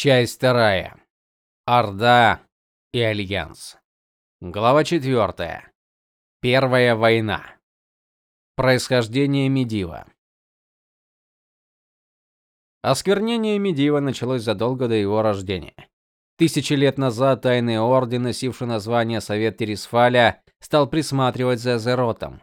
Часть вторая. Орда и альянс. Глава 4. Первая война. Происхождение Медива. Осквернение Медива началось задолго до его рождения. Тысячи лет назад тайный орден, носивший название Совет Тересфаля, стал присматривать за Азеротом,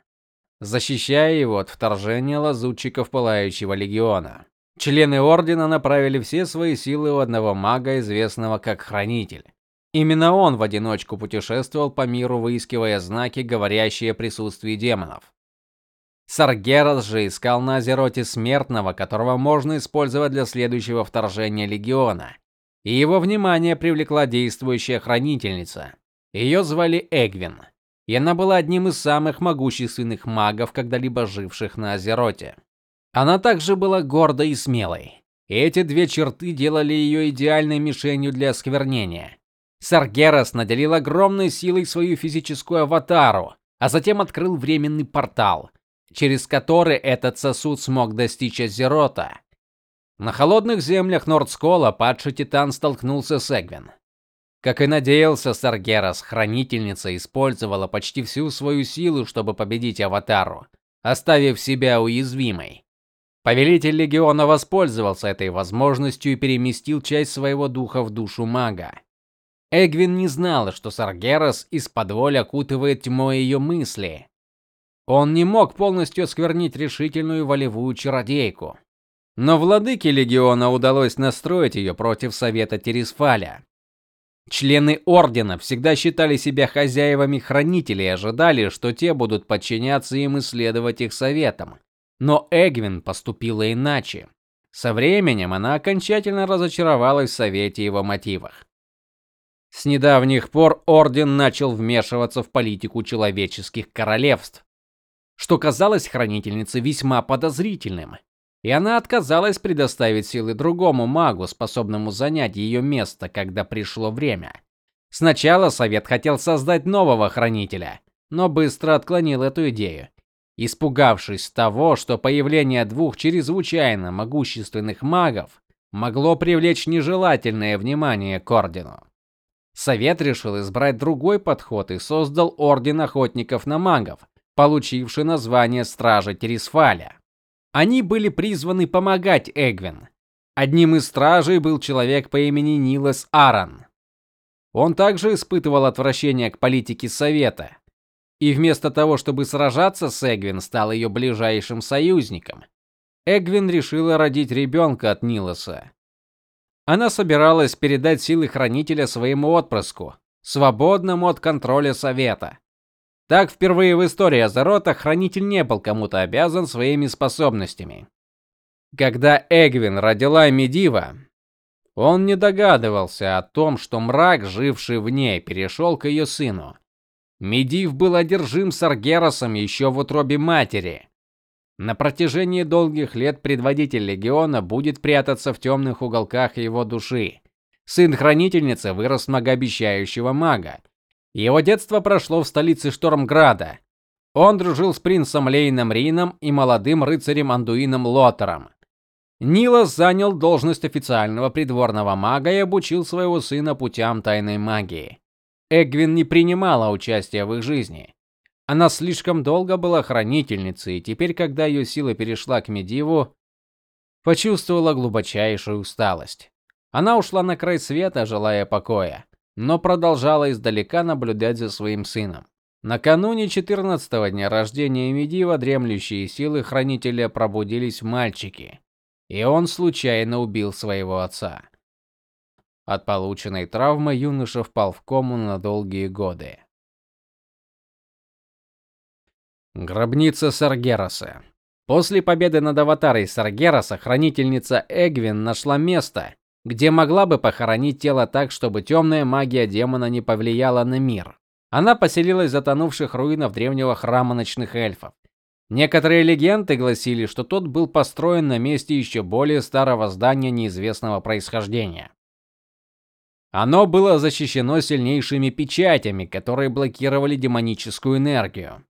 защищая его от вторжения лазутчиков Пылающего легиона. Члены ордена направили все свои силы у одного мага, известного как Хранитель. Именно он в одиночку путешествовал по миру, выискивая знаки, говорящие о присутствии демонов. Саргерас же искал на Азероте смертного, которого можно использовать для следующего вторжения легиона. И его внимание привлекла действующая хранительница. Ее звали Эгвин, и она была одним из самых могущественных магов, когда-либо живших на Азероте. Она также была гордой и смелой. Эти две черты делали ее идеальной мишенью для осквернения. Саргерас наделил огромной силой свою физическую аватару, а затем открыл временный портал, через который этот сосуд смог достичь Азерота. На холодных землях Нордскола падший титан столкнулся с Эгвин. Как и надеялся Саргерас, хранительница использовала почти всю свою силу, чтобы победить аватару, оставив себя уязвимой. Повелитель легиона воспользовался этой возможностью и переместил часть своего духа в душу мага. Эгвин не знала, что Саргерас из-под воли окутывает тьмой ее мысли. Он не мог полностью осквернить решительную волевую чародейку. Но владыке легиона удалось настроить ее против совета Тересфаля. Члены ордена всегда считали себя хозяевами хранителей и ожидали, что те будут подчиняться им и следовать их советам. Но Эгвин поступила иначе. Со временем она окончательно разочаровалась в совете его мотивах. С недавних пор орден начал вмешиваться в политику человеческих королевств, что казалось хранительнице весьма подозрительным. И она отказалась предоставить силы другому магу, способному занять ее место, когда пришло время. Сначала совет хотел создать нового хранителя, но быстро отклонил эту идею испугавшись того, что появление двух чрезвычайно могущественных магов могло привлечь нежелательное внимание к ордену. Совет решил избрать другой подход и создал орден охотников на магов, получивший название Стражи Тересфаля. Они были призваны помогать Эгвин. Одним из стражей был человек по имени Нилас Аран. Он также испытывал отвращение к политике совета, и вместо того, чтобы сражаться с Эгвин, стал ее ближайшим союзником. Эгвин решила родить ребенка от Нилоса. Она собиралась передать силы хранителя своему отпрыску, свободному от контроля совета. Так впервые в истории Азарота хранитель не был кому-то обязан своими способностями. Когда Эгвин родила Медива, он не догадывался о том, что мрак, живший в ней, перешел к ее сыну. Медив был одержим Саргеросом еще в утробе матери. На протяжении долгих лет предводитель легиона будет прятаться в темных уголках его души. Сын хранительницы вырос многообещающего мага. Его детство прошло в столице Штормграда. Он дружил с принцем Лейном Рином и молодым рыцарем Андуином Лотером. Нилос занял должность официального придворного мага и обучил своего сына путям тайной магии. Эгвин не принимала участия в их жизни. Она слишком долго была хранительницей, и теперь, когда ее сила перешла к Медиву, почувствовала глубочайшую усталость. Она ушла на край света, желая покоя, но продолжала издалека наблюдать за своим сыном. Накануне 14-го дня рождения Медива дремлющие силы хранителя пробудились в мальчике, и он случайно убил своего отца. От полученной травмы юноша впал в кому на долгие годы. Гробница Саргераса. После победы над аватарой Саргераса хранительница Эгвин нашла место, где могла бы похоронить тело так, чтобы темная магия демона не повлияла на мир. Она поселилась в затонувших руинах древнего храма ночных эльфов. Некоторые легенды гласили, что тот был построен на месте еще более старого здания неизвестного происхождения. Оно было защищено сильнейшими печатями, которые блокировали демоническую энергию.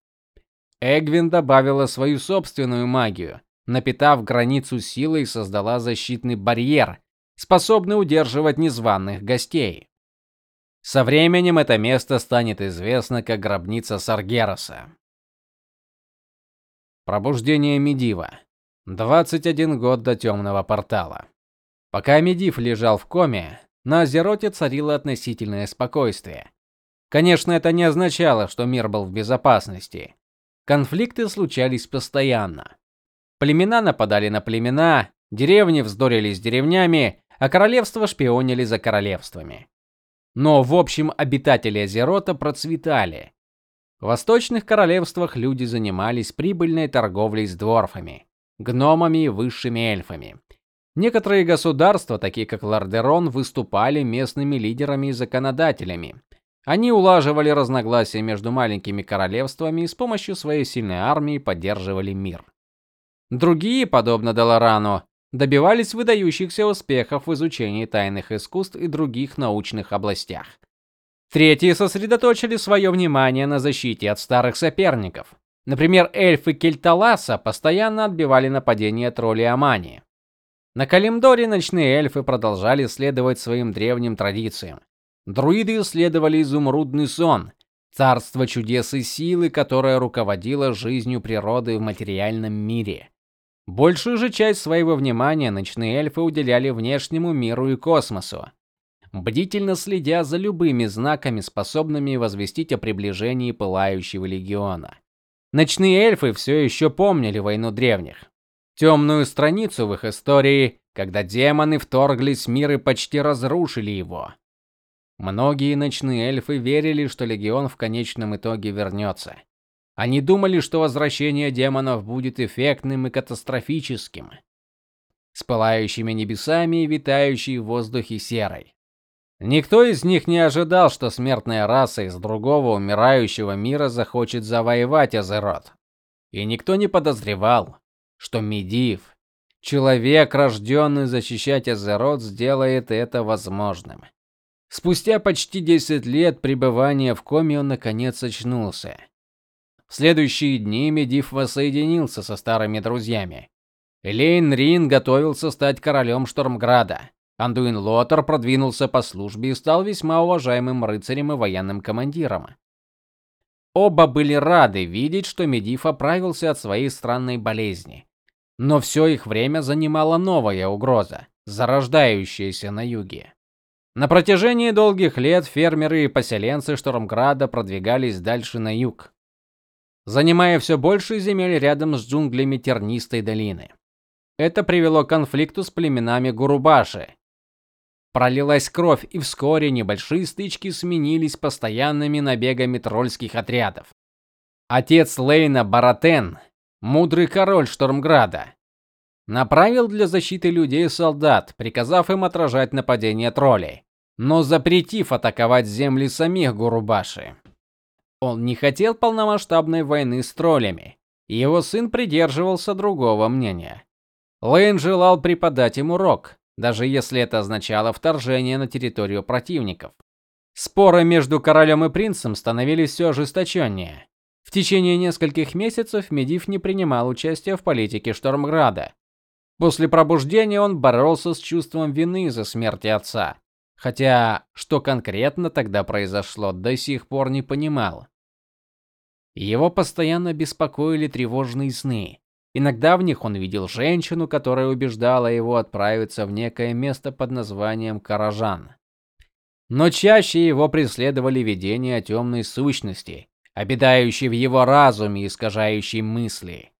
Эгвин добавила свою собственную магию, напитав границу силой, создала защитный барьер, способны удерживать незваных гостей. Со временем это место станет известно как гробница Саргераса. Пробуждение Медива. 21 год до темного портала. Пока Медив лежал в коме, на Азероте царило относительное спокойствие. Конечно, это не означало, что мир был в безопасности. Конфликты случались постоянно. Племена нападали на племена, деревни вздорили с деревнями, а королевства шпионили за королевствами. Но в общем обитатели Азерота процветали. В восточных королевствах люди занимались прибыльной торговлей с дворфами, гномами и высшими эльфами. Некоторые государства, такие как Лардерон, выступали местными лидерами и законодателями. Они улаживали разногласия между маленькими королевствами и с помощью своей сильной армии поддерживали мир. Другие, подобно Даларану, добивались выдающихся успехов в изучении тайных искусств и других научных областях. Третьи сосредоточили свое внимание на защите от старых соперников. Например, эльфы Кельталаса постоянно отбивали нападения троллей Амани. На Калимдоре ночные эльфы продолжали следовать своим древним традициям. Друиды исследовали изумрудный сон, царство чудес и силы, которое руководило жизнью природы в материальном мире. Большую же часть своего внимания ночные эльфы уделяли внешнему миру и космосу, бдительно следя за любыми знаками, способными возвестить о приближении пылающего легиона. Ночные эльфы все еще помнили войну древних темную страницу в их истории, когда демоны вторглись в мир и почти разрушили его. Многие ночные эльфы верили, что легион в конечном итоге вернется. Они думали, что возвращение демонов будет эффектным и катастрофическим, с пылающими небесами и витающей в воздухе серой. Никто из них не ожидал, что смертная раса из другого умирающего мира захочет завоевать Азерот. И никто не подозревал, что Медив, человек, рожденный защищать Азерот, сделает это возможным. Спустя почти 10 лет пребывания в коме он наконец очнулся. В следующие дни Медив воссоединился со старыми друзьями. Элейн Рин готовился стать королем Штормграда. Андуин Лотар продвинулся по службе и стал весьма уважаемым рыцарем и военным командиром. Оба были рады видеть, что Медив оправился от своей странной болезни. Но все их время занимала новая угроза, зарождающаяся на юге. На протяжении долгих лет фермеры и поселенцы Штормграда продвигались дальше на юг, занимая все больше земель рядом с джунглями тернистой долины. Это привело к конфликту с племенами Гурубаши. Пролилась кровь, и вскоре небольшие стычки сменились постоянными набегами трольских отрядов. Отец Лейна Баратен мудрый король Штормграда, направил для защиты людей солдат, приказав им отражать нападения троллей, но запретив атаковать земли самих Гурубаши. Он не хотел полномасштабной войны с троллями, и его сын придерживался другого мнения. Лейн желал преподать ему урок, даже если это означало вторжение на территорию противников. Споры между королем и принцем становились все ожесточеннее. В течение нескольких месяцев Медив не принимал участия в политике Штормграда. После пробуждения он боролся с чувством вины за смерть отца, хотя что конкретно тогда произошло, до сих пор не понимал. Его постоянно беспокоили тревожные сны. Иногда в них он видел женщину, которая убеждала его отправиться в некое место под названием Каражан. Но чаще его преследовали видения темной сущности, обитающий в его разуме и искажающий мысли.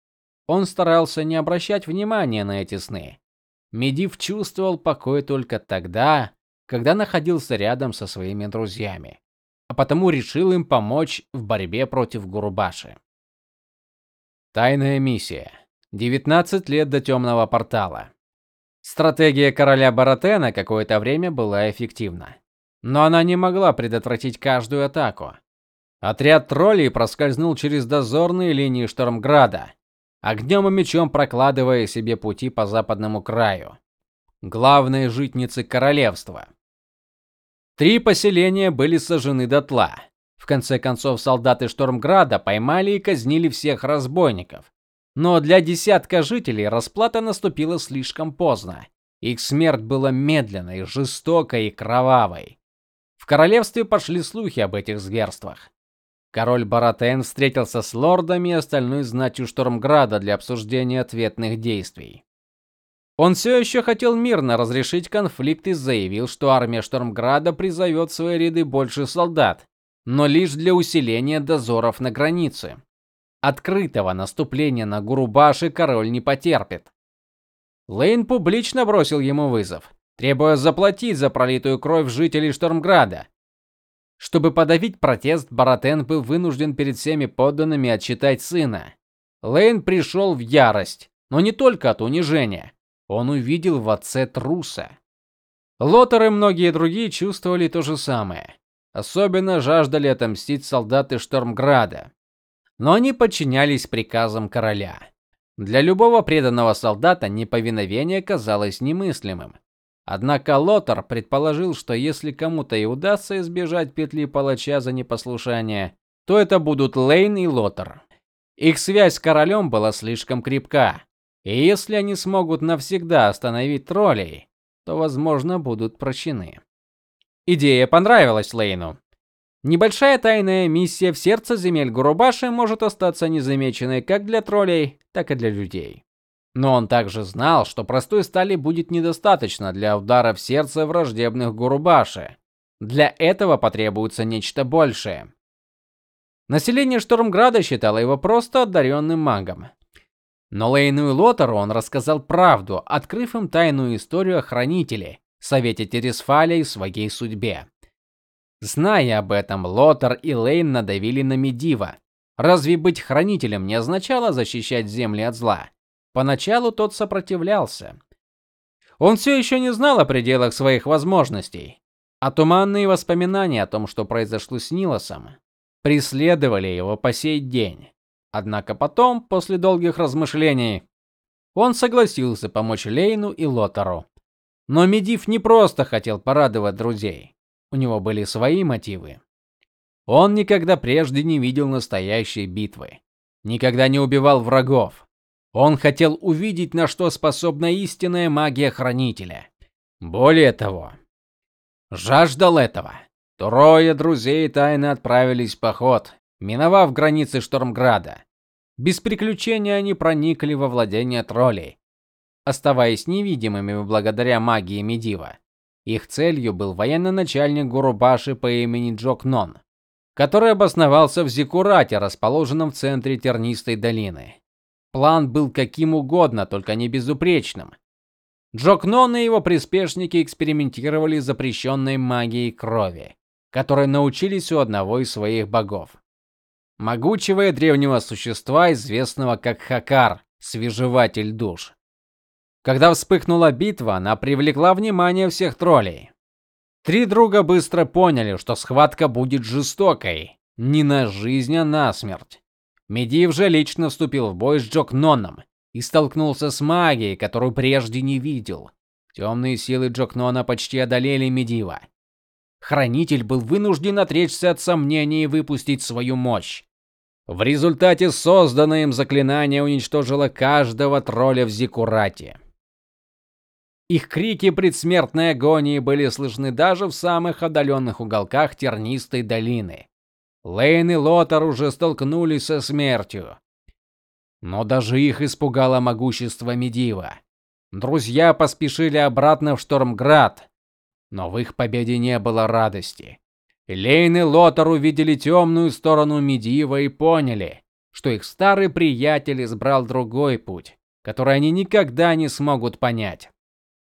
Он старался не обращать внимания на эти сны. Медив чувствовал покой только тогда, когда находился рядом со своими друзьями, а потому решил им помочь в борьбе против Гурубаши. Тайная миссия. 19 лет до темного портала. Стратегия короля Баратена какое-то время была эффективна, но она не могла предотвратить каждую атаку. Отряд троллей проскользнул через дозорные линии Штормграда, огнем и мечом прокладывая себе пути по западному краю, главной житницы королевства. Три поселения были сожжены дотла. В конце концов солдаты Штормграда поймали и казнили всех разбойников. Но для десятка жителей расплата наступила слишком поздно. Их смерть была медленной, жестокой и кровавой. В королевстве пошли слухи об этих зверствах. Король Баратен встретился с лордами и остальной знатью Штормграда для обсуждения ответных действий. Он все еще хотел мирно разрешить конфликт и заявил, что армия Штормграда призовет в свои ряды больше солдат, но лишь для усиления дозоров на границе. Открытого наступления на Гурубаши король не потерпит. Лейн публично бросил ему вызов, требуя заплатить за пролитую кровь жителей Штормграда. Чтобы подавить протест, Баратен был вынужден перед всеми подданными отчитать сына. Лейн пришел в ярость, но не только от унижения. Он увидел в отце труса. Лотер и многие другие чувствовали то же самое. Особенно жаждали отомстить солдаты Штормграда. Но они подчинялись приказам короля. Для любого преданного солдата неповиновение казалось немыслимым. Однако Лотар предположил, что если кому-то и удастся избежать петли палача за непослушание, то это будут Лейн и Лотар. Их связь с королем была слишком крепка, и если они смогут навсегда остановить троллей, то, возможно, будут прощены. Идея понравилась Лейну. Небольшая тайная миссия в сердце земель Гурубаши может остаться незамеченной как для троллей, так и для людей. Но он также знал, что простой стали будет недостаточно для удара в сердце враждебных Гурубаши. Для этого потребуется нечто большее. Население Штормграда считало его просто одаренным магом. Но Лейну и Лотару он рассказал правду, открыв им тайную историю о хранителе, совете Тересфаля и своей судьбе. Зная об этом, Лотар и Лейн надавили на Медива. Разве быть хранителем не означало защищать земли от зла? Поначалу тот сопротивлялся. Он все еще не знал о пределах своих возможностей, а туманные воспоминания о том, что произошло с Нилосом, преследовали его по сей день. Однако потом, после долгих размышлений, он согласился помочь Лейну и Лотару. Но Медив не просто хотел порадовать друзей. У него были свои мотивы. Он никогда прежде не видел настоящей битвы, никогда не убивал врагов. Он хотел увидеть, на что способна истинная магия хранителя. Более того, жаждал этого. Трое друзей тайно отправились в поход, миновав границы Штормграда. Без приключений они проникли во владения троллей, оставаясь невидимыми благодаря магии Медива. Их целью был военный начальник Гурубаши по имени Джокнон, который обосновался в Зикурате, расположенном в центре Тернистой долины. План был каким угодно, только не безупречным. Джокнон и его приспешники экспериментировали с запрещенной магией крови, которой научились у одного из своих богов. Могучего и древнего существа, известного как Хакар, свежеватель душ. Когда вспыхнула битва, она привлекла внимание всех троллей. Три друга быстро поняли, что схватка будет жестокой, не на жизнь, а на смерть. Медив же лично вступил в бой с Джокноном и столкнулся с магией, которую прежде не видел. Темные силы Джокнона почти одолели Медива. Хранитель был вынужден отречься от сомнений и выпустить свою мощь. В результате созданное им заклинание уничтожило каждого тролля в Зикурате. Их крики предсмертной агонии были слышны даже в самых отдаленных уголках тернистой долины. Лейн и Лотар уже столкнулись со смертью. Но даже их испугало могущество Медива. Друзья поспешили обратно в Штормград, но в их победе не было радости. Лейн и Лотар увидели темную сторону Медива и поняли, что их старый приятель избрал другой путь, который они никогда не смогут понять.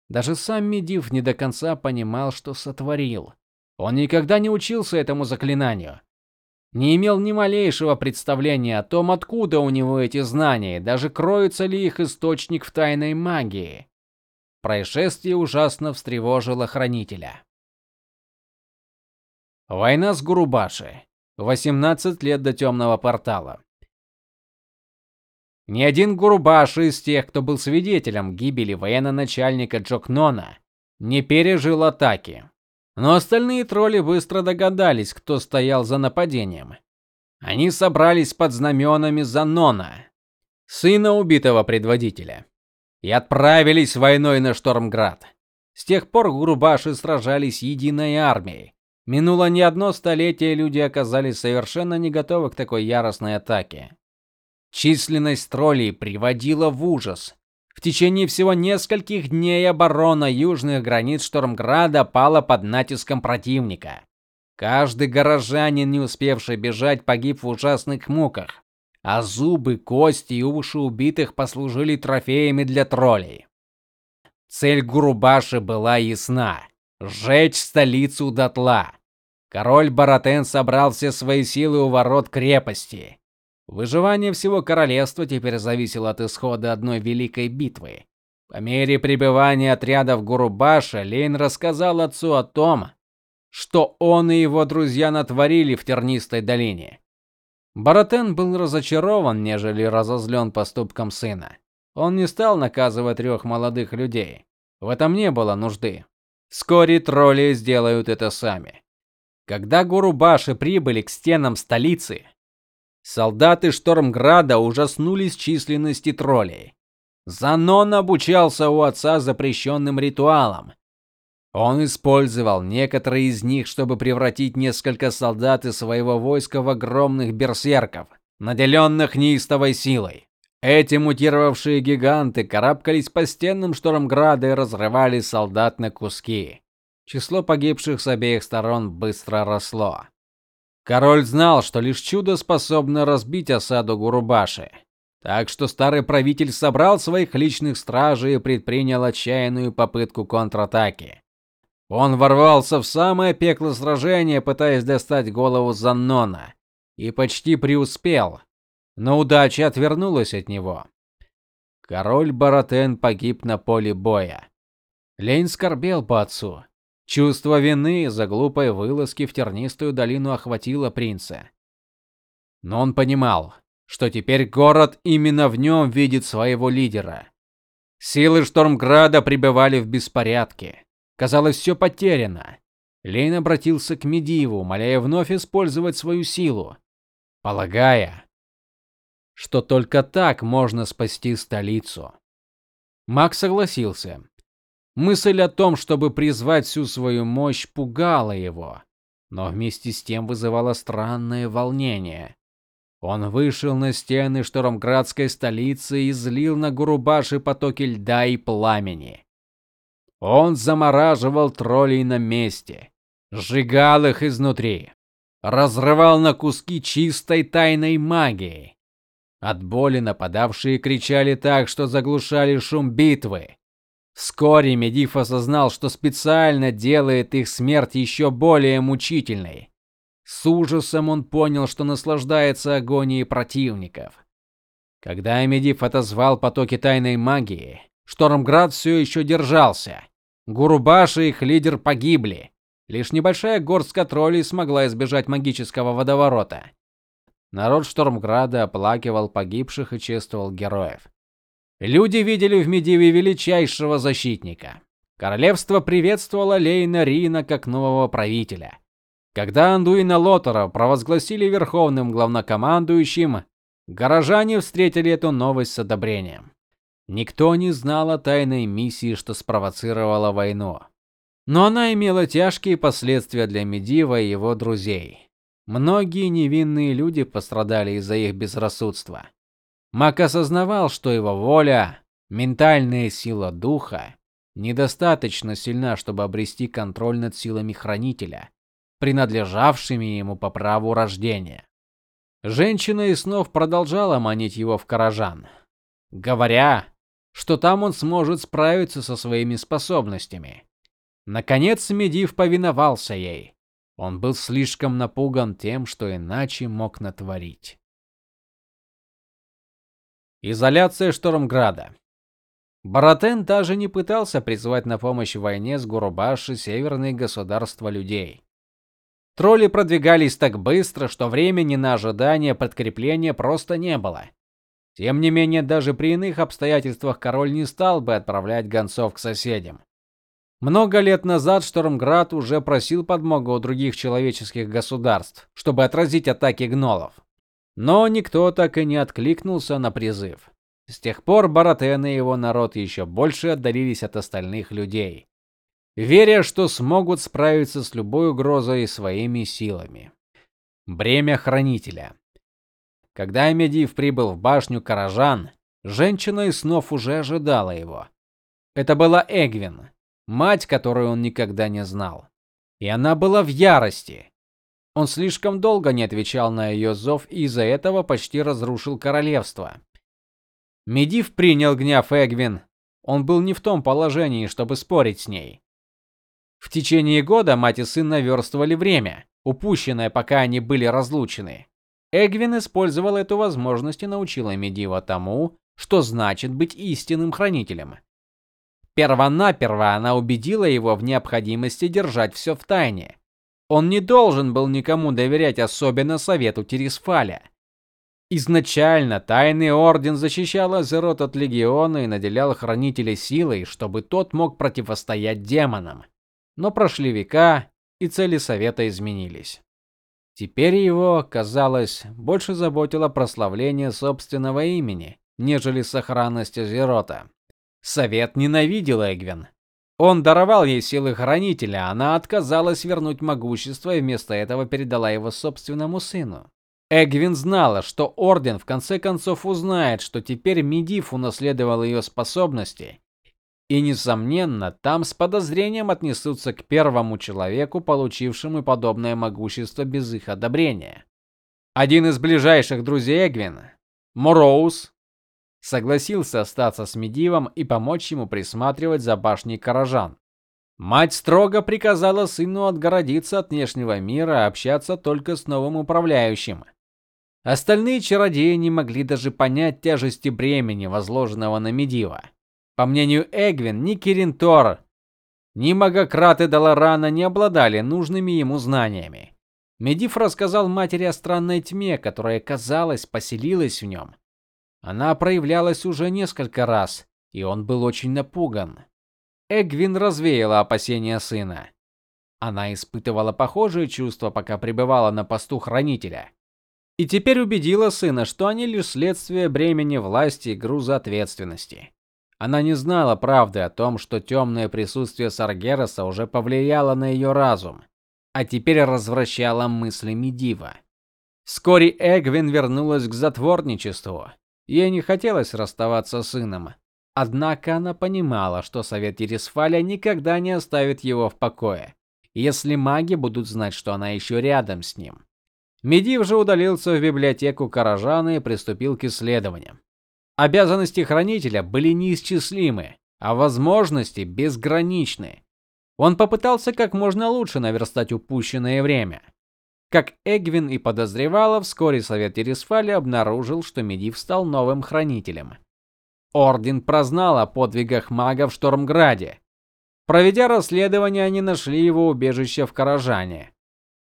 Даже сам Медив не до конца понимал, что сотворил. Он никогда не учился этому заклинанию. Не имел ни малейшего представления о том, откуда у него эти знания, даже кроется ли их источник в тайной магии. Происшествие ужасно встревожило хранителя. Война с Гурубаши. 18 лет до темного портала. Ни один Гурбаш из тех, кто был свидетелем гибели военно-начальника Джокнона, не пережил атаки. Но остальные тролли быстро догадались, кто стоял за нападением. Они собрались под знаменами Занона, сына убитого предводителя. и отправились войной на Штормград. С тех пор гурбаши сражались единой армией. Минуло не одно столетие, люди оказались совершенно не готовы к такой яростной атаке. Численность троллей приводила в ужас. В течение всего нескольких дней оборона южных границ Штормграда пала под натиском противника. Каждый горожанин, не успевший бежать, погиб в ужасных муках, а зубы, кости и уши убитых послужили трофеями для троллей. Цель Гурубаши была ясна сжечь столицу дотла. Король Баратен собрал все свои силы у ворот крепости. Выживание всего королевства теперь зависело от исхода одной великой битвы. По мере прибывания отрядов Гурубаша Лейн рассказал отцу о том, что он и его друзья натворили в тернистой долине. Баратен был разочарован, нежели разозлен поступком сына. Он не стал наказывать трех молодых людей. В этом не было нужды. Вскоре тролли сделают это сами. Когда Гурубаши прибыли к стенам столицы, Солдаты Штормграда ужаснулись численности троллей. Занон обучался у отца запрещенным ритуалам. Он использовал некоторые из них, чтобы превратить несколько солдат из своего войска в огромных берсерков, наделенных неистовой силой. Эти мутировавшие гиганты карабкались по стенам Штормграда и разрывали солдат на куски. Число погибших с обеих сторон быстро росло. Король знал, что лишь чудо способно разбить осаду Гурубаши. Так что старый правитель собрал своих личных стражей и предпринял отчаянную попытку контратаки. Он ворвался в самое пекло сражения, пытаясь достать голову Заннона, и почти преуспел. Но удача отвернулась от него. Король Баратен погиб на поле боя. Лень скорбел по отцу. Чувство вины за глупой вылазки в тернистую долину охватило принца. Но он понимал, что теперь город именно в нем видит своего лидера. Силы Штормграда пребывали в беспорядке. Казалось, все потеряно. Лейн обратился к Медиву, умоляя вновь использовать свою силу, полагая, что только так можно спасти столицу. Маг согласился. Мысль о том, чтобы призвать всю свою мощь, пугала его, но вместе с тем вызывала странное волнение. Он вышел на стены Штормградской столицы и злил на Гурубаши потоки льда и пламени. Он замораживал троллей на месте, сжигал их изнутри, разрывал на куски чистой тайной магией. От боли нападавшие кричали так, что заглушали шум битвы. Вскоре Медив осознал, что специально делает их смерть еще более мучительной. С ужасом он понял, что наслаждается агонией противников. Когда Медив отозвал потоки тайной магии, Штормград все еще держался. Гурубаш и их лидер погибли. Лишь небольшая горстка троллей смогла избежать магического водоворота. Народ Штормграда оплакивал погибших и чествовал героев. Люди видели в Медиве величайшего защитника. Королевство приветствовало Лейна Рина как нового правителя. Когда Андуина Лотера провозгласили верховным главнокомандующим, горожане встретили эту новость с одобрением. Никто не знал о тайной миссии, что спровоцировала войну. Но она имела тяжкие последствия для Медива и его друзей. Многие невинные люди пострадали из-за их безрассудства. Мак осознавал, что его воля, ментальная сила духа недостаточно сильна, чтобы обрести контроль над силами хранителя, принадлежавшими ему по праву рождения. Женщина из снов продолжала манить его в Каражан, говоря, что там он сможет справиться со своими способностями. Наконец Медив повиновался ей. Он был слишком напуган тем, что иначе мог натворить. Изоляция Штормграда. Баратен даже не пытался призвать на помощь в войне с Гурубаши северные государства людей. Тролли продвигались так быстро, что времени на ожидание подкрепления просто не было. Тем не менее, даже при иных обстоятельствах король не стал бы отправлять гонцов к соседям. Много лет назад Штормград уже просил подмогу у других человеческих государств, чтобы отразить атаки гнолов. Но никто так и не откликнулся на призыв. С тех пор Баратен и его народ еще больше отдалились от остальных людей, веря, что смогут справиться с любой угрозой своими силами. Бремя хранителя. Когда Медив прибыл в башню Каражан, женщина из снов уже ожидала его. Это была Эгвин, мать, которую он никогда не знал. И она была в ярости. Он слишком долго не отвечал на ее зов и из-за этого почти разрушил королевство. Медив принял гнев Эгвин. Он был не в том положении, чтобы спорить с ней. В течение года мать и сын наверстывали время, упущенное, пока они были разлучены. Эгвин использовала эту возможность и научила Медива тому, что значит быть истинным хранителем. Первонаперво она убедила его в необходимости держать все в тайне. Он не должен был никому доверять, особенно совету Тересфаля. Изначально Тайный орден защищал Азерот от легиона и наделял хранителя силой, чтобы тот мог противостоять демонам. Но прошли века, и цели совета изменились. Теперь его, казалось, больше заботило прославление собственного имени, нежели сохранность Азерота. Совет ненавидел Эгвин. Он даровал ей силы хранителя, она отказалась вернуть могущество и вместо этого передала его собственному сыну. Эгвин знала, что орден в конце концов узнает, что теперь Медив унаследовал ее способности, и несомненно, там с подозрением отнесутся к первому человеку, получившему подобное могущество без их одобрения. Один из ближайших друзей Эгвин, Мороуз, согласился остаться с Медивом и помочь ему присматривать за башней Каражан. Мать строго приказала сыну отгородиться от внешнего мира, общаться только с новым управляющим. Остальные чародеи не могли даже понять тяжести бремени, возложенного на Медива. По мнению Эгвин, ни Киринтор, ни Магакрат Даларана не обладали нужными ему знаниями. Медив рассказал матери о странной тьме, которая, казалось, поселилась в нем. Она проявлялась уже несколько раз, и он был очень напуган. Эгвин развеяла опасения сына. Она испытывала похожие чувства, пока пребывала на посту хранителя. И теперь убедила сына, что они лишь следствие бремени власти и груза ответственности. Она не знала правды о том, что темное присутствие Саргераса уже повлияло на ее разум, а теперь развращало мысли Медива. Вскоре Эгвин вернулась к затворничеству. Ей не хотелось расставаться с сыном. Однако она понимала, что совет Ерисфаля никогда не оставит его в покое, если маги будут знать, что она еще рядом с ним. Медив же удалился в библиотеку Каражана и приступил к исследованиям. Обязанности хранителя были неисчислимы, а возможности безграничны. Он попытался как можно лучше наверстать упущенное время. Как Эгвин и подозревала, вскоре совет Тересфали обнаружил, что Медив стал новым хранителем. Орден прознал о подвигах мага в Штормграде. Проведя расследование, они нашли его убежище в Каражане.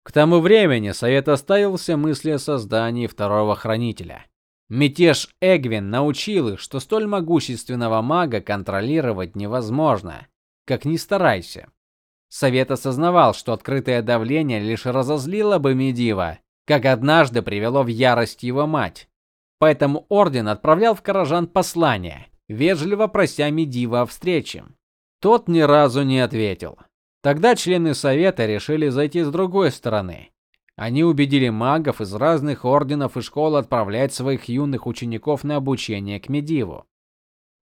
К тому времени совет оставил все мысли о создании второго хранителя. Мятеж Эгвин научил их, что столь могущественного мага контролировать невозможно, как ни старайся. Совет осознавал, что открытое давление лишь разозлило бы Медива, как однажды привело в ярость его мать. Поэтому орден отправлял в Каражан послание, вежливо прося Медива о встрече. Тот ни разу не ответил. Тогда члены совета решили зайти с другой стороны. Они убедили магов из разных орденов и школ отправлять своих юных учеников на обучение к Медиву.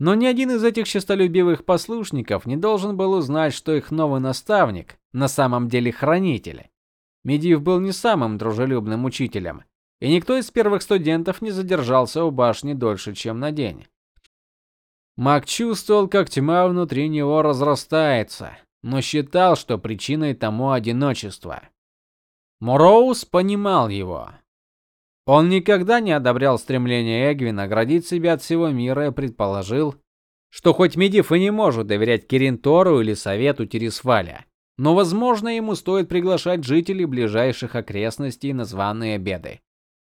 Но ни один из этих честолюбивых послушников не должен был узнать, что их новый наставник на самом деле хранитель. Медив был не самым дружелюбным учителем, и никто из первых студентов не задержался у башни дольше, чем на день. Маг чувствовал, как тьма внутри него разрастается, но считал, что причиной тому одиночество. Мороуз понимал его. Он никогда не одобрял стремление Эгвина оградить себя от всего мира и предположил, что хоть Медив и не может доверять Киринтору или совету Тересфаля, но, возможно, ему стоит приглашать жителей ближайших окрестностей на званые обеды.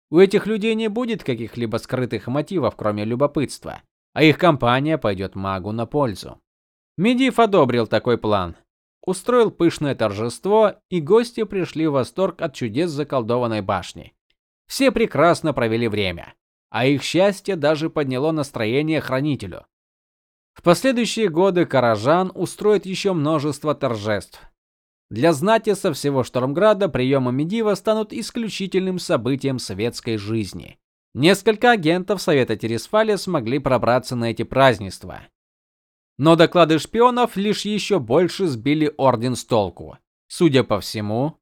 У этих людей не будет каких-либо скрытых мотивов, кроме любопытства, а их компания пойдет магу на пользу. Медив одобрил такой план, устроил пышное торжество, и гости пришли в восторг от чудес заколдованной башни. Все прекрасно провели время. а их счастье даже подняло настроение хранителю. В последующие годы Каражан устроит еще множество торжеств. Для знати со всего Штормграда приемы Медива станут исключительным событием светской жизни. Несколько агентов Совета Тересфаля смогли пробраться на эти празднества. Но доклады шпионов лишь еще больше сбили орден с толку. Судя по всему,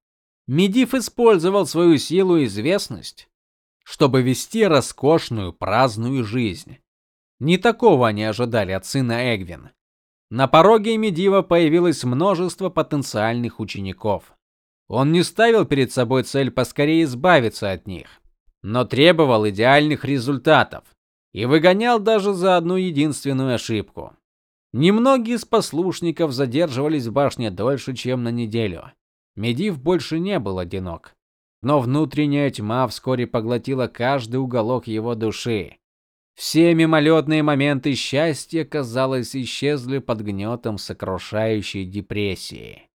Медив использовал свою силу и известность, чтобы вести роскошную праздную жизнь. Не такого они ожидали от сына Эгвин. На пороге Медива появилось множество потенциальных учеников. Он не ставил перед собой цель поскорее избавиться от них, но требовал идеальных результатов и выгонял даже за одну единственную ошибку. Немногие из послушников задерживались в башне дольше, чем на неделю. Медив больше не был одинок, но внутренняя тьма вскоре поглотила каждый уголок его души. Все мимолетные моменты счастья, казалось, исчезли под гнетом сокрушающей депрессии.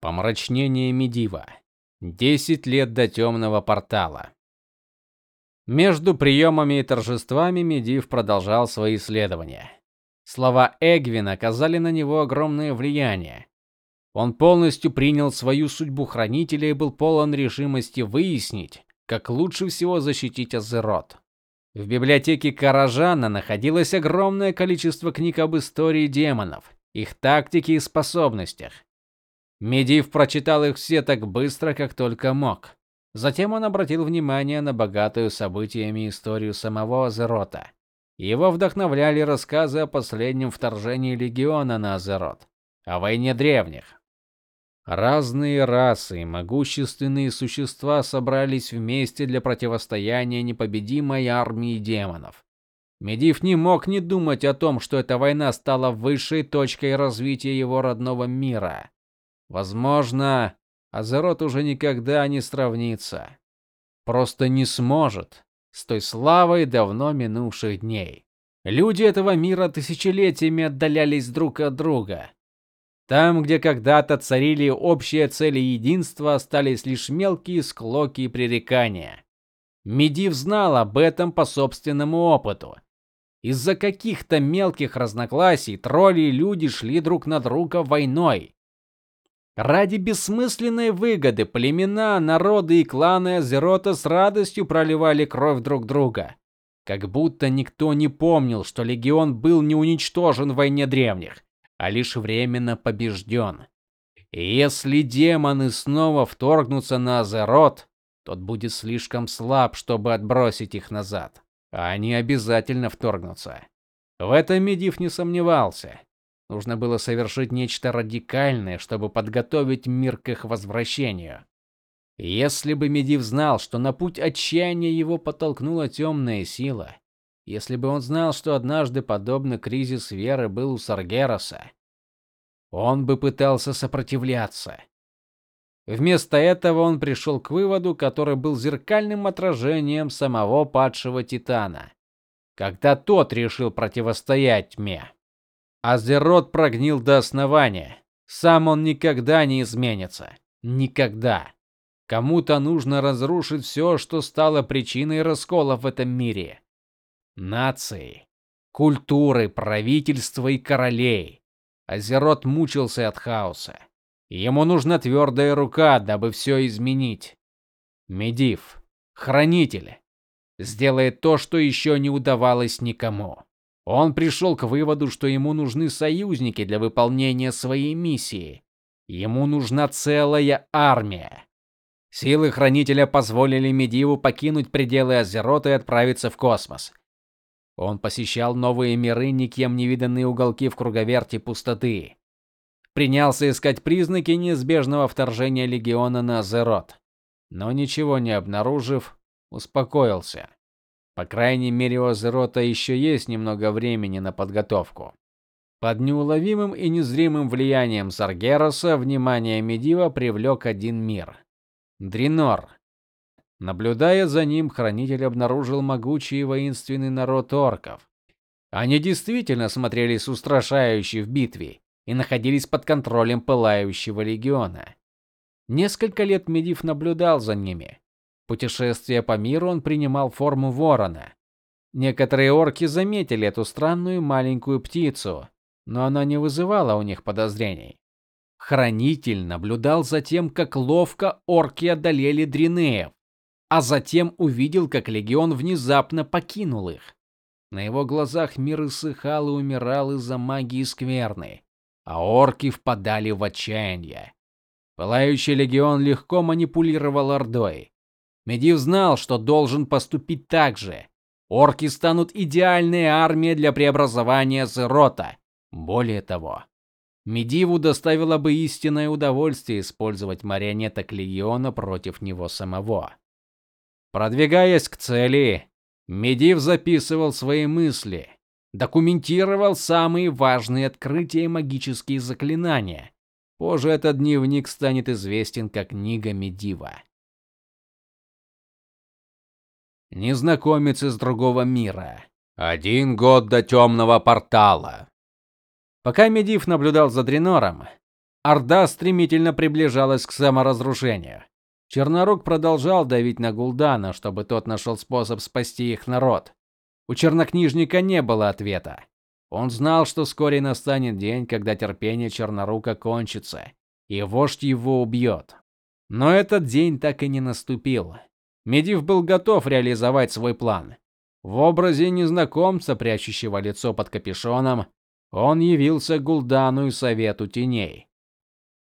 Помрачнение Медива. Десять лет до темного портала. Между приемами и торжествами Медив продолжал свои исследования. Слова Эгвина оказали на него огромное влияние. Он полностью принял свою судьбу хранителя и был полон решимости выяснить, как лучше всего защитить Азерот. В библиотеке Каражана находилось огромное количество книг об истории демонов, их тактике и способностях. Медив прочитал их все так быстро, как только мог. Затем он обратил внимание на богатую событиями историю самого Азерота. Его вдохновляли рассказы о последнем вторжении легиона на Азерот, о войне древних. Разные расы и могущественные существа собрались вместе для противостояния непобедимой армии демонов. Медив не мог не думать о том, что эта война стала высшей точкой развития его родного мира. Возможно, Азерот уже никогда не сравнится. Просто не сможет с той славой давно минувших дней. Люди этого мира тысячелетиями отдалялись друг от друга. Там, где когда-то царили общие цели и единство, остались лишь мелкие склоки и пререкания. Медив знал об этом по собственному опыту. Из-за каких-то мелких разногласий тролли и люди шли друг на друга войной. Ради бессмысленной выгоды племена, народы и кланы Азерота с радостью проливали кровь друг друга, как будто никто не помнил, что легион был не уничтожен в войне древних, а лишь временно побежден. И если демоны снова вторгнутся на Азерот, тот будет слишком слаб, чтобы отбросить их назад. А они обязательно вторгнутся. В этом Медив не сомневался. Нужно было совершить нечто радикальное, чтобы подготовить мир к их возвращению. Если бы Медив знал, что на путь отчаяния его подтолкнула темная сила, если бы он знал, что однажды подобный кризис веры был у Саргероса, он бы пытался сопротивляться. Вместо этого он пришел к выводу, который был зеркальным отражением самого падшего Титана, когда тот решил противостоять тьме. Азерот прогнил до основания. Сам он никогда не изменится. Никогда. Кому-то нужно разрушить все, что стало причиной раскола в этом мире. Нации, культуры, правительства и королей. Азерот мучился от хаоса. Ему нужна твердая рука, дабы все изменить. Медив, хранитель, сделает то, что еще не удавалось никому. Он пришел к выводу, что ему нужны союзники для выполнения своей миссии. Ему нужна целая армия. Силы хранителя позволили Медиву покинуть пределы Азерота и отправиться в космос. Он посещал новые миры, никем не виданные уголки в круговерти пустоты. Принялся искать признаки неизбежного вторжения легиона на Азерот, но ничего не обнаружив, успокоился. По крайней мере, у Азерота еще есть немного времени на подготовку. Под неуловимым и незримым влиянием Саргероса внимание Медива привлек один мир Дринор. Наблюдая за ним, хранитель обнаружил могучий и воинственный народ орков. Они действительно смотрелись устрашающе в битве и находились под контролем пылающего легиона. Несколько лет Медив наблюдал за ними, Путешествие по миру он принимал форму ворона. Некоторые орки заметили эту странную маленькую птицу, но она не вызывала у них подозрений. Хранитель наблюдал за тем, как ловко орки одолели дринеев, а затем увидел, как легион внезапно покинул их. На его глазах мир иссыхал и умирал из-за магии скверны, а орки впадали в отчаяние. Пылающий легион легко манипулировал ордой. Медив знал, что должен поступить так же. Орки станут идеальной армией для преобразования Зерота. Более того, Медиву доставило бы истинное удовольствие использовать марионеток легиона против него самого. Продвигаясь к цели, Медив записывал свои мысли, документировал самые важные открытия и магические заклинания. Позже этот дневник станет известен как книга Медива. Незнакомец из другого мира. Один год до темного портала. Пока Медив наблюдал за Дренором, Орда стремительно приближалась к саморазрушению. Чернорук продолжал давить на Гулдана, чтобы тот нашел способ спасти их народ. У чернокнижника не было ответа. Он знал, что вскоре настанет день, когда терпение Чернорука кончится, и вождь его убьет. Но этот день так и не наступил. Медив был готов реализовать свой план. В образе незнакомца, прячущего лицо под капюшоном, он явился Гулдану и Совету Теней.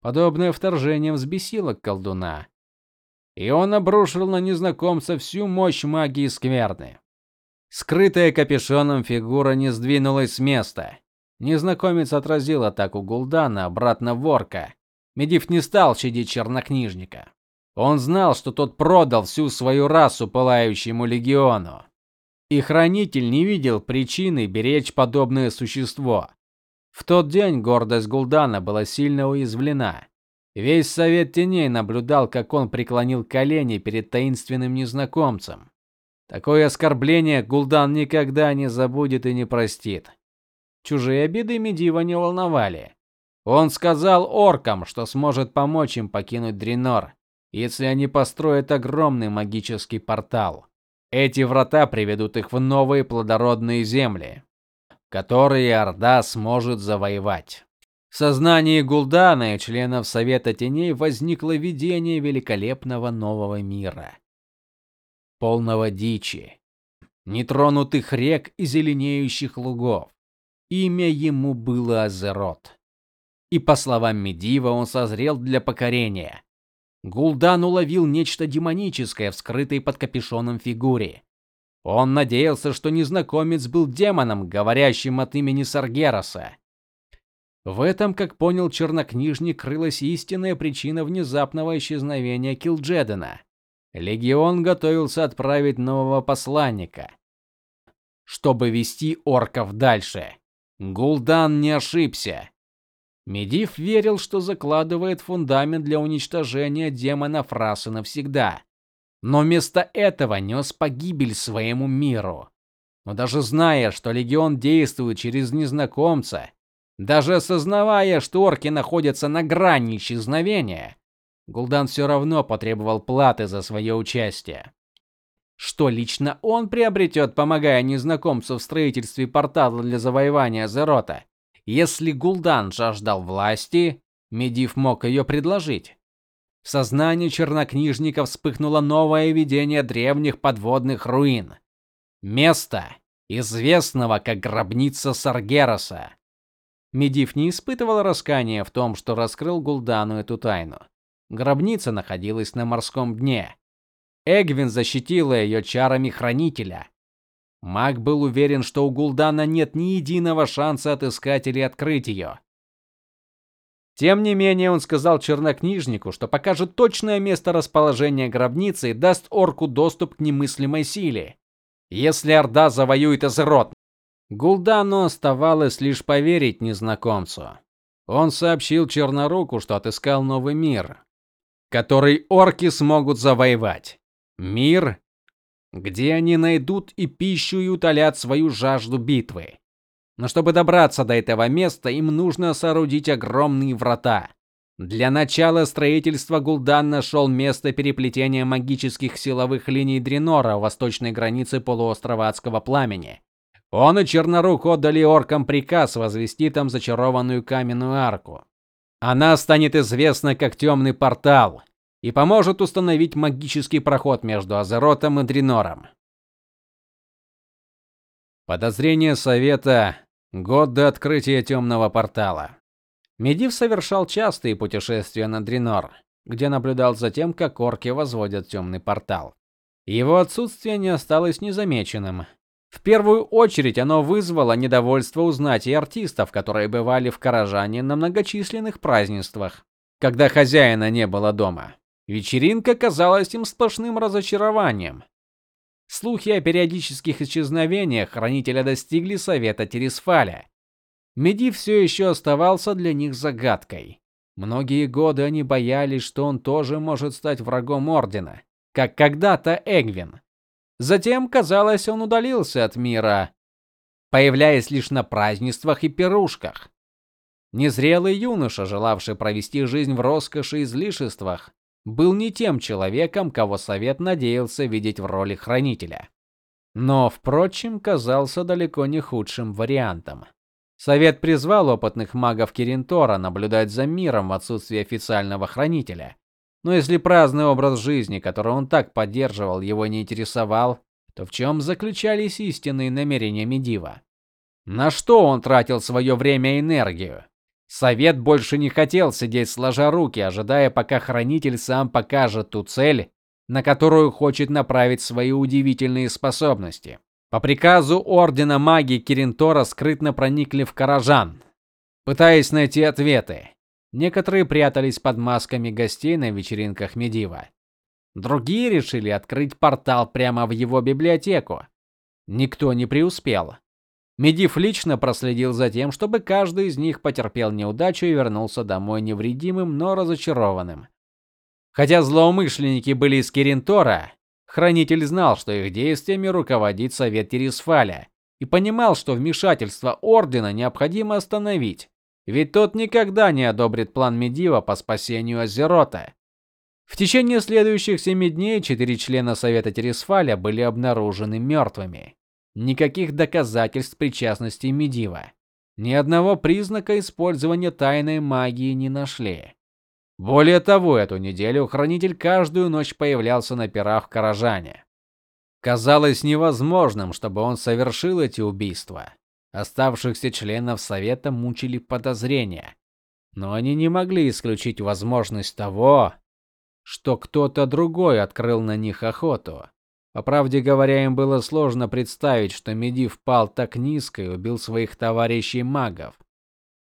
Подобное вторжение взбесило колдуна, и он обрушил на незнакомца всю мощь магии скверны. Скрытая капюшоном фигура не сдвинулась с места. Незнакомец отразил атаку Гулдана обратно в Ворка. Медив не стал щадить чернокнижника. Он знал, что тот продал всю свою расу пылающему легиону. И хранитель не видел причины беречь подобное существо. В тот день гордость Гулдана была сильно уязвлена. Весь совет теней наблюдал, как он преклонил колени перед таинственным незнакомцем. Такое оскорбление Гулдан никогда не забудет и не простит. Чужие обиды Медива не волновали. Он сказал оркам, что сможет помочь им покинуть Дренор, если они построят огромный магический портал. Эти врата приведут их в новые плодородные земли которые Орда сможет завоевать. В сознании Гулдана и членов Совета Теней возникло видение великолепного нового мира, полного дичи, нетронутых рек и зеленеющих лугов. Имя ему было Азерот. И по словам Медива, он созрел для покорения. Гулдан уловил нечто демоническое в скрытой под капюшоном фигуре. Он надеялся, что незнакомец был демоном, говорящим от имени Саргераса. В этом, как понял чернокнижник, крылась истинная причина внезапного исчезновения Килджедена. Легион готовился отправить нового посланника, чтобы вести орков дальше. Гулдан не ошибся. Медив верил, что закладывает фундамент для уничтожения демонов расы навсегда но вместо этого нес погибель своему миру. Но даже зная, что легион действует через незнакомца, даже осознавая, что орки находятся на грани исчезновения, Гулдан все равно потребовал платы за свое участие. Что лично он приобретет, помогая незнакомцу в строительстве портала для завоевания Зерота? Если Гулдан жаждал власти, Медив мог ее предложить. В сознании чернокнижника вспыхнуло новое видение древних подводных руин. Место, известного как гробница Саргераса. Медив не испытывал раскаяния в том, что раскрыл Гулдану эту тайну. Гробница находилась на морском дне. Эгвин защитила ее чарами хранителя. Маг был уверен, что у Гулдана нет ни единого шанса отыскать или открыть ее. Тем не менее, он сказал чернокнижнику, что покажет точное место расположения гробницы и даст орку доступ к немыслимой силе, если орда завоюет Азерот. Гулдану оставалось лишь поверить незнакомцу. Он сообщил Черноруку, что отыскал новый мир, который орки смогут завоевать. Мир, где они найдут и пищу и утолят свою жажду битвы. Но чтобы добраться до этого места, им нужно соорудить огромные врата. Для начала строительства Гул'дан нашел место переплетения магических силовых линий Дренора у восточной границы полуострова Адского пламени. Он и Чернорук отдали оркам приказ возвести там зачарованную каменную арку. Она станет известна как Темный портал и поможет установить магический проход между Азеротом и Дренором. Подозрение совета год до открытия Темного портала. Медив совершал частые путешествия на Дренор, где наблюдал за тем, как орки возводят темный портал. Его отсутствие не осталось незамеченным. В первую очередь оно вызвало недовольство у знати и артистов, которые бывали в Каражане на многочисленных празднествах, когда хозяина не было дома. Вечеринка казалась им сплошным разочарованием. Слухи о периодических исчезновениях хранителя достигли совета Тересфаля, Меди все еще оставался для них загадкой. Многие годы они боялись, что он тоже может стать врагом ордена, как когда-то Эгвин. Затем, казалось, он удалился от мира, появляясь лишь на празднествах и пирушках. Незрелый юноша, желавший провести жизнь в роскоши и излишествах, был не тем человеком, кого совет надеялся видеть в роли хранителя. Но, впрочем, казался далеко не худшим вариантом. Совет призвал опытных магов Киринтора наблюдать за миром в отсутствии официального хранителя. Но если праздный образ жизни, который он так поддерживал, его не интересовал, то в чем заключались истинные намерения Медива? На что он тратил свое время и энергию? Совет больше не хотел сидеть сложа руки, ожидая, пока хранитель сам покажет ту цель, на которую хочет направить свои удивительные способности. По приказу ордена маги Киринтора скрытно проникли в Каражан, пытаясь найти ответы. Некоторые прятались под масками гостей на вечеринках Медива. Другие решили открыть портал прямо в его библиотеку. Никто не преуспел. Медив лично проследил за тем, чтобы каждый из них потерпел неудачу и вернулся домой невредимым, но разочарованным. Хотя злоумышленники были из Киринтора, Хранитель знал, что их действиями руководит совет Тересфаля, и понимал, что вмешательство ордена необходимо остановить, ведь тот никогда не одобрит план Медива по спасению Азерота. В течение следующих семи дней четыре члена совета Тересфаля были обнаружены мертвыми. Никаких доказательств причастности Медива. Ни одного признака использования тайной магии не нашли. Более того, эту неделю хранитель каждую ночь появлялся на пирах Каражане. Казалось невозможным, чтобы он совершил эти убийства. Оставшихся членов совета мучили подозрения, но они не могли исключить возможность того, что кто-то другой открыл на них охоту. По правде говоря, им было сложно представить, что Меди впал так низко и убил своих товарищей-магов.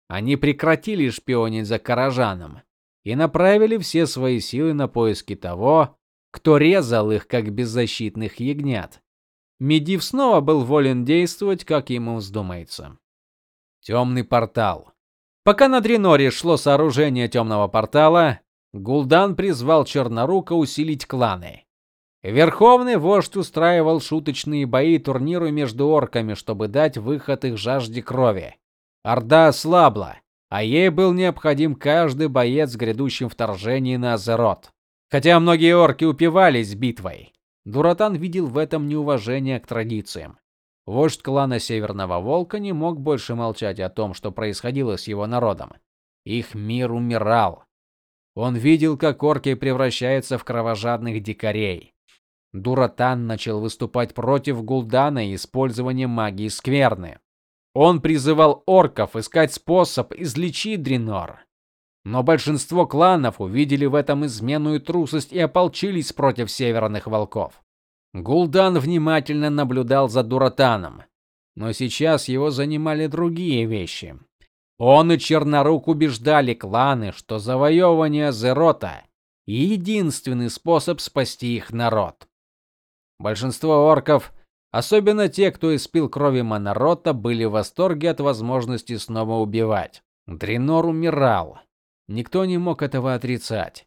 Они прекратили шпионить за Каражаном и направили все свои силы на поиски того, кто резал их как беззащитных ягнят. Медив снова был волен действовать, как ему вздумается. Темный портал. Пока на Дреноре шло сооружение темного портала, Гул'дан призвал Чернорука усилить кланы. Верховный вождь устраивал шуточные бои и турниры между орками, чтобы дать выход их жажде крови. Орда ослабла, а ей был необходим каждый боец в грядущем вторжении на Азерот. Хотя многие орки упивались битвой, Дуратан видел в этом неуважение к традициям. Вождь клана Северного Волка не мог больше молчать о том, что происходило с его народом. Их мир умирал. Он видел, как орки превращаются в кровожадных дикарей. Дуратан начал выступать против Гул'дана и использования магии скверны. Он призывал орков искать способ излечить Дренор. Но большинство кланов увидели в этом измену и трусость и ополчились против северных волков. Гул'дан внимательно наблюдал за Дуратаном, но сейчас его занимали другие вещи. Он и Чернорук убеждали кланы, что завоевание Зерота единственный способ спасти их народ. Большинство орков Особенно те, кто испил крови Монорота, были в восторге от возможности снова убивать. Дренор умирал. Никто не мог этого отрицать.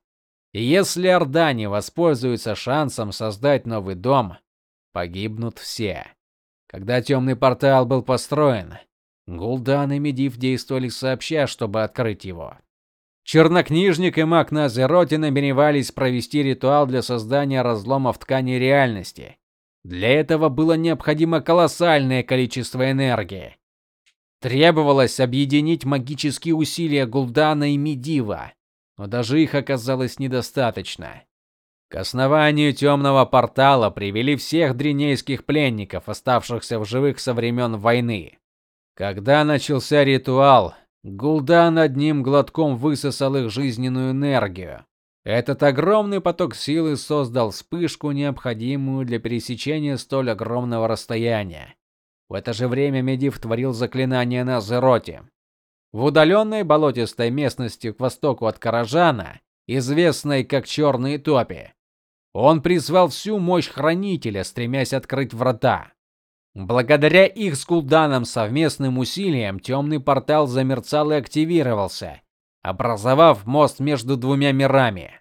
И если Орда не воспользуется шансом создать новый дом, погибнут все. Когда темный портал был построен, Гул'дан и Медив действовали сообща, чтобы открыть его. Чернокнижник и маг на Азероте намеревались провести ритуал для создания разлома в ткани реальности. Для этого было необходимо колоссальное количество энергии. Требовалось объединить магические усилия Гул'дана и Медива, но даже их оказалось недостаточно. К основанию темного портала привели всех дринейских пленников, оставшихся в живых со времен войны. Когда начался ритуал, Гул'дан одним глотком высосал их жизненную энергию. Этот огромный поток силы создал вспышку, необходимую для пересечения столь огромного расстояния. В это же время Медив творил заклинание на Зероте. В удаленной болотистой местности к востоку от Каражана, известной как Черные топи, он призвал всю мощь хранителя, стремясь открыть врата. Благодаря их с Кулданом совместным усилиям темный портал замерцал и активировался, образовав мост между двумя мирами.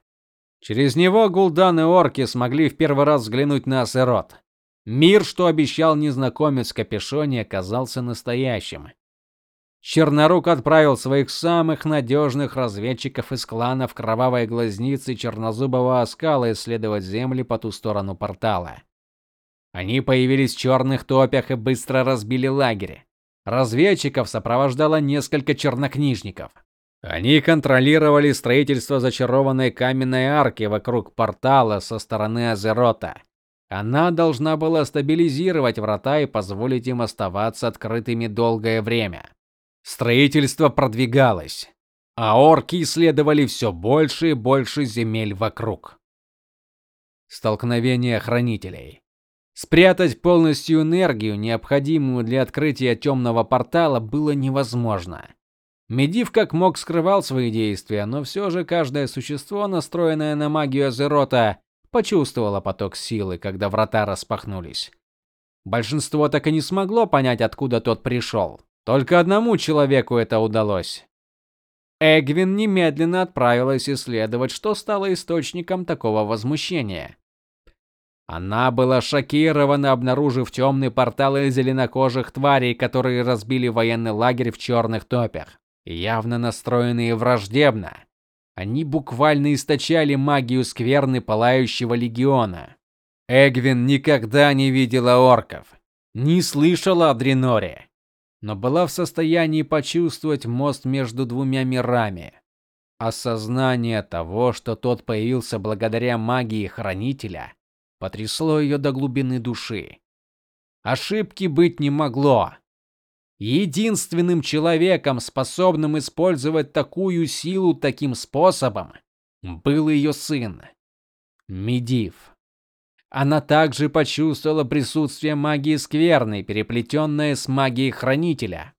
Через него Гул'дан и орки смогли в первый раз взглянуть на Асерот. Мир, что обещал незнакомец в капюшоне, оказался настоящим. Чернорук отправил своих самых надежных разведчиков из кланов Кровавой глазницы Чернозубого оскала исследовать земли по ту сторону портала. Они появились в черных топях и быстро разбили лагерь. Разведчиков сопровождало несколько чернокнижников. Они контролировали строительство зачарованной каменной арки вокруг портала со стороны Азерота. Она должна была стабилизировать врата и позволить им оставаться открытыми долгое время. Строительство продвигалось, а орки исследовали все больше и больше земель вокруг. Столкновение хранителей. Спрятать полностью энергию, необходимую для открытия темного портала, было невозможно. Медив как мог скрывал свои действия, но все же каждое существо, настроенное на магию Азерота, почувствовало поток силы, когда врата распахнулись. Большинство так и не смогло понять, откуда тот пришел. Только одному человеку это удалось. Эгвин немедленно отправилась исследовать, что стало источником такого возмущения. Она была шокирована, обнаружив темные порталы зеленокожих тварей, которые разбили военный лагерь в черных топях, явно настроенные враждебно. Они буквально источали магию скверны пылающего легиона. Эгвин никогда не видела орков, не слышала о Дреноре но была в состоянии почувствовать мост между двумя мирами. Осознание того, что тот появился благодаря магии хранителя, потрясло ее до глубины души. Ошибки быть не могло. Единственным человеком, способным использовать такую силу таким способом, был ее сын Медив. Она также почувствовала присутствие магии скверной, переплетенное с магией хранителя.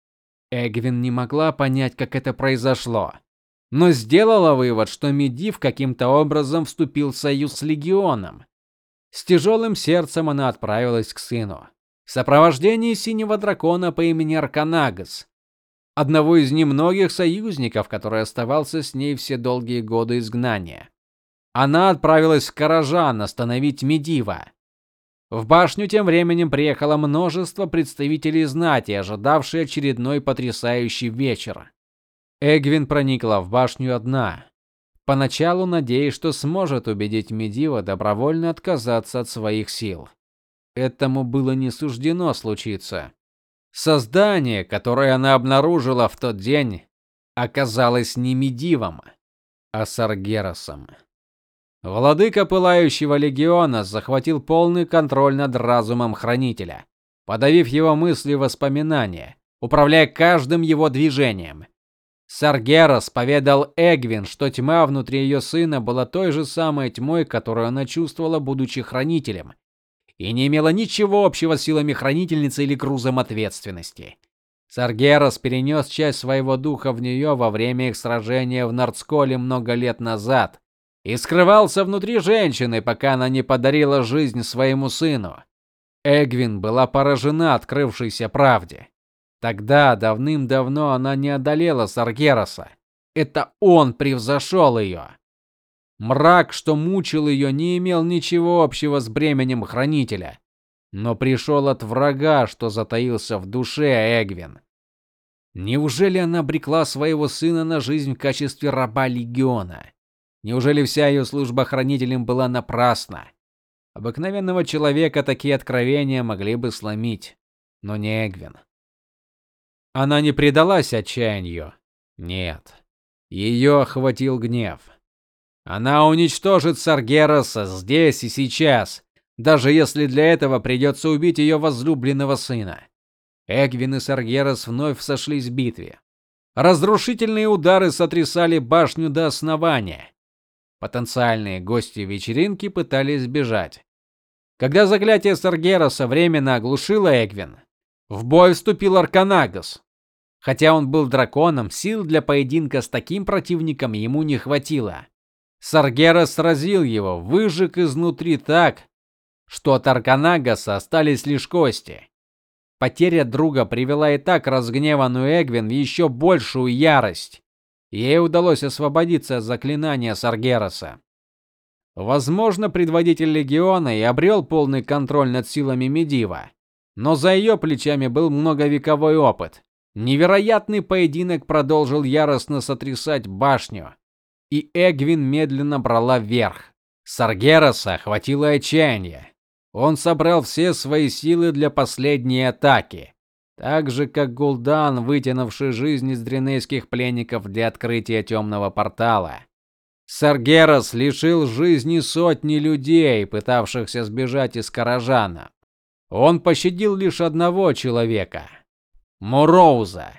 Эгвин не могла понять, как это произошло, но сделала вывод, что Медив каким-то образом вступил в союз с легионом. С тяжелым сердцем она отправилась к сыну в сопровождении синего дракона по имени Арканагас, одного из немногих союзников, который оставался с ней все долгие годы изгнания. Она отправилась в Каражан остановить Медива. В башню тем временем приехало множество представителей знати, ожидавшие очередной потрясающий вечер. Эгвин проникла в башню одна, поначалу надеясь, что сможет убедить Медива добровольно отказаться от своих сил. Этому было не суждено случиться. Создание, которое она обнаружила в тот день, оказалось не Медивом, а Саргеросом. Владыка пылающего легиона захватил полный контроль над разумом хранителя, подавив его мысли и воспоминания, управляя каждым его движением. Саргерос поведал Эгвин, что тьма внутри ее сына была той же самой тьмой, которую она чувствовала, будучи хранителем, и не имела ничего общего с силами хранительницы или грузом ответственности. Саргерос перенес часть своего духа в нее во время их сражения в Нордсколе много лет назад и скрывался внутри женщины, пока она не подарила жизнь своему сыну. Эгвин была поражена открывшейся правде. Тогда давным-давно она не одолела Саргероса. Это он превзошел ее. Мрак, что мучил ее, не имел ничего общего с бременем хранителя, но пришел от врага, что затаился в душе Эгвин. Неужели она обрекла своего сына на жизнь в качестве раба легиона? Неужели вся ее служба хранителем была напрасна? Обыкновенного человека такие откровения могли бы сломить, но не Эгвин. Она не предалась отчаянию. Нет. Ее охватил гнев. Она уничтожит Саргероса здесь и сейчас, даже если для этого придется убить ее возлюбленного сына. Эгвин и Саргерос вновь сошлись в битве. Разрушительные удары сотрясали башню до основания. Потенциальные гости вечеринки пытались сбежать. Когда заклятие Саргероса временно оглушило Эгвин, в бой вступил Арканагас. Хотя он был драконом, сил для поединка с таким противником ему не хватило. Саргерос сразил его, выжег изнутри так, что от Арканагаса остались лишь кости. Потеря друга привела и так разгневанную Эгвин в еще большую ярость. Ей удалось освободиться от заклинания Саргероса. Возможно, предводитель легиона и обрел полный контроль над силами Медива, но за ее плечами был многовековой опыт. Невероятный поединок продолжил яростно сотрясать башню, и Эгвин медленно брала верх. Саргероса охватило отчаяние. Он собрал все свои силы для последней атаки, так же как Гул'дан, вытянувший жизнь из дренейских пленников для открытия темного портала. Саргерос лишил жизни сотни людей, пытавшихся сбежать из Каражана. Он пощадил лишь одного человека Муроуза.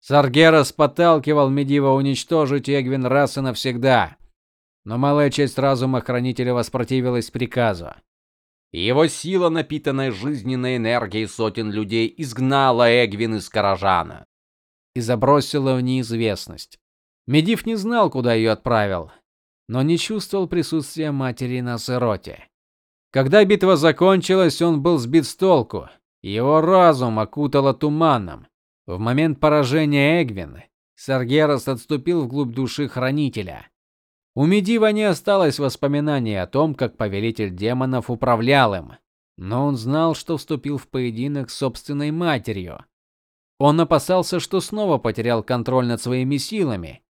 Саргерас подталкивал Медива уничтожить Эгвин раз и навсегда. Но малая часть разума хранителя воспротивилась приказу. Его сила, напитанная жизненной энергией сотен людей, изгнала Эгвин из Каражана и забросила в неизвестность. Медив не знал, куда ее отправил, но не чувствовал присутствия матери на сироте. Когда битва закончилась, он был сбит с толку. Его разум окутало туманом. В момент поражения Эгвин Саргерос отступил вглубь души хранителя. У Медива не осталось воспоминаний о том, как повелитель демонов управлял им, но он знал, что вступил в поединок с собственной матерью. Он опасался, что снова потерял контроль над своими силами,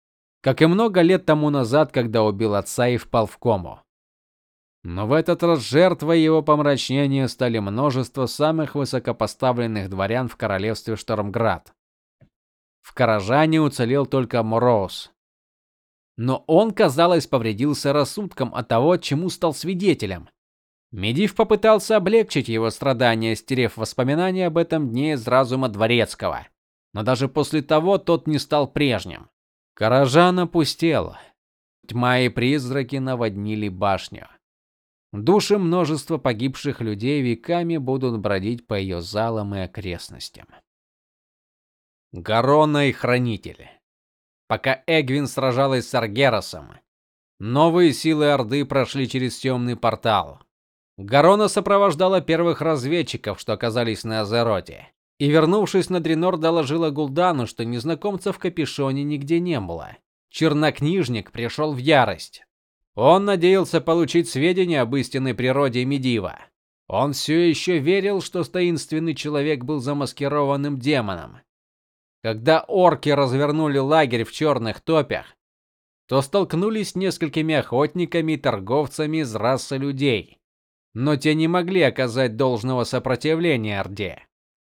как и много лет тому назад, когда убил отца и впал в кому. Но в этот раз жертвой его помрачнения стали множество самых высокопоставленных дворян в королевстве Штормград. В Каражане уцелел только Мороз. Но он, казалось, повредился рассудком от того, чему стал свидетелем. Медив попытался облегчить его страдания, стерев воспоминания об этом дне из разума дворецкого. Но даже после того тот не стал прежним. Каражан опустел. Тьма и призраки наводнили башню. Души множества погибших людей веками будут бродить по ее залам и окрестностям. Гарона и хранители. Пока Эгвин сражалась с Аргеросом, новые силы Орды прошли через темный портал. Гарона сопровождала первых разведчиков, что оказались на Азероте, и вернувшись на Дренор, доложила Гул'дану, что незнакомца в капюшоне нигде не было. Чернокнижник пришел в ярость. Он надеялся получить сведения об истинной природе Медива. Он все еще верил, что таинственный человек был замаскированным демоном. Когда орки развернули лагерь в черных топях, то столкнулись с несколькими охотниками и торговцами из расы людей. Но те не могли оказать должного сопротивления Орде.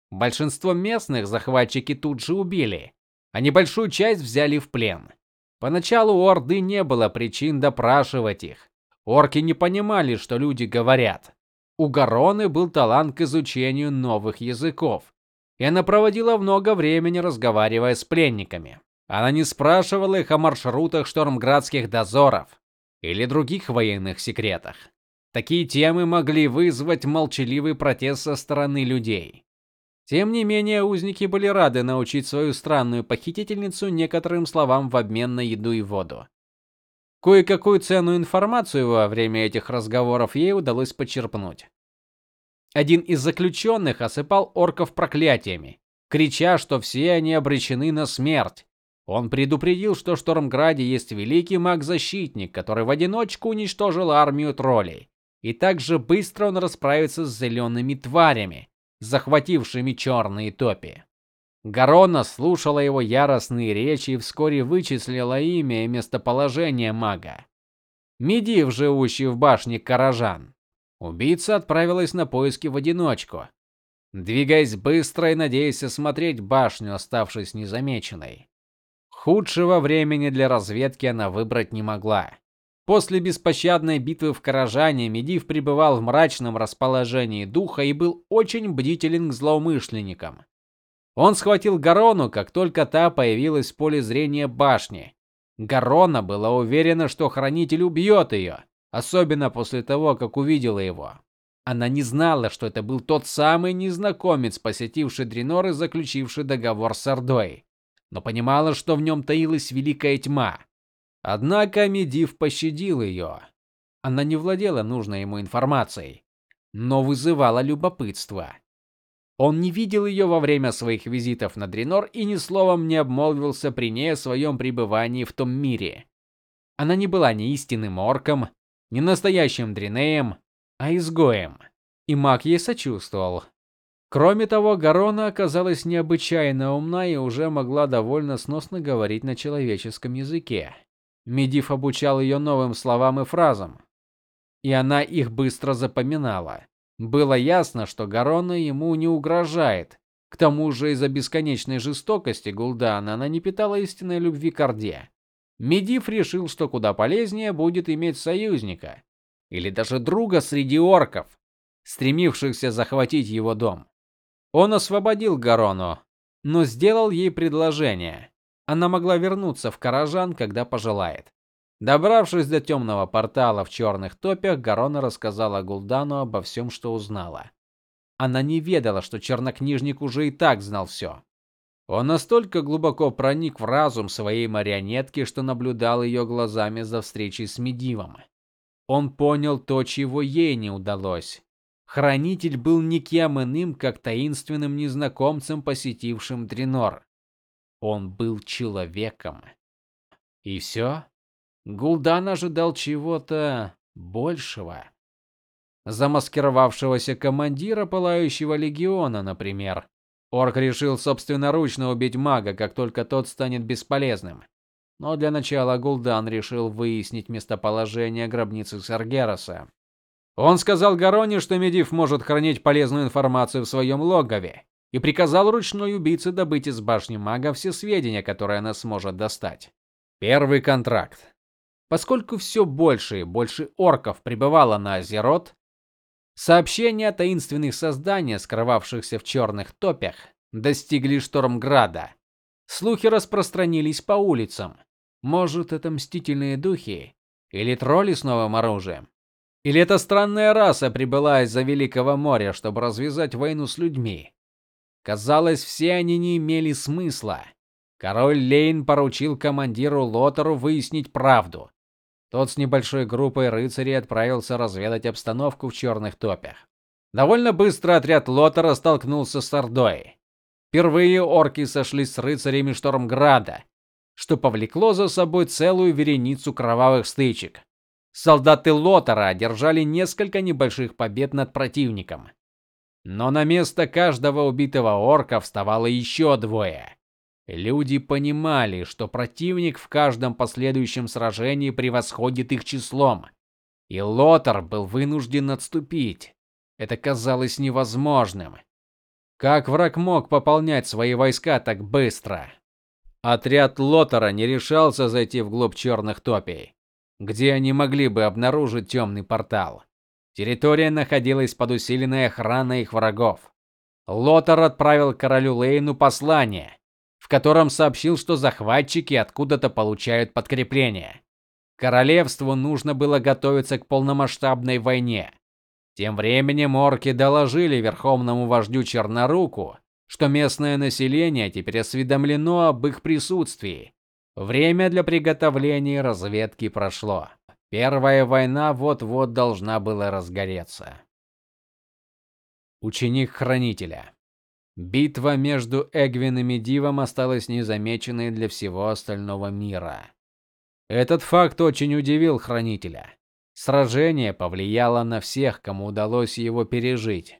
Большинство местных захватчики тут же убили, а небольшую часть взяли в плен. Поначалу у Орды не было причин допрашивать их. Орки не понимали, что люди говорят. У Гароны был талант к изучению новых языков, и она проводила много времени разговаривая с пленниками. Она не спрашивала их о маршрутах штормградских дозоров или других военных секретах. Такие темы могли вызвать молчаливый протест со стороны людей. Тем не менее, узники были рады научить свою странную похитительницу некоторым словам в обмен на еду и воду. Кое-какую ценную информацию во время этих разговоров ей удалось почерпнуть. Один из заключенных осыпал орков проклятиями, крича, что все они обречены на смерть. Он предупредил, что в Штормграде есть великий маг-защитник, который в одиночку уничтожил армию троллей. И также быстро он расправится с зелеными тварями, захватившими черные топи. Гарона слушала его яростные речи и вскоре вычислила имя и местоположение мага. Медив, живущий в башне Каражан. Убийца отправилась на поиски в одиночку, двигаясь быстро и надеясь осмотреть башню, оставшись незамеченной. Худшего времени для разведки она выбрать не могла. После беспощадной битвы в Каражане Медив пребывал в мрачном расположении духа и был очень бдителен к злоумышленникам. Он схватил Гарону, как только та появилась в поле зрения башни. Гарона была уверена, что хранитель убьет ее, особенно после того, как увидела его. Она не знала, что это был тот самый незнакомец, посетивший Дренор и заключивший договор с Ордой, но понимала, что в нем таилась великая тьма. Однако Медив пощадил ее. Она не владела нужной ему информацией, но вызывала любопытство. Он не видел ее во время своих визитов на Дренор и ни словом не обмолвился при ней о своем пребывании в том мире. Она не была ни истинным орком, ни настоящим дренеем, а изгоем. И маг ей сочувствовал. Кроме того, Гарона оказалась необычайно умна и уже могла довольно сносно говорить на человеческом языке. Медив обучал ее новым словам и фразам, и она их быстро запоминала. Было ясно, что Гарона ему не угрожает. К тому же из-за бесконечной жестокости Гул'дана она не питала истинной любви к Орде. Медив решил, что куда полезнее будет иметь союзника или даже друга среди орков, стремившихся захватить его дом. Он освободил Гарону, но сделал ей предложение. Она могла вернуться в Каражан, когда пожелает. Добравшись до темного портала в черных топях, Гарона рассказала Гул'дану обо всем, что узнала. Она не ведала, что чернокнижник уже и так знал все. Он настолько глубоко проник в разум своей марионетки, что наблюдал ее глазами за встречей с Медивом. Он понял то, чего ей не удалось. Хранитель был никем иным, как таинственным незнакомцем, посетившим Дренор. Он был человеком. И все? Гул'дан ожидал чего-то большего. Замаскировавшегося командира пылающего легиона, например. Орк решил собственноручно убить мага, как только тот станет бесполезным. Но для начала Гул'дан решил выяснить местоположение гробницы Саргераса. Он сказал Гароне, что Медив может хранить полезную информацию в своем логове, и приказал ручной убийце добыть из башни мага все сведения, которые она сможет достать. Первый контракт. Поскольку все больше и больше орков прибывало на Азерот, сообщения о таинственных созданиях, скрывавшихся в черных топях, достигли Штормграда. Слухи распространились по улицам. Может, это мстительные духи или тролли с новым оружием? Или эта странная раса прибыла из-за Великого моря, чтобы развязать войну с людьми? Казалось, все они не имели смысла. Король Лейн поручил командиру Лотеру выяснить правду. Тот с небольшой группой рыцарей отправился разведать обстановку в черных топях. Довольно быстро отряд Лотера столкнулся с Ордой. Впервые орки сошлись с рыцарями Штормграда, что повлекло за собой целую вереницу кровавых стычек. Солдаты Лотера одержали несколько небольших побед над противником. Но на место каждого убитого орка вставало еще двое. Люди понимали, что противник в каждом последующем сражении превосходит их числом, и Лотар был вынужден отступить. Это казалось невозможным. Как враг мог пополнять свои войска так быстро? Отряд Лотара не решался зайти вглубь черных топей, где они могли бы обнаружить темный портал. Территория находилась под усиленной охраной их врагов. Лотар отправил королю Лейну послание, в котором сообщил, что захватчики откуда-то получают подкрепление. Королевству нужно было готовиться к полномасштабной войне. Тем временем орки доложили верховному вождю Черноруку, что местное население теперь осведомлено об их присутствии. Время для приготовления разведки прошло. Первая война вот-вот должна была разгореться. Ученик хранителя Битва между Эгвином и Дивом осталась незамеченной для всего остального мира. Этот факт очень удивил хранителя. Сражение повлияло на всех, кому удалось его пережить.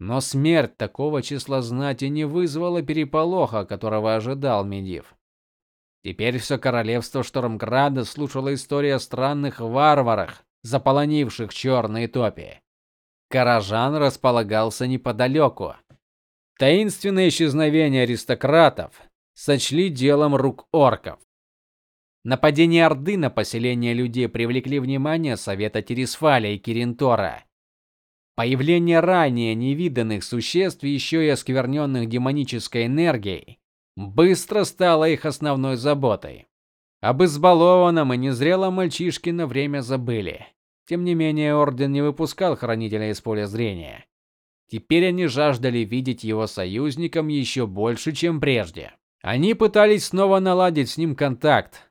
Но смерть такого числа знати не вызвала переполоха, которого ожидал Медив. Теперь все королевство Штормграда слушало истории о странных варварах, заполонивших черные топи. Каражан располагался неподалеку. Таинственное исчезновение аристократов сочли делом рук орков. Нападение Орды на поселение людей привлекли внимание Совета Тересфаля и Киринтора. Появление ранее невиданных существ, еще и оскверненных демонической энергией, быстро стало их основной заботой. Об избалованном и незрелом мальчишке на время забыли. Тем не менее, орден не выпускал хранителя из поля зрения. Теперь они жаждали видеть его союзником еще больше, чем прежде. Они пытались снова наладить с ним контакт,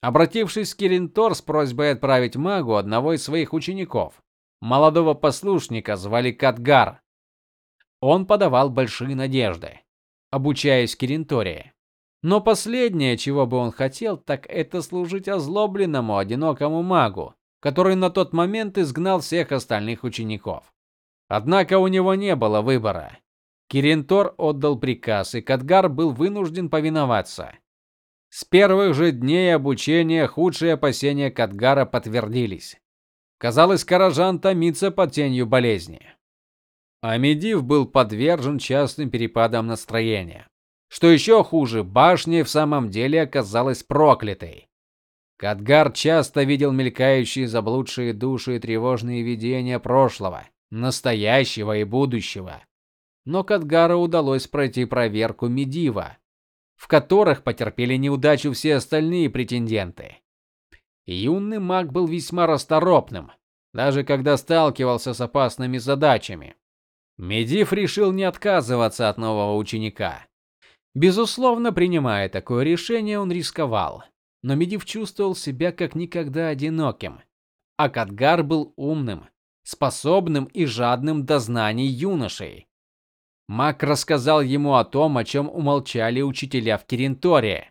обратившись к Киринтор с просьбой отправить магу одного из своих учеников. Молодого послушника звали Катгар. Он подавал большие надежды, обучаясь Киринторе. Но последнее, чего бы он хотел, так это служить озлобленному одинокому магу, который на тот момент изгнал всех остальных учеников. Однако у него не было выбора. Киринтор отдал приказ, и Катгар был вынужден повиноваться. С первых же дней обучения худшие опасения Катгара подтвердились. Казалось, Каражан томится под тенью болезни. Амедив был подвержен частым перепадам настроения. Что еще хуже, башня в самом деле оказалась проклятой. Кадгар часто видел мелькающие заблудшие души и тревожные видения прошлого, настоящего и будущего. Но Кадгару удалось пройти проверку Медива, в которых потерпели неудачу все остальные претенденты. Юный маг был весьма расторопным, даже когда сталкивался с опасными задачами. Медив решил не отказываться от нового ученика. Безусловно, принимая такое решение, он рисковал, но Медив чувствовал себя как никогда одиноким. А Кадгар был умным, способным и жадным до знаний юношей. Мак рассказал ему о том, о чем умолчали учителя в Киринторе.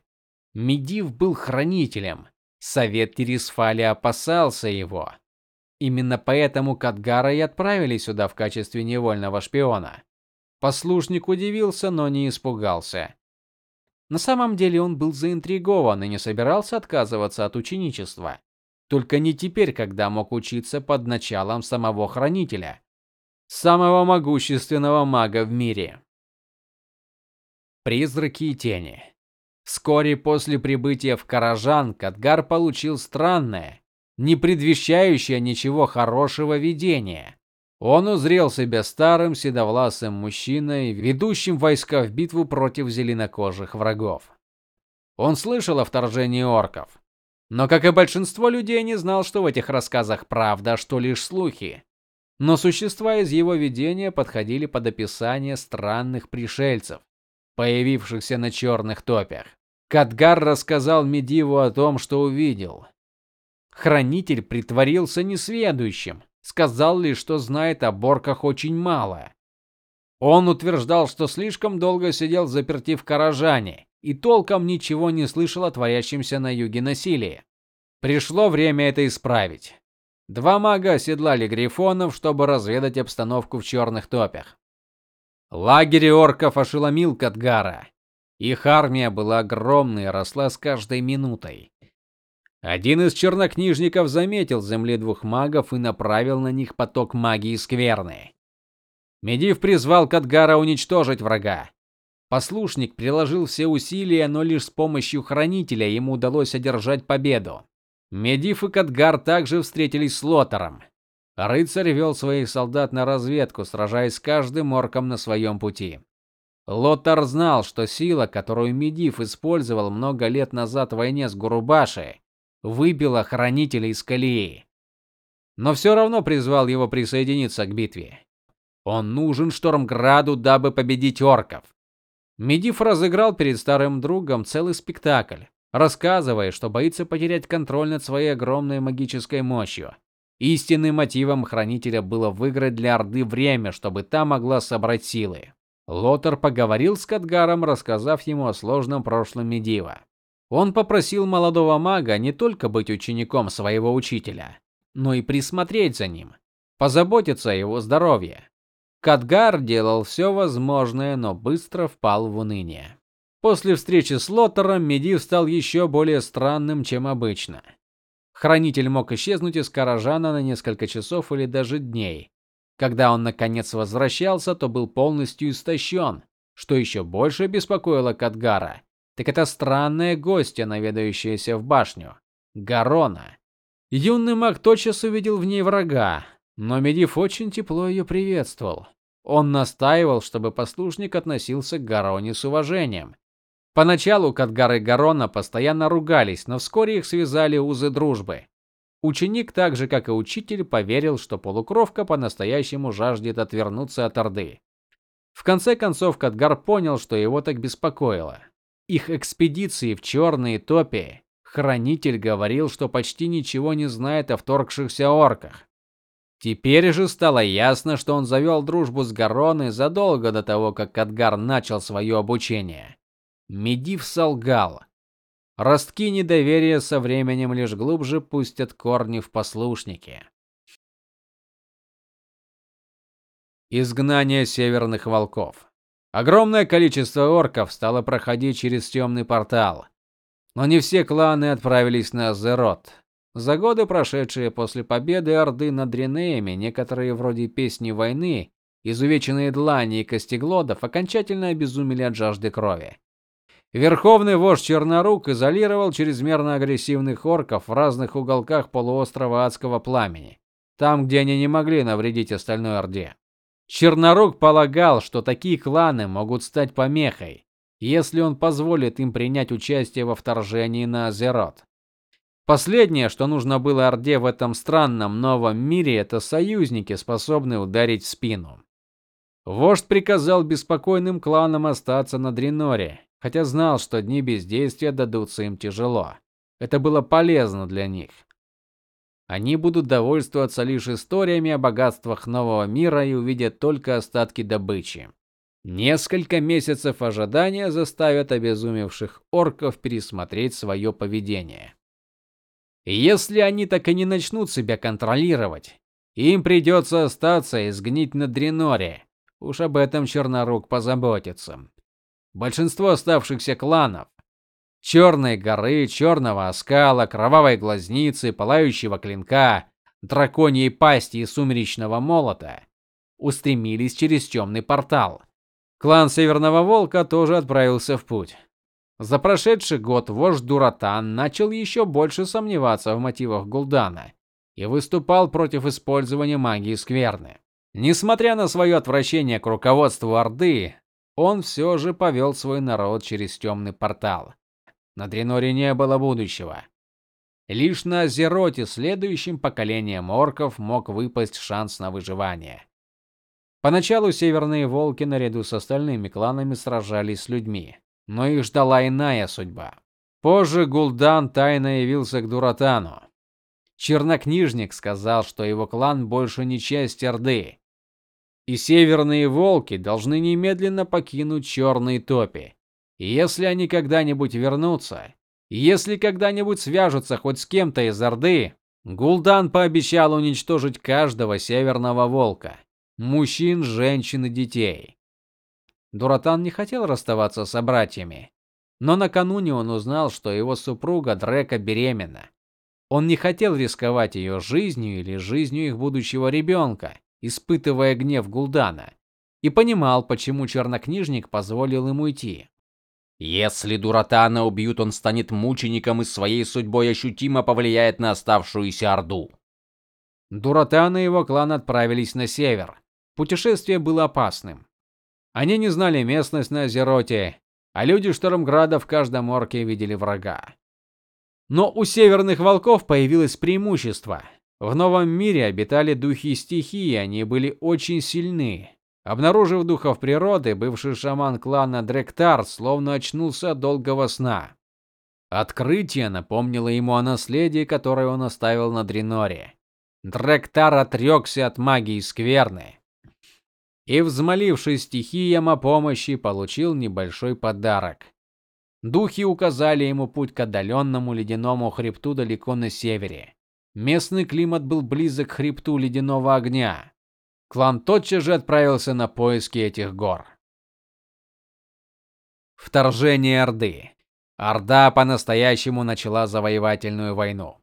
Медив был хранителем, Совет Тересфали опасался его. Именно поэтому Кадгара и отправили сюда в качестве невольного шпиона. Послушник удивился, но не испугался. На самом деле он был заинтригован и не собирался отказываться от ученичества. Только не теперь, когда мог учиться под началом самого хранителя, самого могущественного мага в мире. Призраки и тени. Вскоре после прибытия в Каражан Кадгар получил странное, не предвещающее ничего хорошего видение. Он узрел себя старым седовласым мужчиной, ведущим войска в битву против зеленокожих врагов. Он слышал о вторжении орков, но как и большинство людей не знал, что в этих рассказах правда, а что лишь слухи. Но существа из его видения подходили под описание странных пришельцев, появившихся на черных топях. Кадгар рассказал Медиву о том, что увидел. Хранитель притворился несведущим, сказал лишь, что знает о борках очень мало. Он утверждал, что слишком долго сидел заперти в Каражане и толком ничего не слышал о творящемся на юге насилии. Пришло время это исправить. Два мага оседлали грифонов, чтобы разведать обстановку в черных топях. Лагерь орков ошеломил Кадгара. Их армия была огромной и росла с каждой минутой. Один из чернокнижников заметил земли двух магов и направил на них поток магии скверны. Медив призвал Кадгара уничтожить врага. Послушник приложил все усилия, но лишь с помощью хранителя ему удалось одержать победу. Медив и Кадгар также встретились с Лотером. Рыцарь вел своих солдат на разведку, сражаясь с каждым орком на своем пути. Лотар знал, что сила, которую Медив использовал много лет назад в войне с Гурубаши, выбила хранителя из колеи. Но все равно призвал его присоединиться к битве. Он нужен Штормграду, дабы победить орков. Медив разыграл перед старым другом целый спектакль, рассказывая, что боится потерять контроль над своей огромной магической мощью. Истинным мотивом хранителя было выиграть для Орды время, чтобы та могла собрать силы. Лотар поговорил с Кадгаром, рассказав ему о сложном прошлом Медива. Он попросил молодого мага не только быть учеником своего учителя, но и присмотреть за ним, позаботиться о его здоровье. Кадгар делал все возможное, но быстро впал в уныние. После встречи с Лотером Медив стал еще более странным, чем обычно. Хранитель мог исчезнуть из Каражана на несколько часов или даже дней. Когда он наконец возвращался, то был полностью истощен, что еще больше беспокоило Кадгара. Так это странная гостья, наведающаяся в башню Гарона. Юный маг тотчас увидел в ней врага, но Медив очень тепло ее приветствовал. Он настаивал, чтобы послушник относился к Гароне с уважением. Поначалу Кадгар и Гарона постоянно ругались, но вскоре их связали узы дружбы. Ученик, так же как и учитель, поверил, что полукровка по-настоящему жаждет отвернуться от Орды. В конце концов Кадгар понял, что его так беспокоило. Их экспедиции в Черные топи Хранитель говорил, что почти ничего не знает о вторгшихся орках. Теперь же стало ясно, что он завел дружбу с Гароной задолго до того, как Кадгар начал свое обучение. Медив солгал. Ростки недоверия со временем лишь глубже пустят корни в послушники. Изгнание северных волков. Огромное количество орков стало проходить через темный портал. Но не все кланы отправились на Азерот. За годы, прошедшие после победы Орды над Ренеями, некоторые вроде Песни войны, изувеченные длани и костеглодов, окончательно обезумели от жажды крови. Верховный вождь Чернорук изолировал чрезмерно агрессивных орков в разных уголках полуострова Адского пламени, там, где они не могли навредить остальной орде. Чернорук полагал, что такие кланы могут стать помехой, если он позволит им принять участие во вторжении на Азерот. Последнее, что нужно было Орде в этом странном новом мире это союзники, способные ударить в спину. Вождь приказал беспокойным кланам остаться на Дреноре, хотя знал, что дни бездействия дадутся им тяжело. Это было полезно для них. Они будут довольствоваться лишь историями о богатствах нового мира и увидят только остатки добычи. Несколько месяцев ожидания заставят обезумевших орков пересмотреть свое поведение. Если они так и не начнут себя контролировать, им придется остаться и сгнить на Дреноре. Уж об этом Чернорук позаботится. Большинство оставшихся кланов Черной горы, Черного оскала, Кровавой глазницы, Пылающего клинка, Драконьей пасти и Сумеречного молота устремились через темный портал. Клан Северного Волка тоже отправился в путь. За прошедший год вождь Дуратан начал еще больше сомневаться в мотивах Гулдана и выступал против использования магии скверны. Несмотря на свое отвращение к руководству Орды, он все же повел свой народ через темный портал. На Дреноре не было будущего. Лишь на Азероте следующим поколением орков мог выпасть шанс на выживание. Поначалу северные волки наряду с остальными кланами сражались с людьми, но их ждала иная судьба. Позже Гул'дан тайно явился к Дуратану. Чернокнижник сказал, что его клан больше не часть Орды, и северные волки должны немедленно покинуть Черные топи. Если они когда-нибудь вернутся, если когда-нибудь свяжутся хоть с кем-то из Орды, Гул'дан пообещал уничтожить каждого северного волка мужчин, женщин и детей. Дуратан не хотел расставаться с братьями, но накануне он узнал, что его супруга Дрека беременна. Он не хотел рисковать ее жизнью или жизнью их будущего ребенка, испытывая гнев Гул'дана, и понимал, почему чернокнижник позволил ему уйти. Если Дуратана убьют, он станет мучеником и своей судьбой ощутимо повлияет на оставшуюся орду. Дуратан и его клан отправились на север, Путешествие было опасным. Они не знали местность на Азероте, а люди Штормграда в каждом орке видели врага. Но у северных волков появилось преимущество. В новом мире обитали духи стихии, они были очень сильны. Обнаружив духов природы, бывший шаман клана Дректар словно очнулся от долгого сна. Открытие напомнило ему о наследии, которое он оставил на Дреноре. Дректар отрекся от магии скверны и, взмолившись стихиям о помощи, получил небольшой подарок. Духи указали ему путь к отдаленному ледяному хребту далеко на севере. Местный климат был близок к хребту ледяного огня. Клан тотчас же отправился на поиски этих гор. Вторжение Орды. Орда по-настоящему начала завоевательную войну.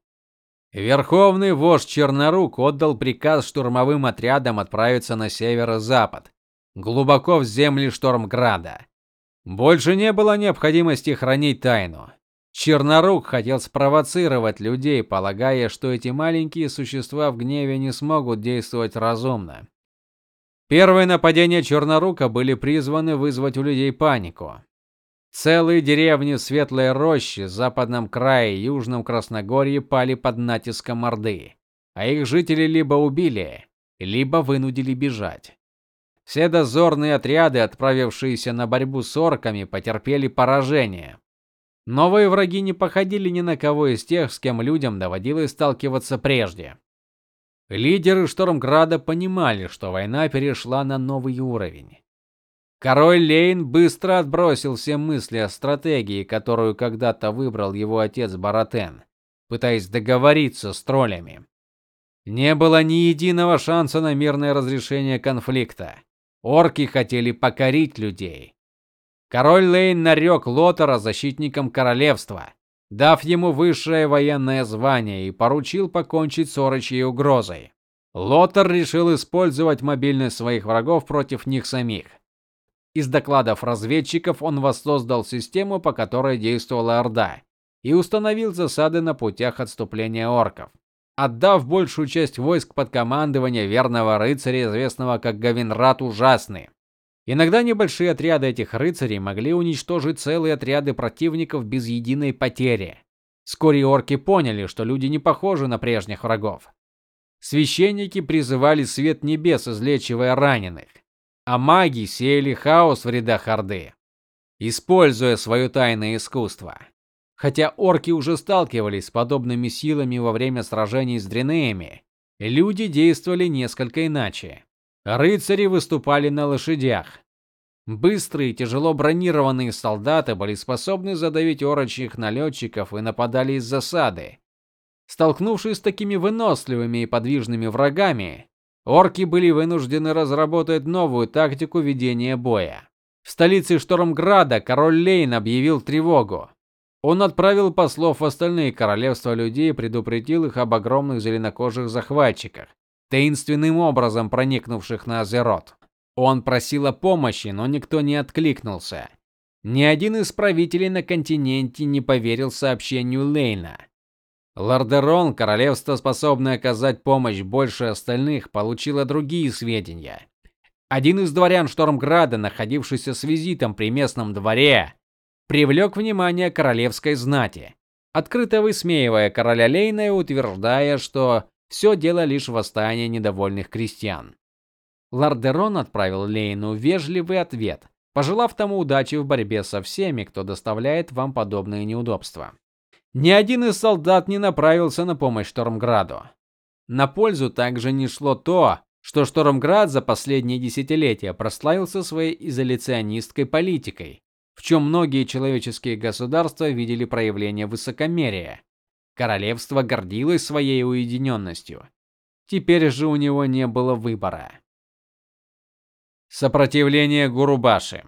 Верховный вождь Чернорук отдал приказ штурмовым отрядам отправиться на северо-запад, глубоко в земли Штормграда. Больше не было необходимости хранить тайну. Чернорук хотел спровоцировать людей, полагая, что эти маленькие существа в гневе не смогут действовать разумно. Первые нападения Чернорука были призваны вызвать у людей панику. Целые деревни в Светлой Роще, западном крае и Южном Красногорье пали под натиском Орды, а их жители либо убили, либо вынудили бежать. Все дозорные отряды, отправившиеся на борьбу с орками, потерпели поражение. Новые враги не походили ни на кого из тех, с кем людям доводилось сталкиваться прежде. Лидеры Штормграда понимали, что война перешла на новый уровень. Король Лейн быстро отбросил все мысли о стратегии, которую когда-то выбрал его отец Баратен, пытаясь договориться с троллями. Не было ни единого шанса на мирное разрешение конфликта. Орки хотели покорить людей. Король Лейн нарек Лотера защитником королевства, дав ему высшее военное звание и поручил покончить с орочьей угрозой. Лотер решил использовать мобильность своих врагов против них самих. Из докладов разведчиков он воссоздал систему, по которой действовала Орда, и установил засады на путях отступления орков. Отдав большую часть войск под командование верного рыцаря, известного как Гавинрат Ужасный. Иногда небольшие отряды этих рыцарей могли уничтожить целые отряды противников без единой потери. Вскоре орки поняли, что люди не похожи на прежних врагов. Священники призывали свет небес, излечивая раненых а маги сеяли хаос в рядах Орды, используя свое тайное искусство. Хотя орки уже сталкивались с подобными силами во время сражений с дренеями, люди действовали несколько иначе. Рыцари выступали на лошадях. Быстрые, тяжело бронированные солдаты были способны задавить орочьих налетчиков и нападали из засады. Столкнувшись с такими выносливыми и подвижными врагами, Орки были вынуждены разработать новую тактику ведения боя. В столице Штормграда король Лейн объявил тревогу. Он отправил послов в остальные королевства людей и предупредил их об огромных зеленокожих захватчиках, таинственным образом проникнувших на Азерот. Он просил о помощи, но никто не откликнулся. Ни один из правителей на континенте не поверил сообщению Лейна. Лордерон, королевство, способное оказать помощь больше остальных, получило другие сведения. Один из дворян Штормграда, находившийся с визитом при местном дворе, привлек внимание королевской знати, открыто высмеивая короля Лейна и утверждая, что все дело лишь в восстании недовольных крестьян. Лордерон отправил Лейну вежливый ответ, пожелав тому удачи в борьбе со всеми, кто доставляет вам подобные неудобства. Ни один из солдат не направился на помощь Штормграду. На пользу также не шло то, что Штормград за последние десятилетия прославился своей изоляционистской политикой, в чем многие человеческие государства видели проявление высокомерия. Королевство гордилось своей уединенностью. Теперь же у него не было выбора. Сопротивление Гурубаши.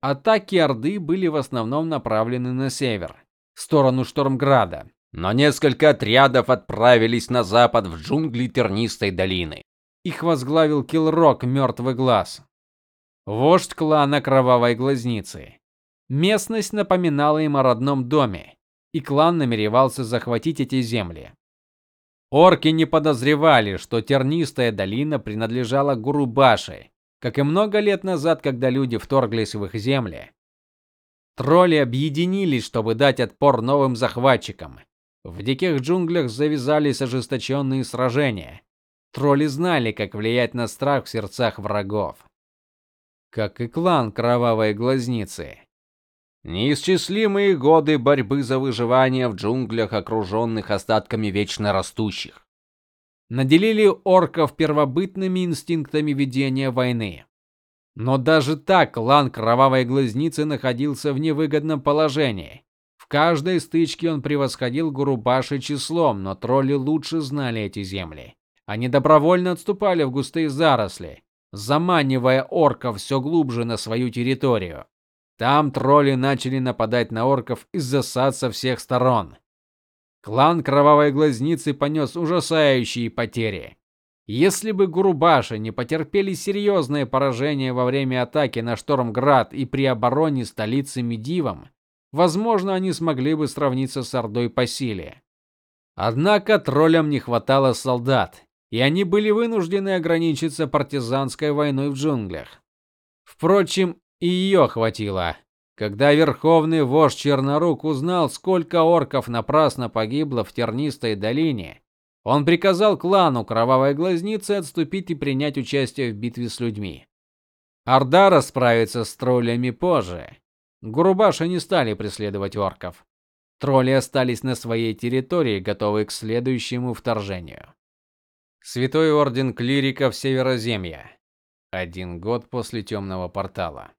Атаки Орды были в основном направлены на север в сторону Штормграда, но несколько отрядов отправились на запад в джунгли Тернистой долины. Их возглавил Килрок Мертвый глаз, вождь клана Кровавой глазницы. Местность напоминала им о родном доме, и клан намеревался захватить эти земли. Орки не подозревали, что Тернистая долина принадлежала Гурубаши, как и много лет назад, когда люди вторглись в их земли. Тролли объединились, чтобы дать отпор новым захватчикам. В диких джунглях завязались ожесточенные сражения. Тролли знали, как влиять на страх в сердцах врагов. Как и клан Кровавой глазницы. Неисчислимые годы борьбы за выживание в джунглях, окруженных остатками вечно растущих, наделили орков первобытными инстинктами ведения войны. Но даже так клан Кровавой Глазницы находился в невыгодном положении. В каждой стычке он превосходил Гурубаши числом, но тролли лучше знали эти земли. Они добровольно отступали в густые заросли, заманивая орков все глубже на свою территорию. Там тролли начали нападать на орков из засад со всех сторон. Клан Кровавой Глазницы понес ужасающие потери. Если бы Гурубаши не потерпели серьезное поражение во время атаки на Штормград и при обороне столицы Медивом, возможно, они смогли бы сравниться с Ордой по силе. Однако троллям не хватало солдат, и они были вынуждены ограничиться партизанской войной в джунглях. Впрочем, и ее хватило. Когда верховный вождь Чернорук узнал, сколько орков напрасно погибло в тернистой долине, он приказал клану Кровавой Глазницы отступить и принять участие в битве с людьми. Орда расправится с троллями позже. Гурубаши не стали преследовать орков. Тролли остались на своей территории, готовые к следующему вторжению. Святой орден клириков Североземья. Один год после темного портала.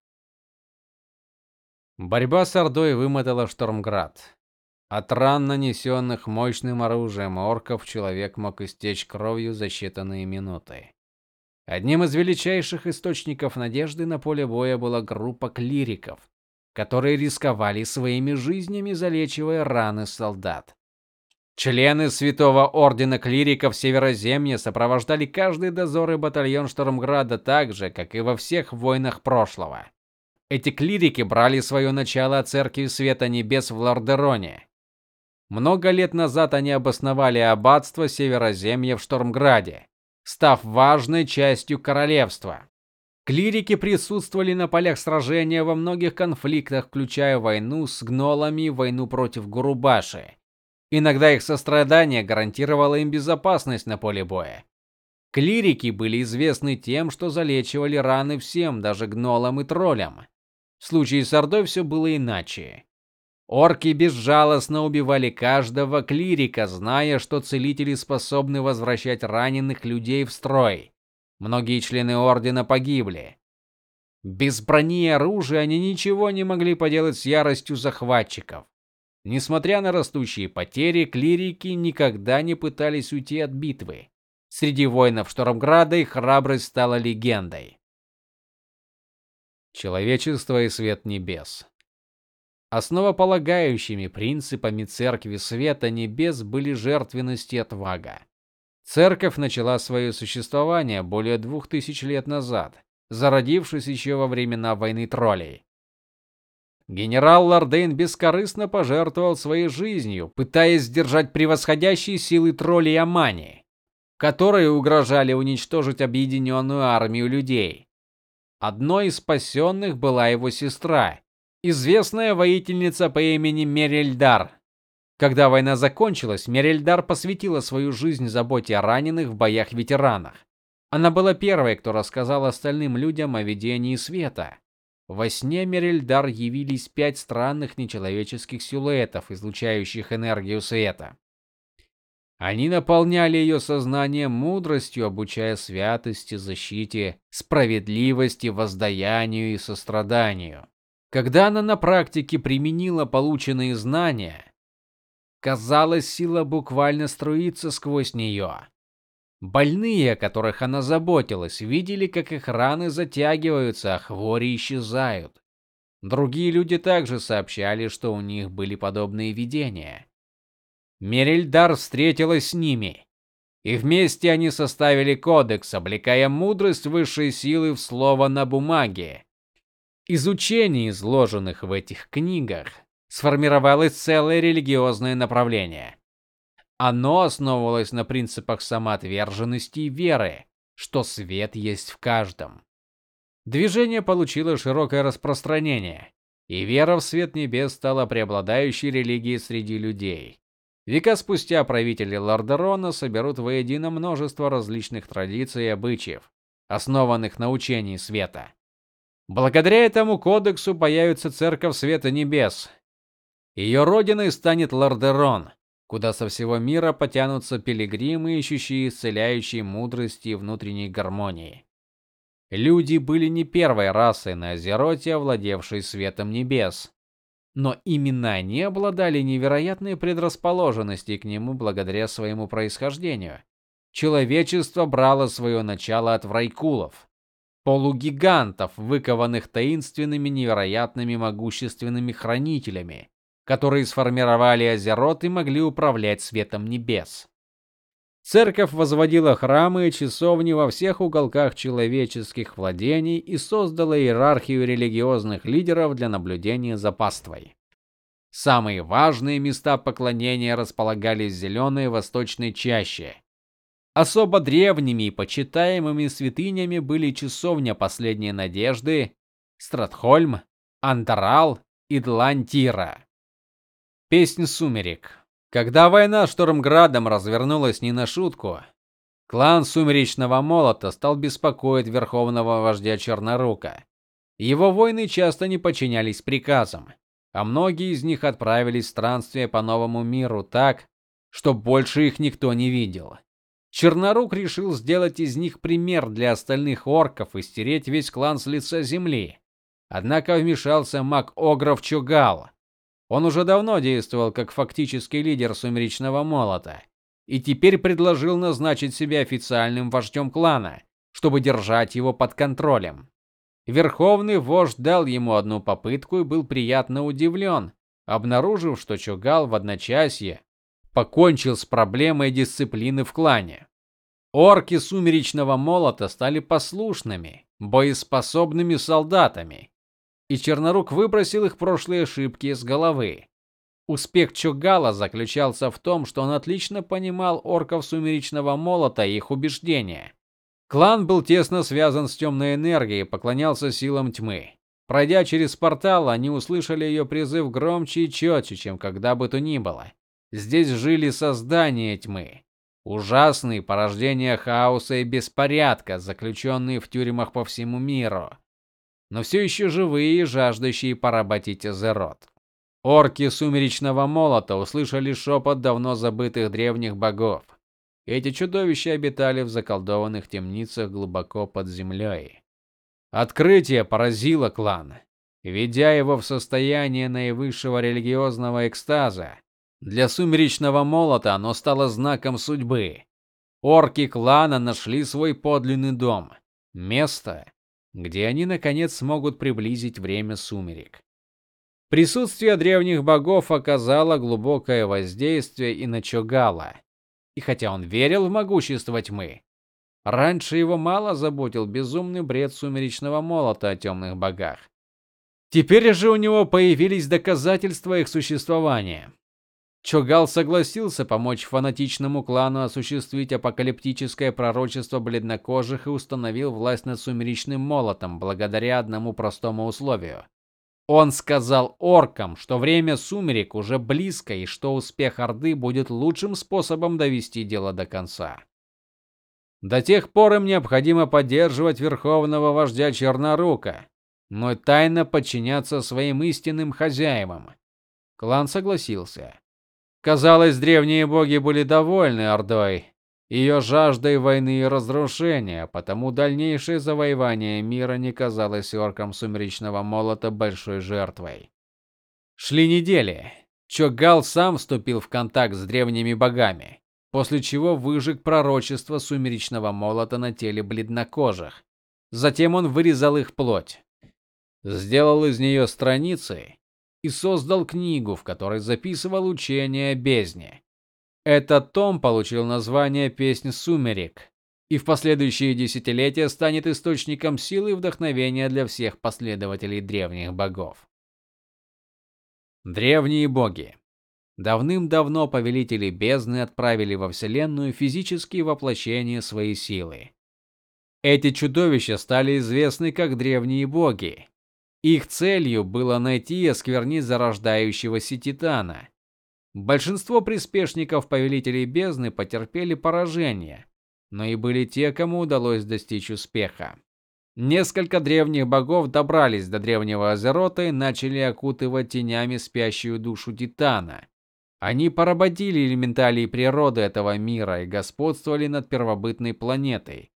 Борьба с ордой вымотала Штормград. От ран, нанесенных мощным оружием орков, человек мог истечь кровью за считанные минуты. Одним из величайших источников надежды на поле боя была группа клириков, которые рисковали своими жизнями, залечивая раны солдат. Члены Святого ордена клириков Североземья сопровождали каждый дозор и батальон Штормграда так же, как и во всех войнах прошлого. Эти клирики брали свое начало от Церкви Света Небес в Лордероне. Много лет назад они обосновали аббатство Североземья в Штормграде, став важной частью королевства. Клирики присутствовали на полях сражения во многих конфликтах, включая войну с гнолами войну против Гурубаши. Иногда их сострадание гарантировало им безопасность на поле боя. Клирики были известны тем, что залечивали раны всем, даже гнолам и троллям. В случае с Ордой все было иначе. Орки безжалостно убивали каждого клирика, зная, что целители способны возвращать раненых людей в строй. Многие члены ордена погибли. Без брони и оружия они ничего не могли поделать с яростью захватчиков. Несмотря на растущие потери, клирики никогда не пытались уйти от битвы. Среди воинов Штормграда их храбрость стала легендой. Человечество и свет небес. Основополагающими принципами церкви света небес были жертвенность и отвага. Церковь начала свое существование более двух тысяч лет назад, зародившись еще во времена войны троллей. Генерал Лордейн бескорыстно пожертвовал своей жизнью, пытаясь сдержать превосходящие силы троллей Амани, которые угрожали уничтожить объединенную армию людей. Одной из спасенных была его сестра, известная воительница по имени Мерельдар. Когда война закончилась, Мерельдар посвятила свою жизнь заботе о раненых в боях-ветеранах. Она была первой, кто рассказал остальным людям о видении света. Во сне Мерельдар явились пять странных нечеловеческих силуэтов, излучающих энергию света. Они наполняли ее сознание мудростью, обучая святости, защите, справедливости, воздаянию и состраданию. Когда она на практике применила полученные знания, казалось, сила буквально струится сквозь нее. Больные, о которых она заботилась, видели, как их раны затягиваются, а хвори исчезают. Другие люди также сообщали, что у них были подобные видения. Мерельдар встретилась с ними, и вместе они составили кодекс, облекая мудрость высшей силы в слово на бумаге. Изучение изложенных в этих книгах сформировалось целое религиозное направление. Оно основывалось на принципах самоотверженности и веры, что свет есть в каждом. Движение получило широкое распространение, и вера в свет небес стала преобладающей религией среди людей. Века спустя правители Лордерона соберут воедино множество различных традиций и обычаев, основанных на учении света. Благодаря этому кодексу появится церковь Света Небес. Ее родиной станет Лордерон, куда со всего мира потянутся пилигримы, ищущие исцеляющей мудрости и внутренней гармонии. Люди были не первой расой на Азероте, овладевшей светом небес, но именно они обладали невероятной предрасположенностью к нему благодаря своему происхождению. человечество брало свое начало от врайкулов, полугигантов, выкованных таинственными невероятными могущественными хранителями, которые сформировали Азерот и могли управлять светом небес. Церковь возводила храмы и часовни во всех уголках человеческих владений и создала иерархию религиозных лидеров для наблюдения за паствой. Самые важные места поклонения располагались в зеленой восточной чаще. Особо древними и почитаемыми святынями были часовня Последней Надежды, Стратхольм, Антарал и Длантира. Песнь сумерек. Когда война Штормградом развернулась не на шутку, клан Сумеречного Молота стал беспокоить верховного вождя Чернорука. Его воины часто не подчинялись приказам, а многие из них отправились в странствие по новому миру так, что больше их никто не видел. Чернорук решил сделать из них пример для остальных орков и стереть весь клан с лица земли. Однако вмешался маг Огров Чугал, он уже давно действовал как фактический лидер Сумеречного Молота и теперь предложил назначить себя официальным вождем клана, чтобы держать его под контролем. Верховный вождь дал ему одну попытку и был приятно удивлен, обнаружив, что Чугал в одночасье покончил с проблемой дисциплины в клане. Орки Сумеречного Молота стали послушными, боеспособными солдатами и Чернорук выбросил их прошлые ошибки из головы. Успех Чугала заключался в том, что он отлично понимал орков Сумеречного Молота и их убеждения. Клан был тесно связан с темной энергией и поклонялся силам тьмы. Пройдя через портал, они услышали ее призыв громче и четче, чем когда бы то ни было. Здесь жили создания тьмы, ужасные порождения хаоса и беспорядка, заключенные в тюрьмах по всему миру но все еще живые и жаждущие поработить Азерот. Орки Сумеречного Молота услышали шепот давно забытых древних богов. Эти чудовища обитали в заколдованных темницах глубоко под землей. Открытие поразило клан, ведя его в состояние наивысшего религиозного экстаза. Для Сумеречного Молота оно стало знаком судьбы. Орки клана нашли свой подлинный дом, место, где они наконец смогут приблизить время сумерек. Присутствие древних богов оказало глубокое воздействие и на Чогала. И хотя он верил в могущество тьмы, раньше его мало заботил безумный бред сумеречного молота о темных богах. Теперь же у него появились доказательства их существования. Чогал согласился помочь фанатичному клану осуществить апокалиптическое пророчество бледнокожих и установил власть над сумеречным молотом благодаря одному простому условию. Он сказал оркам, что время сумерек уже близко и что успех Орды будет лучшим способом довести дело до конца. До тех пор им необходимо поддерживать верховного вождя Чернорука, но тайно подчиняться своим истинным хозяевам. Клан согласился. Казалось, древние боги были довольны Ордой, ее жаждой войны и разрушения, потому дальнейшее завоевание мира не казалось оркам Сумеречного Молота большой жертвой. Шли недели. Чогал сам вступил в контакт с древними богами, после чего выжег пророчество Сумеречного Молота на теле бледнокожих. Затем он вырезал их плоть, сделал из нее страницы и создал книгу, в которой записывал учения о бездне. Этот том получил название Песнь сумерек и в последующие десятилетия станет источником силы и вдохновения для всех последователей древних богов. Древние боги. Давным-давно повелители бездны отправили во вселенную физические воплощения своей силы. Эти чудовища стали известны как древние боги, их целью было найти и осквернить зарождающегося титана. Большинство приспешников повелителей бездны потерпели поражение, но и были те, кому удалось достичь успеха. Несколько древних богов добрались до древнего Азерота и начали окутывать тенями спящую душу титана. Они поработили элементалей природы этого мира и господствовали над первобытной планетой.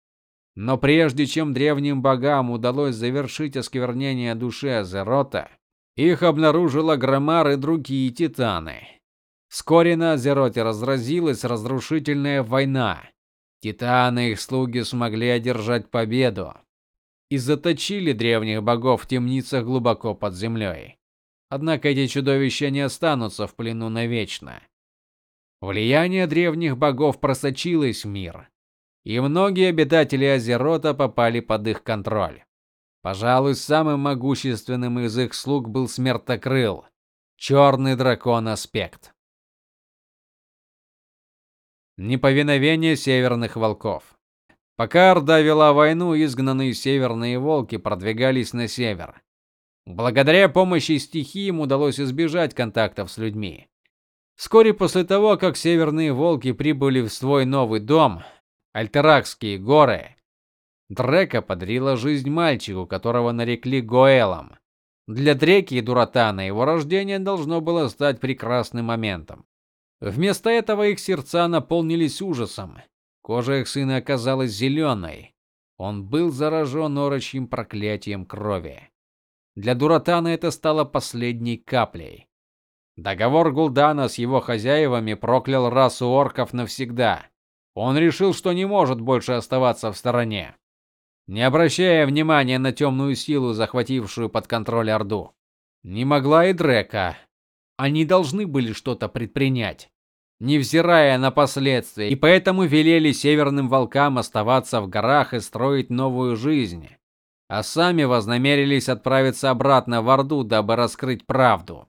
Но прежде чем древним богам удалось завершить осквернение души Азерота, их обнаружила Громар и другие титаны. Вскоре на Азероте разразилась разрушительная война. Титаны и их слуги смогли одержать победу и заточили древних богов в темницах глубоко под землей. Однако эти чудовища не останутся в плену навечно. Влияние древних богов просочилось в мир, и многие обитатели Азерота попали под их контроль. Пожалуй, самым могущественным из их слуг был Смертокрыл, черный дракон Аспект. Неповиновение северных волков. Пока Орда вела войну, изгнанные северные волки продвигались на север. Благодаря помощи стихии им удалось избежать контактов с людьми. Вскоре после того, как северные волки прибыли в свой новый дом, Альтеракские горы, Дрека подарила жизнь мальчику, которого нарекли Гоэлом. Для Дреки и Дуратана его рождение должно было стать прекрасным моментом. Вместо этого их сердца наполнились ужасом. Кожа их сына оказалась зеленой. Он был заражен орочьим проклятием крови. Для Дуратана это стало последней каплей. Договор Гулдана с его хозяевами проклял расу орков навсегда. Он решил, что не может больше оставаться в стороне, не обращая внимания на темную силу, захватившую под контроль Орду. Не могла и Дрека. Они должны были что-то предпринять невзирая на последствия, и поэтому велели северным волкам оставаться в горах и строить новую жизнь, а сами вознамерились отправиться обратно в Орду, дабы раскрыть правду.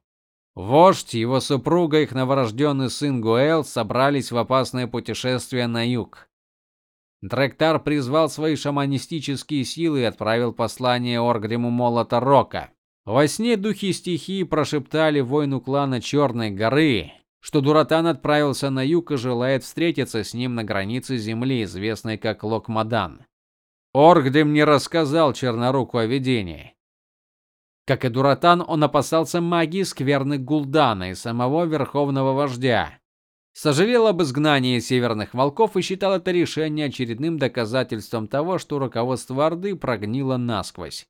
Вождь, его супруга их новорожденный сын Гуэл собрались в опасное путешествие на юг. Дректар призвал свои шаманистические силы и отправил послание Оргриму Молота Рока. Во сне духи стихии прошептали воину клана Черной горы, что Дуратан отправился на юг и желает встретиться с ним на границе земли, известной как Локмадан. Оргдем не рассказал Черноруку о видении. Как и Дуратан, он опасался магии скверны Гулдана и самого верховного вождя. Сожалел об изгнании северных волков и считал это решение очередным доказательством того, что руководство Орды прогнило насквозь.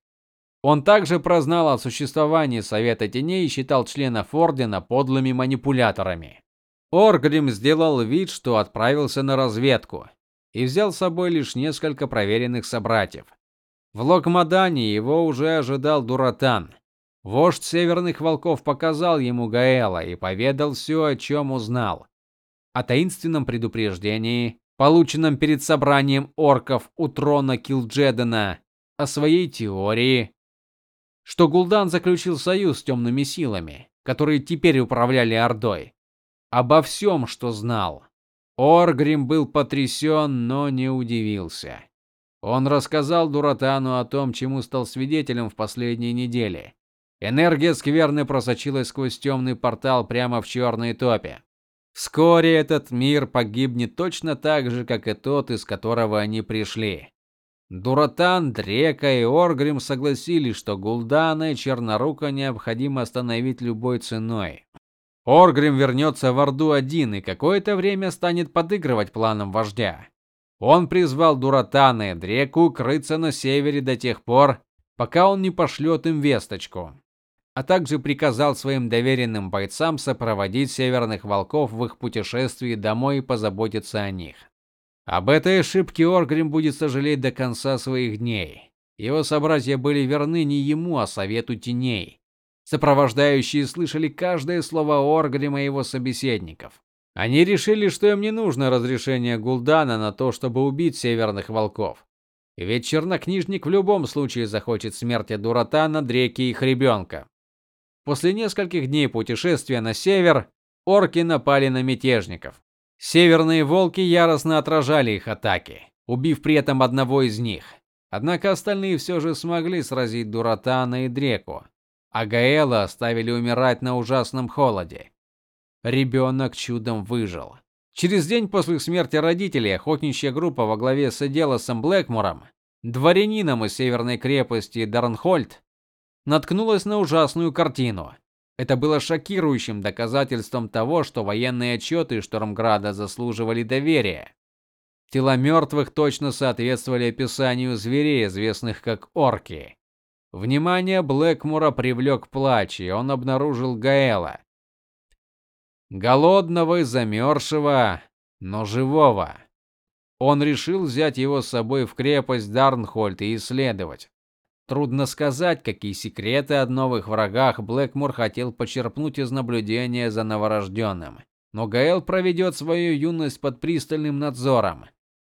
Он также прознал о существовании Совета Теней и считал членов ордена подлыми манипуляторами. Оргрим сделал вид, что отправился на разведку и взял с собой лишь несколько проверенных собратьев. В Локмадане его уже ожидал Дуратан. Вождь северных волков показал ему Гаэла и поведал все, о чем узнал. О таинственном предупреждении, полученном перед собранием орков у трона Килджедена, о своей теории, что Гул'дан заключил союз с темными силами, которые теперь управляли Ордой. Обо всем, что знал. Оргрим был потрясен, но не удивился. Он рассказал Дуратану о том, чему стал свидетелем в последние недели. Энергия скверны просочилась сквозь темный портал прямо в черной топе. Вскоре этот мир погибнет точно так же, как и тот, из которого они пришли. Дуратан, Дрека и Оргрим согласились, что Гул'дана и Чернорука необходимо остановить любой ценой. Оргрим вернется в Орду один и какое-то время станет подыгрывать планам вождя. Он призвал Дуратана и Дреку крыться на севере до тех пор, пока он не пошлет им весточку, а также приказал своим доверенным бойцам сопроводить северных волков в их путешествии домой и позаботиться о них. Об этой ошибке Оргрим будет сожалеть до конца своих дней. Его собратья были верны не ему, а совету теней. Сопровождающие слышали каждое слово Оргрима и его собеседников. Они решили, что им не нужно разрешение Гул'дана на то, чтобы убить северных волков. Ведь чернокнижник в любом случае захочет смерти Дуратана, Дреки и их ребенка. После нескольких дней путешествия на север орки напали на мятежников. Северные волки яростно отражали их атаки, убив при этом одного из них. Однако остальные все же смогли сразить Дуратана и Дреку, а Гаэла оставили умирать на ужасном холоде. Ребенок чудом выжил. Через день после смерти родителей охотничья группа во главе с Эделосом Блэкмором, дворянином из северной крепости Дарнхольд, наткнулась на ужасную картину. Это было шокирующим доказательством того, что военные отчеты Штормграда заслуживали доверия. Тела мертвых точно соответствовали описанию зверей, известных как орки. Внимание Блэкмура привлек плач, и он обнаружил Гаэла. Голодного и замерзшего, но живого. Он решил взять его с собой в крепость Дарнхольд и исследовать. Трудно сказать, какие секреты о новых врагах Блэкмор хотел почерпнуть из наблюдения за новорожденным. Но Гаэл проведет свою юность под пристальным надзором.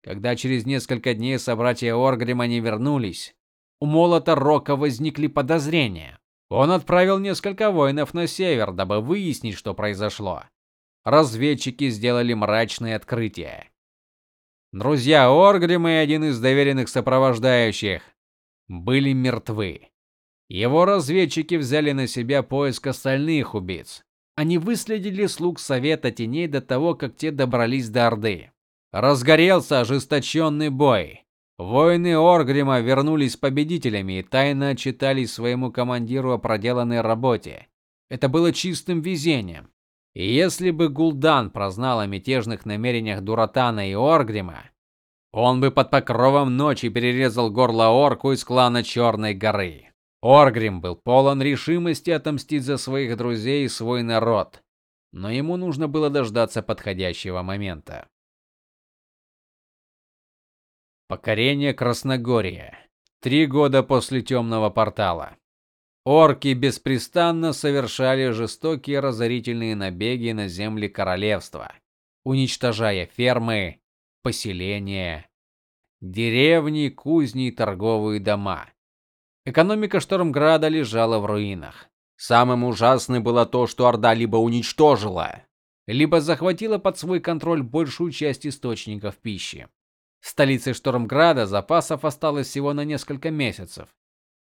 Когда через несколько дней собратья Оргрима не вернулись, у Молота Рока возникли подозрения. Он отправил несколько воинов на север, дабы выяснить, что произошло. Разведчики сделали мрачное открытие. Друзья Оргрима и один из доверенных сопровождающих были мертвы. Его разведчики взяли на себя поиск остальных убийц. Они выследили слуг Совета Теней до того, как те добрались до Орды. Разгорелся ожесточенный бой. Воины Оргрима вернулись победителями и тайно отчитались своему командиру о проделанной работе. Это было чистым везением. И если бы Гул'дан прознал о мятежных намерениях Дуратана и Оргрима, он бы под покровом ночи перерезал горло орку из клана Черной горы. Оргрим был полон решимости отомстить за своих друзей и свой народ, но ему нужно было дождаться подходящего момента. Покорение Красногория. Три года после темного портала. Орки беспрестанно совершали жестокие разорительные набеги на земли королевства, уничтожая фермы, поселения, деревни, кузни и торговые дома. Экономика Штормграда лежала в руинах. Самым ужасным было то, что Орда либо уничтожила, либо захватила под свой контроль большую часть источников пищи. В столице Штормграда запасов осталось всего на несколько месяцев.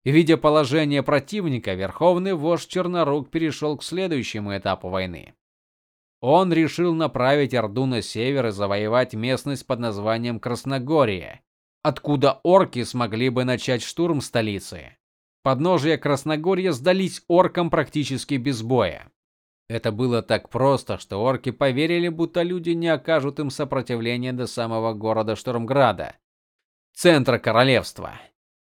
Видя положение противника, верховный вождь Чернорук перешел к следующему этапу войны. Он решил направить орду на север и завоевать местность под названием Красногорье, откуда орки смогли бы начать штурм столицы. Подножия Красногорья сдались оркам практически без боя. Это было так просто, что орки поверили, будто люди не окажут им сопротивления до самого города Штормграда, центра королевства.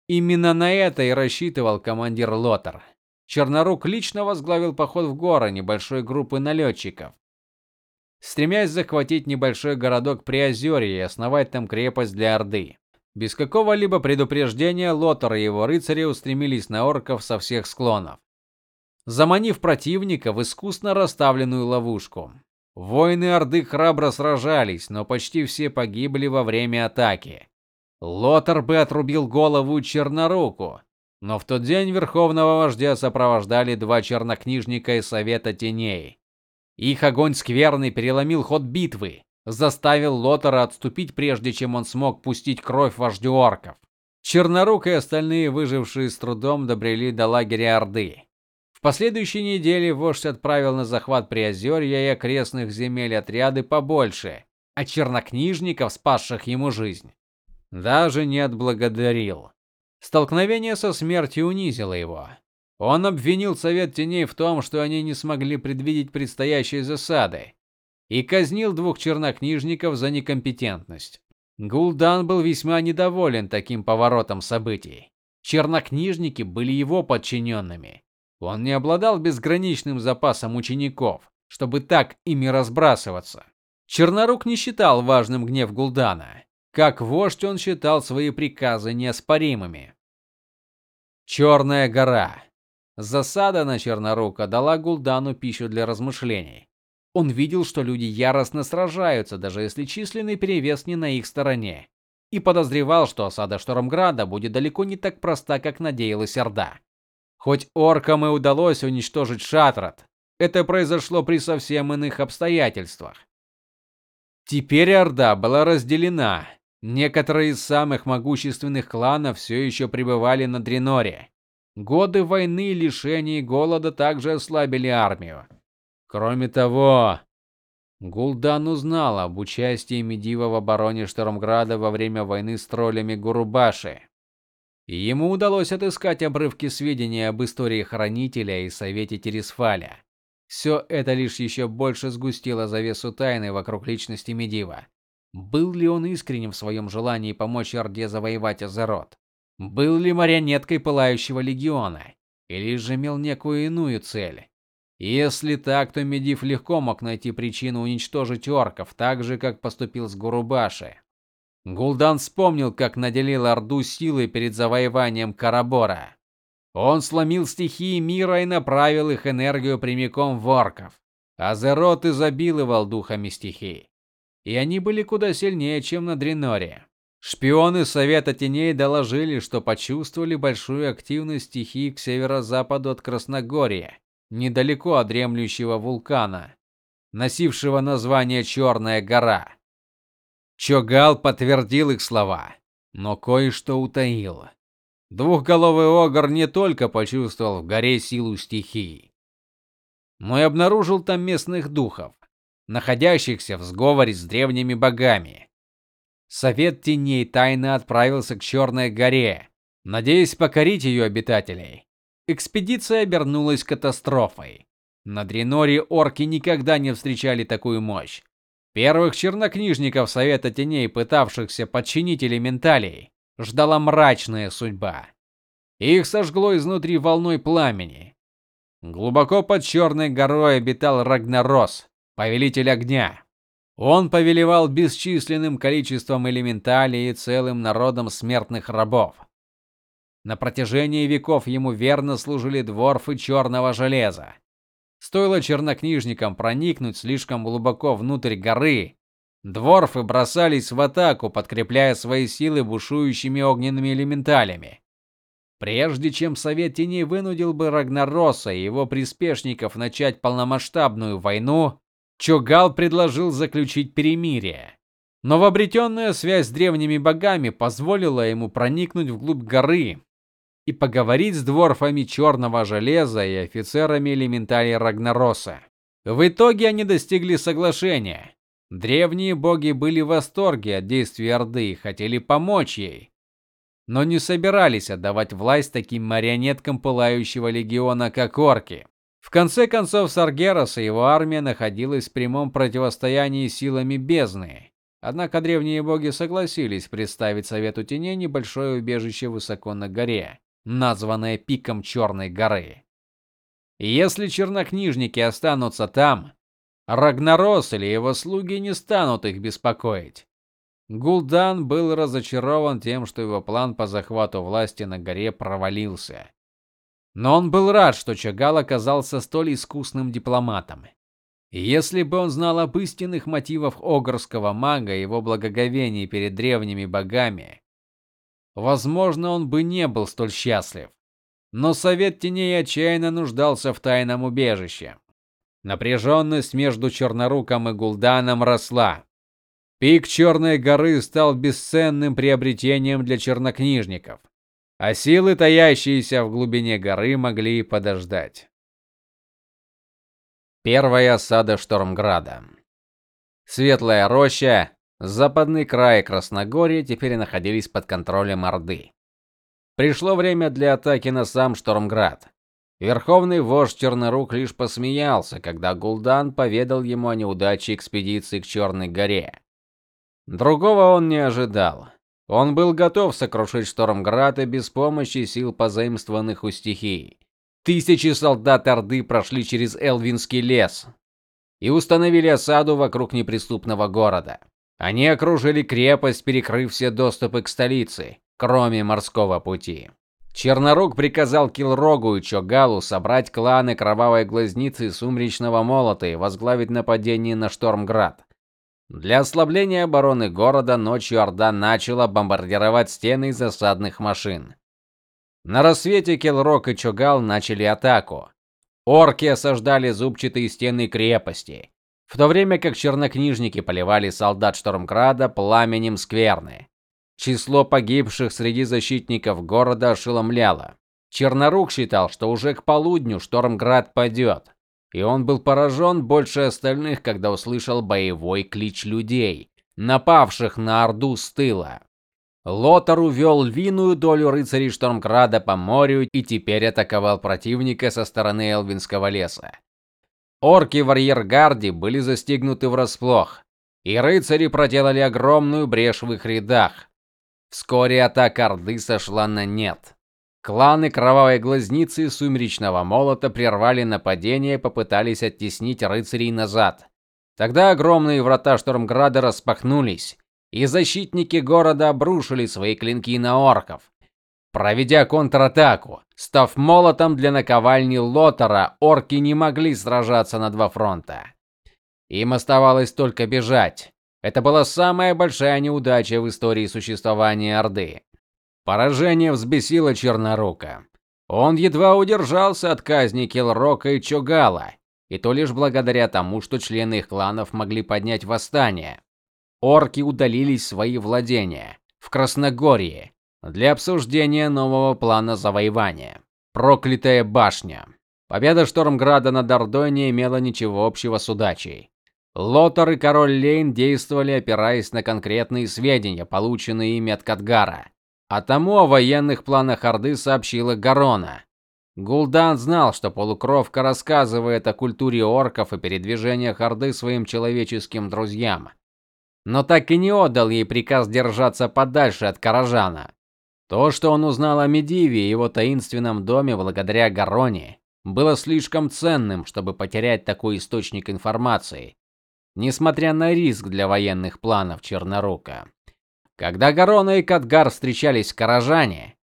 Именно на это и рассчитывал командир Лотар. Чернорук лично возглавил поход в горы небольшой группы налетчиков, стремясь захватить небольшой городок Приозерье и основать там крепость для орды. Без какого-либо предупреждения Лотар и его рыцари устремились на орков со всех склонов заманив противника в искусно расставленную ловушку. Воины Орды храбро сражались, но почти все погибли во время атаки. Лотар бы отрубил голову Черноруку, но в тот день верховного вождя сопровождали два чернокнижника из Совета Теней. Их огонь скверный переломил ход битвы, заставил Лотара отступить прежде чем он смог пустить кровь вождю орков. Чернорук и остальные выжившие с трудом добрели до лагеря Орды. В последующей неделе вождь отправил на захват Приозерья и окрестных земель отряды побольше, а чернокнижников, спасших ему жизнь, даже не отблагодарил. Столкновение со смертью унизило его. Он обвинил Совет Теней в том, что они не смогли предвидеть предстоящие засады, и казнил двух чернокнижников за некомпетентность. Гул'дан был весьма недоволен таким поворотом событий. Чернокнижники были его подчиненными, он не обладал безграничным запасом учеников, чтобы так ими разбрасываться. Чернорук не считал важным гнев Гул'дана. Как вождь он считал свои приказы неоспоримыми. Черная гора. Засада на Чернорука дала Гул'дану пищу для размышлений. Он видел, что люди яростно сражаются, даже если численный перевес не на их стороне, и подозревал, что осада Штормграда будет далеко не так проста, как надеялась Орда. Хоть оркам и удалось уничтожить Шатрат, это произошло при совсем иных обстоятельствах. Теперь Орда была разделена. Некоторые из самых могущественных кланов все еще пребывали на Дреноре. Годы войны, лишений и голода также ослабили армию. Кроме того, Гул'дан узнал об участии Медива в обороне Штормграда во время войны с троллями Гурубаши и ему удалось отыскать обрывки сведений об истории хранителя и совете Тересфаля. Все это лишь еще больше сгустило завесу тайны вокруг личности Медива. Был ли он искренним в своем желании помочь Орде завоевать Азерот? Был ли марионеткой пылающего легиона или же имел некую иную цель? Если так, то Медив легко мог найти причину уничтожить орков, так же как поступил с Гурубаши. Гул'дан вспомнил, как наделил Орду силой перед завоеванием Карабора. Он сломил стихии мира и направил их энергию прямиком в орков. Азерот изобиловал духами стихий, и они были куда сильнее, чем на Дреноре. Шпионы Совета Теней доложили, что почувствовали большую активность стихий к северо-западу от Красногорья, недалеко от дремлющего вулкана, носившего название Черная гора. Чогал подтвердил их слова, но кое-что утаил. Двухголовый огр не только почувствовал в горе силу стихий, но и обнаружил там местных духов, находящихся в сговоре с древними богами. Совет теней тайно отправился к Черной горе, надеясь покорить ее обитателей. Экспедиция обернулась катастрофой. На Дреноре орки никогда не встречали такую мощь. Первых чернокнижников Совета теней, пытавшихся подчинить элементалей, ждала мрачная судьба. Их сожгло изнутри волной пламени. Глубоко под Черной горой обитал Рагнарос, повелитель огня. Он повелевал бесчисленным количеством элементалей и целым народом смертных рабов. На протяжении веков ему верно служили дворфы черного железа. Стоило чернокнижникам проникнуть слишком глубоко внутрь горы, дворфы бросались в атаку, подкрепляя свои силы бушующими огненными элементалями. Прежде чем Совет Теней вынудил бы Рагнароса и его приспешников начать полномасштабную войну, Чогал предложил заключить перемирие. Но в обретенная связь с древними богами позволила ему проникнуть вглубь горы и поговорить с дворфами черного железа и офицерами элементалей Рагнароса. В итоге они достигли соглашения. Древние боги были в восторге от действий Орды и хотели помочь ей, но не собирались отдавать власть таким марионеткам пылающего легиона, как орки. В конце концов, Саргерас и его армия находилась в прямом противостоянии силами бездны. Однако древние боги согласились представить Совету Теней небольшое убежище высоко на горе, названное пиком Черной горы. Если чернокнижники останутся там, Рагнарос или его слуги не станут их беспокоить. Гул'дан был разочарован тем, что его план по захвату власти на горе провалился. Но он был рад, что Чагал оказался столь искусным дипломатом. если бы он знал об истинных мотивах огрского мага и его благоговении перед древними богами, возможно, он бы не был столь счастлив. Но совет теней отчаянно нуждался в тайном убежище. Напряженность между Черноруком и Гул'даном росла. Пик Черной горы стал бесценным приобретением для чернокнижников а силы, таящиеся в глубине горы, могли подождать. Первая осада Штормграда. Светлая роща, западный край Красногорья теперь находились под контролем Орды. Пришло время для атаки на сам Штормград. Верховный вождь Чернорук лишь посмеялся, когда Гул'дан поведал ему о неудаче экспедиции к Черной горе. Другого он не ожидал. Он был готов сокрушить Штормград и без помощи сил позаимствованных у стихий. Тысячи солдат Орды прошли через Элвинский лес и установили осаду вокруг неприступного города. Они окружили крепость, перекрыв все доступы к столице, кроме морского пути. Чернорук приказал Килрогу и Чогалу собрать кланы Кровавой Глазницы и Сумречного Молота и возглавить нападение на Штормград. Для ослабления обороны города ночью Орда начала бомбардировать стены засадных машин. На рассвете Келрок и Чогал начали атаку. Орки осаждали зубчатые стены крепости, в то время как чернокнижники поливали солдат Штормграда пламенем скверны. Число погибших среди защитников города ошеломляло. Чернорук считал, что уже к полудню Штормград падет. И он был поражен больше остальных, когда услышал боевой клич людей, напавших на Орду с тыла. Лотар увел львиную долю рыцарей Штормграда по морю и теперь атаковал противника со стороны Элвинского леса. Орки в арьергарде были застигнуты врасплох, и рыцари проделали огромную брешь в их рядах. Вскоре атака Орды сошла на нет. Кланы Кровавой Глазницы и Сумеречного Молота прервали нападение и попытались оттеснить рыцарей назад. Тогда огромные врата Штормграда распахнулись, и защитники города обрушили свои клинки на орков. Проведя контратаку, став молотом для наковальни Лотера, орки не могли сражаться на два фронта. Им оставалось только бежать. Это была самая большая неудача в истории существования Орды. Поражение взбесило Чернорука. Он едва удержался от казни Килрока и Чогала, и то лишь благодаря тому, что члены их кланов могли поднять восстание. Орки удалились в свои владения в Красногорье для обсуждения нового плана завоевания. Проклятая башня. Победа Штормграда над Ордой не имела ничего общего с удачей. Лотар и король Лейн действовали опираясь на конкретные сведения, полученные ими от Кадгара. А тому о военных планах Орды сообщила Гарона. Гул'дан знал, что полукровка рассказывает о культуре орков и передвижениях Орды своим человеческим друзьям. Но так и не отдал ей приказ держаться подальше от Каражана. То, что он узнал о Медиве и его таинственном доме благодаря Гароне, было слишком ценным, чтобы потерять такой источник информации, несмотря на риск для военных планов Чернорука. Когда Гарона и Кадгар встречались в Каражане,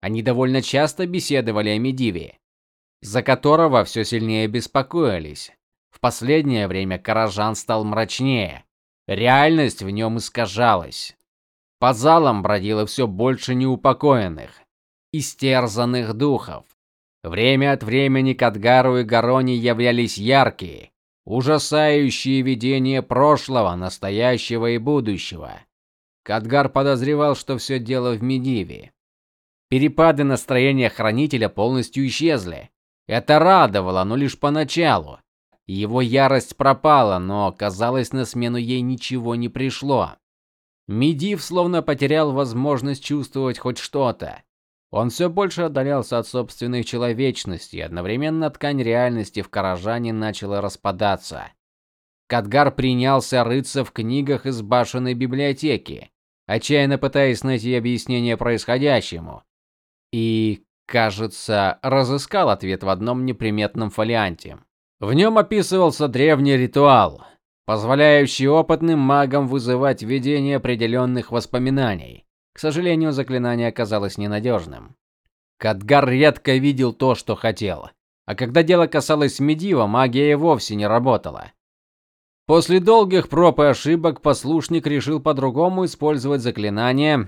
они довольно часто беседовали о Медиве, за которого все сильнее беспокоились. В последнее время Каражан стал мрачнее. Реальность в нем искажалась. По залам бродило все больше неупокоенных, истерзанных духов. Время от времени Кадгару и Гароне являлись яркие, ужасающие видения прошлого, настоящего и будущего. Кадгар подозревал, что все дело в Медиве. Перепады настроения хранителя полностью исчезли. Это радовало, но лишь поначалу. Его ярость пропала, но, казалось, на смену ей ничего не пришло. Медив словно потерял возможность чувствовать хоть что-то. Он все больше отдалялся от собственной человечности, одновременно ткань реальности в Каражане начала распадаться. Кадгар принялся рыться в книгах из башенной библиотеки, отчаянно пытаясь найти объяснение происходящему. И, кажется, разыскал ответ в одном неприметном фолианте. В нем описывался древний ритуал, позволяющий опытным магам вызывать видение определенных воспоминаний. К сожалению, заклинание оказалось ненадежным. Кадгар редко видел то, что хотел. А когда дело касалось Медива, магия и вовсе не работала. После долгих проб и ошибок послушник решил по-другому использовать заклинание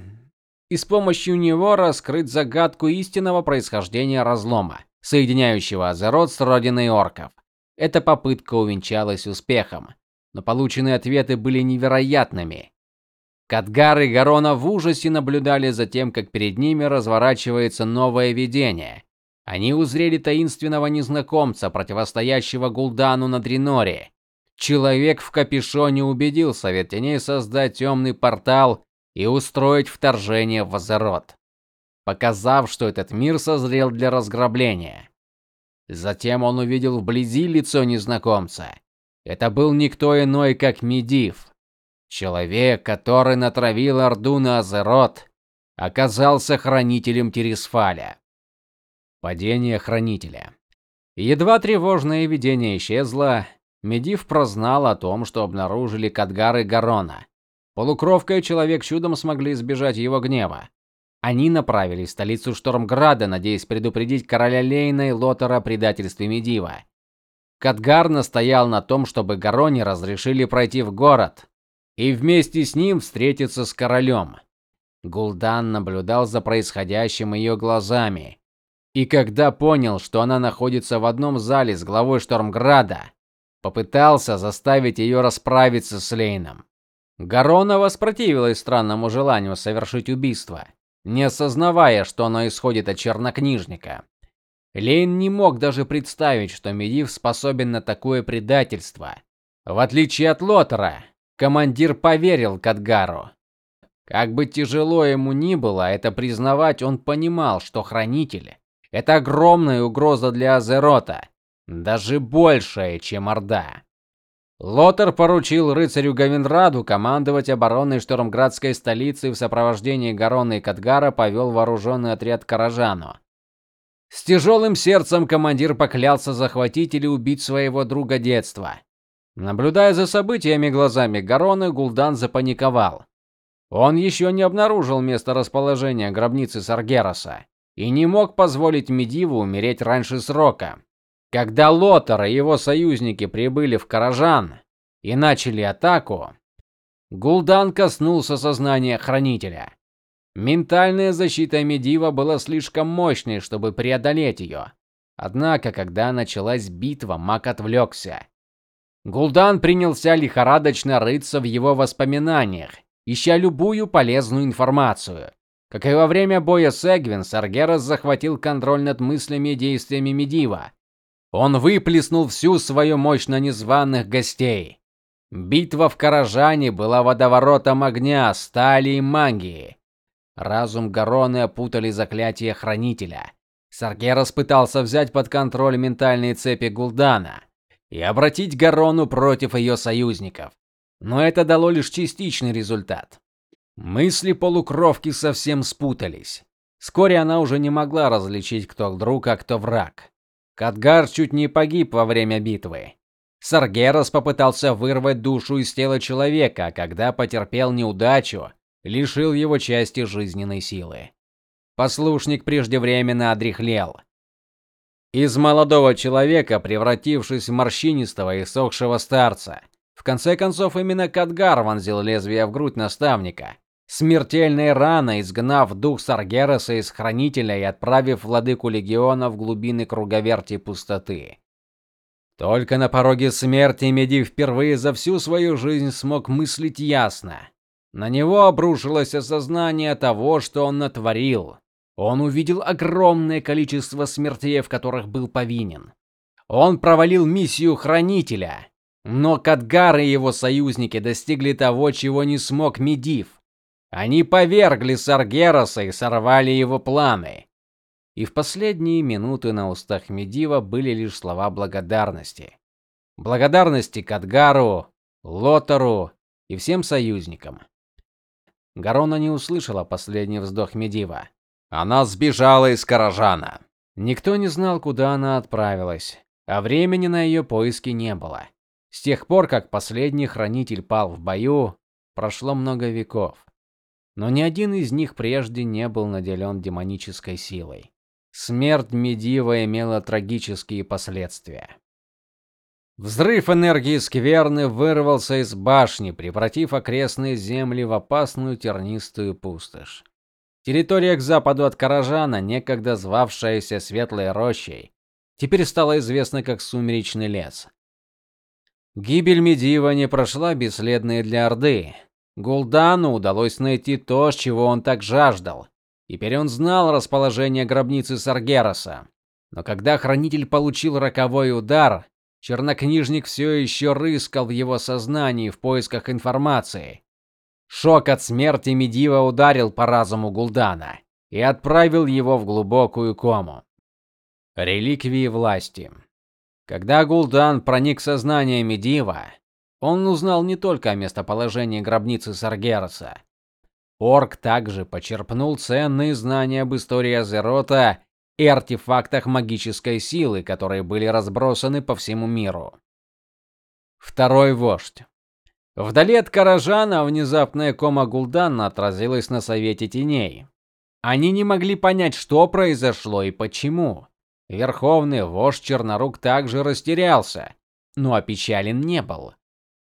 и с помощью него раскрыть загадку истинного происхождения разлома, соединяющего Азерот с родиной орков. Эта попытка увенчалась успехом, но полученные ответы были невероятными. Кадгар и Гарона в ужасе наблюдали за тем, как перед ними разворачивается новое видение. Они узрели таинственного незнакомца, противостоящего Гул'дану на Дреноре, Человек в капюшоне убедил Совет Теней создать темный портал и устроить вторжение в Азерот, показав, что этот мир созрел для разграбления. Затем он увидел вблизи лицо незнакомца. Это был никто иной, как Медив. Человек, который натравил Орду на Азерот, оказался хранителем Тересфаля. Падение хранителя. Едва тревожное видение исчезло, Медив прознал о том, что обнаружили Кадгар и Гарона. Полукровка и человек чудом смогли избежать его гнева. Они направились в столицу Штормграда, надеясь предупредить короля Лейна и Лотера о предательстве Медива. Кадгар настоял на том, чтобы Гароне разрешили пройти в город и вместе с ним встретиться с королем. Гул'дан наблюдал за происходящим ее глазами. И когда понял, что она находится в одном зале с главой Штормграда, попытался заставить ее расправиться с Лейном. Гарона воспротивилась странному желанию совершить убийство, не осознавая, что оно исходит от чернокнижника. Лейн не мог даже представить, что Медив способен на такое предательство. В отличие от Лотера, командир поверил Кадгару. Как бы тяжело ему ни было это признавать, он понимал, что хранитель это огромная угроза для Азерота даже большее, чем Орда. Лотер поручил рыцарю Гавенраду командовать обороной штормградской столицы в сопровождении Гарона и Кадгара повел вооруженный отряд к Каражану. С тяжелым сердцем командир поклялся захватить или убить своего друга детства. Наблюдая за событиями глазами Гарона, Гул'дан запаниковал. Он еще не обнаружил место расположения гробницы Саргераса и не мог позволить Медиву умереть раньше срока. Когда Лотар и его союзники прибыли в Каражан и начали атаку, Гул'дан коснулся сознания хранителя. Ментальная защита Медива была слишком мощной, чтобы преодолеть ее. Однако, когда началась битва, маг отвлекся. Гул'дан принялся лихорадочно рыться в его воспоминаниях, ища любую полезную информацию. Как и во время боя с Эгвин, Саргерас захватил контроль над мыслями и действиями Медива. Он выплеснул всю свою мощь на незваных гостей. Битва в Каражане была водоворотом огня, стали и магии. Разум Гароны опутали заклятия хранителя. Саргерас пытался взять под контроль ментальные цепи Гул'дана и обратить Гарону против ее союзников. Но это дало лишь частичный результат. Мысли полукровки совсем спутались. Вскоре она уже не могла различить, кто друг, а кто враг. Кадгар чуть не погиб во время битвы. Саргерас попытался вырвать душу из тела человека, а когда потерпел неудачу, лишил его части жизненной силы. Послушник преждевременно одряхлел. Из молодого человека, превратившись в морщинистого и сохшего старца. В конце концов, именно Кадгар вонзил лезвие в грудь наставника, смертельной раной изгнав дух Саргераса из хранителя и отправив владыку легиона в глубины круговерти пустоты. Только на пороге смерти Меди впервые за всю свою жизнь смог мыслить ясно. На него обрушилось осознание того, что он натворил. Он увидел огромное количество смертей, в которых был повинен. Он провалил миссию хранителя, но Кадгар и его союзники достигли того, чего не смог Медив. Они повергли Саргераса и сорвали его планы. И в последние минуты на устах Медива были лишь слова благодарности. Благодарности Кадгару, Лотару и всем союзникам. Гарона не услышала последний вздох Медива. Она сбежала из Каражана. Никто не знал, куда она отправилась, а времени на ее поиски не было. С тех пор, как последний хранитель пал в бою, прошло много веков. Но ни один из них прежде не был наделен демонической силой. Смерть Медива имела трагические последствия. Взрыв энергии скверны вырвался из башни, превратив окрестные земли в опасную тернистую пустошь. Территория к западу от Каражана, некогда звавшаяся Светлой рощей, теперь стала известна как Сумеречный лес. Гибель Медива не прошла бесследно и для Орды. Гул'дану удалось найти то, чего он так жаждал. Теперь он знал расположение гробницы Саргераса. Но когда хранитель получил роковой удар, чернокнижник все еще рыскал в его сознании в поисках информации. Шок от смерти Медива ударил по разуму Гул'дана и отправил его в глубокую кому. Реликвии власти. Когда Гул'дан проник в сознание Медива, он узнал не только о местоположении гробницы Саргераса. Орк также почерпнул ценные знания об истории Азерота и артефактах магической силы, которые были разбросаны по всему миру. Второй вождь. Вдали от Каражана внезапная кома Гул'дана отразилась на совете теней. Они не могли понять, что произошло и почему. Верховный вождь Чернорук также растерялся, но опечален не был.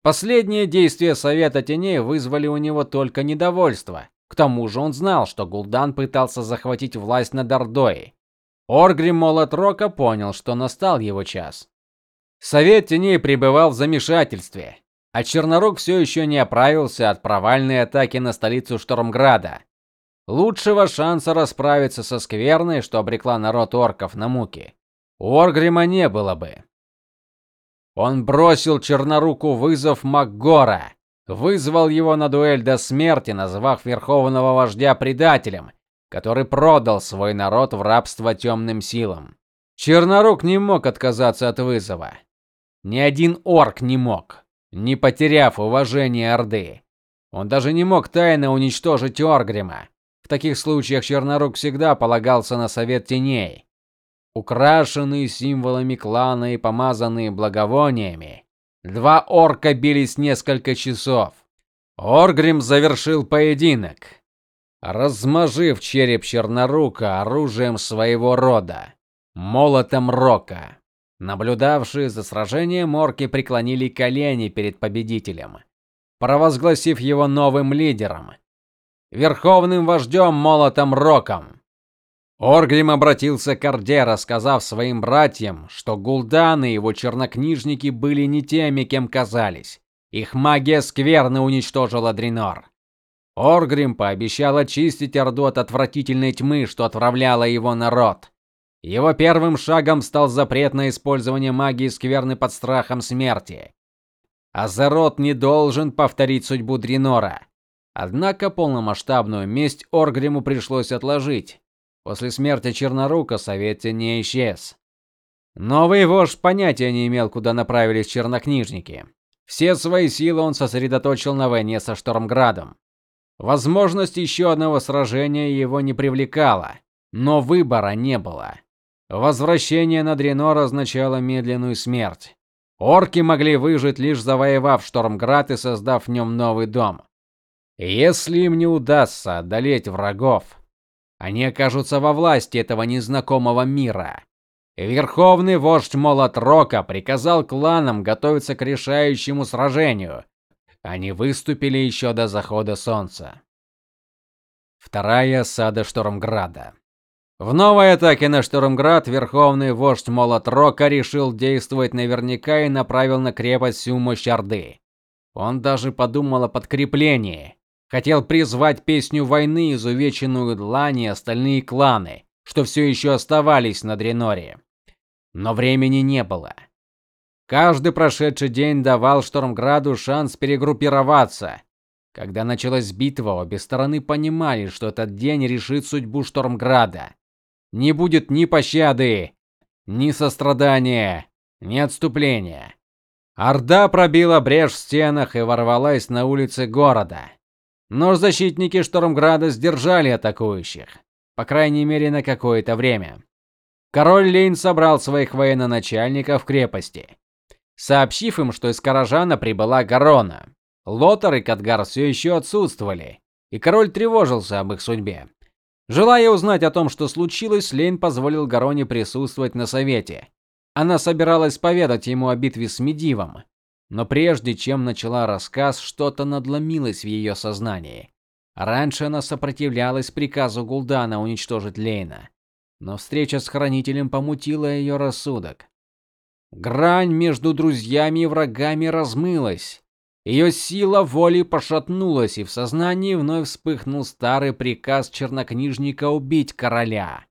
Последние действия Совета Теней вызвали у него только недовольство. К тому же он знал, что Гул'дан пытался захватить власть над Ордой. Оргрим Молот Рока понял, что настал его час. Совет Теней пребывал в замешательстве, а Чернорук все еще не оправился от провальной атаки на столицу Штормграда. Лучшего шанса расправиться со скверной, что обрекла народ орков на муки, у Оргрима не было бы. Он бросил Черноруку вызов Макгора, вызвал его на дуэль до смерти, назвав верховного вождя предателем, который продал свой народ в рабство темным силам. Чернорук не мог отказаться от вызова. Ни один орк не мог, не потеряв уважение Орды. Он даже не мог тайно уничтожить Оргрима, таких случаях Чернорук всегда полагался на совет теней. Украшенные символами клана и помазанные благовониями, два орка бились несколько часов. Оргрим завершил поединок, размажив череп Чернорука оружием своего рода молотом Рока. Наблюдавшие за сражением орки преклонили колени перед победителем, провозгласив его новым лидером, верховным вождем молотом Роком. Оргрим обратился к Орде, рассказав своим братьям, что гулданы и его чернокнижники были не теми, кем казались. Их магия скверно уничтожила Дренор. Оргрим пообещал очистить Орду от отвратительной тьмы, что отравляла его народ. Его первым шагом стал запрет на использование магии скверны под страхом смерти. Азерот не должен повторить судьбу Дренора. Однако полномасштабную месть Оргриму пришлось отложить. После смерти Чернорука совет не исчез. Новый вождь понятия не имел, куда направились чернокнижники. Все свои силы он сосредоточил на войне со Штормградом. Возможность еще одного сражения его не привлекала, но выбора не было. Возвращение на Дренор означало медленную смерть. Орки могли выжить лишь завоевав Штормград и создав в нем новый дом. Если им не удастся одолеть врагов, они окажутся во власти этого незнакомого мира. Верховный вождь Молот Рока приказал кланам готовиться к решающему сражению. Они выступили еще до захода солнца. Вторая осада Штормграда. В новой атаке на Штормград верховный вождь Молот Рока решил действовать наверняка и направил на крепость всю мощь Орды. Он даже подумал о подкреплении. Хотел призвать песню войны изувеченную Длани и остальные кланы, что все еще оставались на Дреноре. Но времени не было. Каждый прошедший день давал Штормграду шанс перегруппироваться. Когда началась битва, обе стороны понимали, что этот день решит судьбу Штормграда. Не будет ни пощады, ни сострадания, ни отступления. Орда пробила брешь в стенах и ворвалась на улицы города. Но защитники Штормграда сдержали атакующих, по крайней мере, на какое-то время. Король Лейн собрал своих военачальников в крепости, сообщив им, что из Каражана прибыла Гарона. Лотар и Кадгар все еще отсутствовали, и король тревожился об их судьбе. Желая узнать о том, что случилось, Лейн позволил Гароне присутствовать на совете. Она собиралась поведать ему о битве с Медивом, но прежде чем начала рассказ, что-то надломилось в ее сознании. Раньше она сопротивлялась приказу Гулдана уничтожить Лейна, но встреча с хранителем помутила ее рассудок. Грань между друзьями и врагами размылась. Ее сила воли пошатнулась, и в сознании вновь вспыхнул старый приказ чернокнижника убить короля.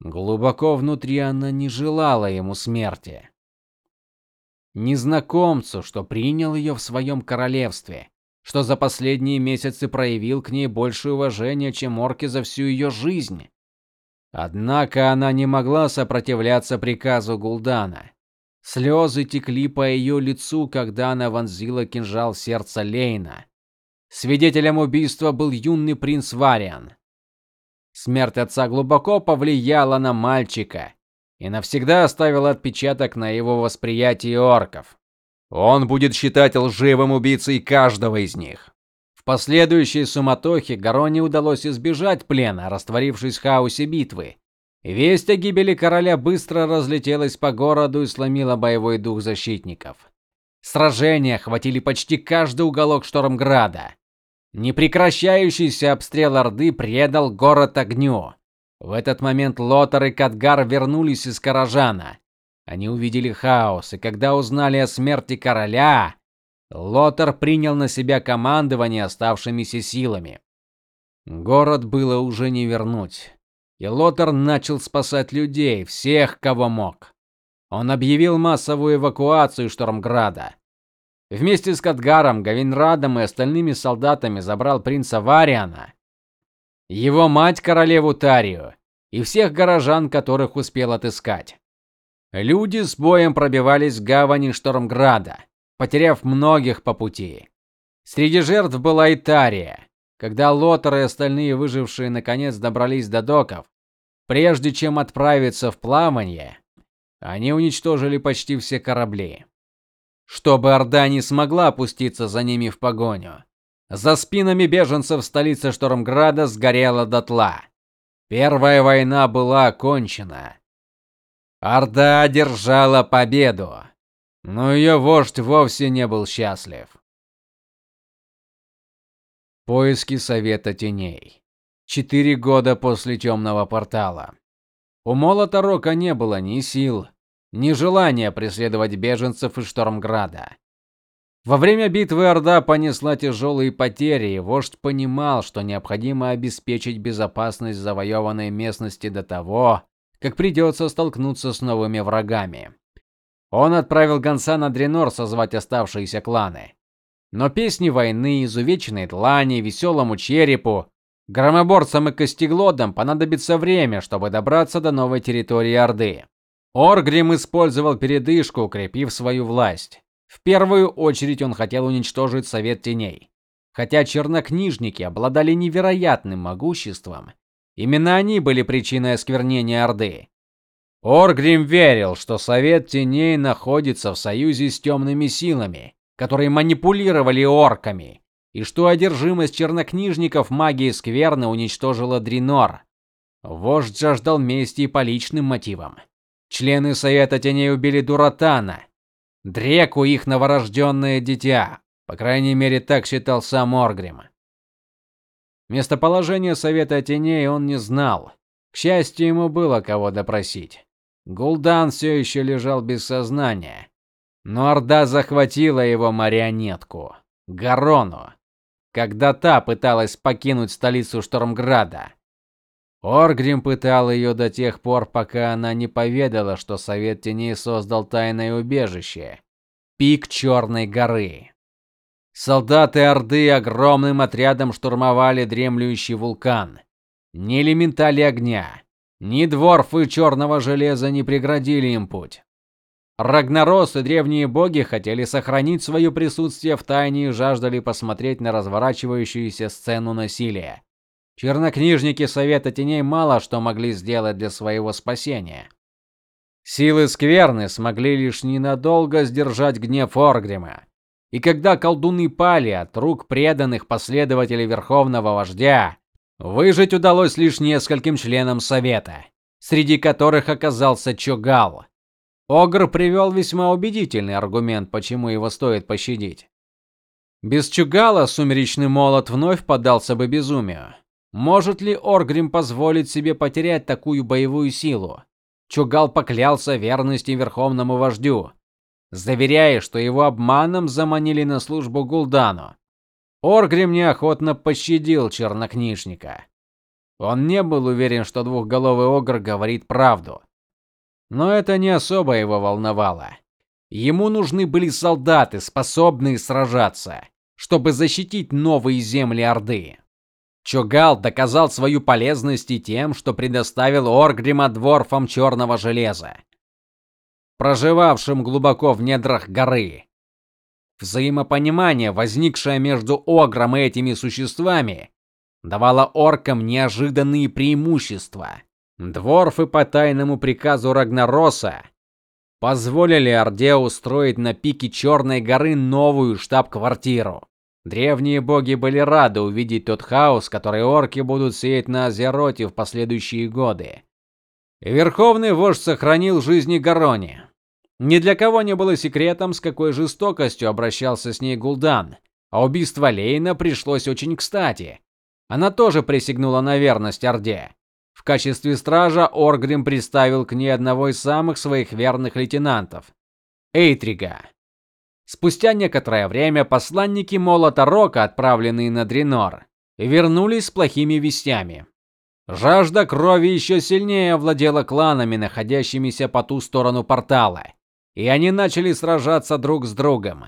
Глубоко внутри она не желала ему смерти. Незнакомцу, что принял ее в своем королевстве, что за последние месяцы проявил к ней больше уважения, чем орки за всю ее жизнь. Однако она не могла сопротивляться приказу Гулдана. Слезы текли по ее лицу, когда она вонзила кинжал в сердце Лейна. Свидетелем убийства был юный принц Вариан. Смерть отца глубоко повлияла на мальчика и навсегда оставила отпечаток на его восприятии орков. Он будет считать лживым убийцей каждого из них. Последующей суматохе Гароне удалось избежать плена, растворившись в хаосе битвы. Весть о гибели короля быстро разлетелась по городу и сломила боевой дух защитников. Сражения охватили почти каждый уголок Штормграда. Непрекращающийся обстрел Орды предал город огню. В этот момент Лотар и Кадгар вернулись из Каражана. Они увидели хаос, и когда узнали о смерти короля, Лотар принял на себя командование оставшимися силами. Город было уже не вернуть и Лотар начал спасать людей, всех, кого мог. Он объявил массовую эвакуацию Штормграда. Вместе с Кадгаром, Гавинрадом и остальными солдатами забрал принца Вариана, его мать королеву Тарию и всех горожан, которых успел отыскать. Люди с боем пробивались в гавани Штормграда, потеряв многих по пути. Среди жертв была и Тария. Когда Лотар и остальные выжившие наконец добрались до доков, прежде чем отправиться в плавание, они уничтожили почти все корабли. Чтобы Орда не смогла опуститься за ними в погоню, За спинами беженцев столица Штормграда сгорела дотла. Первая война была окончена. Орда одержала победу, но ее вождь вовсе не был счастлив. Поиски Совета Теней. Четыре года после темного портала. У Молота Рока не было ни сил, ни желания преследовать беженцев из Штормграда. Во время битвы Орда понесла тяжелые потери, и вождь понимал, что необходимо обеспечить безопасность завоеванной местности до того, как придется столкнуться с новыми врагами. Он отправил гонца на Дренор созвать оставшиеся кланы. Но песни войны, изувеченной тлани, веселому черепу, громоборцам и костеглодам понадобится время, чтобы добраться до новой территории Орды. Оргрим использовал передышку, укрепив свою власть. В первую очередь он хотел уничтожить Совет Теней. Хотя чернокнижники обладали невероятным могуществом, именно они были причиной осквернения Орды. Оргрим верил, что Совет Теней находится в союзе с темными силами, которые манипулировали орками, и что одержимость чернокнижников магией скверны уничтожила Дринор. Вождь жаждал мести по личным мотивам. Члены Совета Теней убили Дуратана, Дреку их новорожденное дитя. По крайней мере, так считал сам Оргрим. Местоположение Совета Теней он не знал. К счастью, ему было кого допросить. Гул'дан все еще лежал без сознания, но Орда захватила его марионетку Гарону, когда та пыталась покинуть столицу Штормграда. Оргрим пытал ее до тех пор, пока она не поведала, что Совет Теней создал тайное убежище пик Черной горы. Солдаты Орды огромным отрядом штурмовали дремлющий вулкан. Ни элементали огня, ни дворфы черного железа не преградили им путь. Рагнарос и древние боги хотели сохранить свое присутствие в тайне и жаждали посмотреть на разворачивающуюся сцену насилия. Чернокнижники Совета Теней мало что могли сделать для своего спасения. Силы скверны смогли лишь ненадолго сдержать гнев Оргрима. И когда колдуны пали от рук преданных последователей верховного вождя, выжить удалось лишь нескольким членам совета, среди которых оказался Чогал. Огр привел весьма убедительный аргумент, почему его стоит пощадить. Без Чугала сумеречный молот вновь поддался бы безумию. Может ли Оргрим позволить себе потерять такую боевую силу? Чугал поклялся верности верховному вождю, заверяя, что его обманом заманили на службу Гул'дану. Оргрим неохотно пощадил чернокнижника. Он не был уверен, что двухголовый огр говорит правду. Но это не особо его волновало. Ему нужны были солдаты, способные сражаться, чтобы защитить новые земли Орды. Чогал доказал свою полезность и тем, что предоставил Оргрима дворфам черного железа, проживавшим глубоко в недрах горы. Взаимопонимание, возникшее между Огром и этими существами, давало оркам неожиданные преимущества. Дворфы по тайному приказу Рагнароса позволили Орде устроить на пике Черной горы новую штаб-квартиру. Древние боги были рады увидеть тот хаос, который орки будут сеять на Азероте в последующие годы. Верховный вождь сохранил жизни Гарони. Ни для кого не было секретом, с какой жестокостью обращался с ней Гул'дан, а убийство Лейна пришлось очень кстати. Она тоже присягнула на верность Орде. В качестве стража Оргрим представил к ней одного из самых своих верных лейтенантов Эйтрига. Спустя некоторое время посланники Молота Рока, отправленные на Дренор, вернулись с плохими вестями. Жажда крови еще сильнее овладела кланами, находящимися по ту сторону портала, и они начали сражаться друг с другом.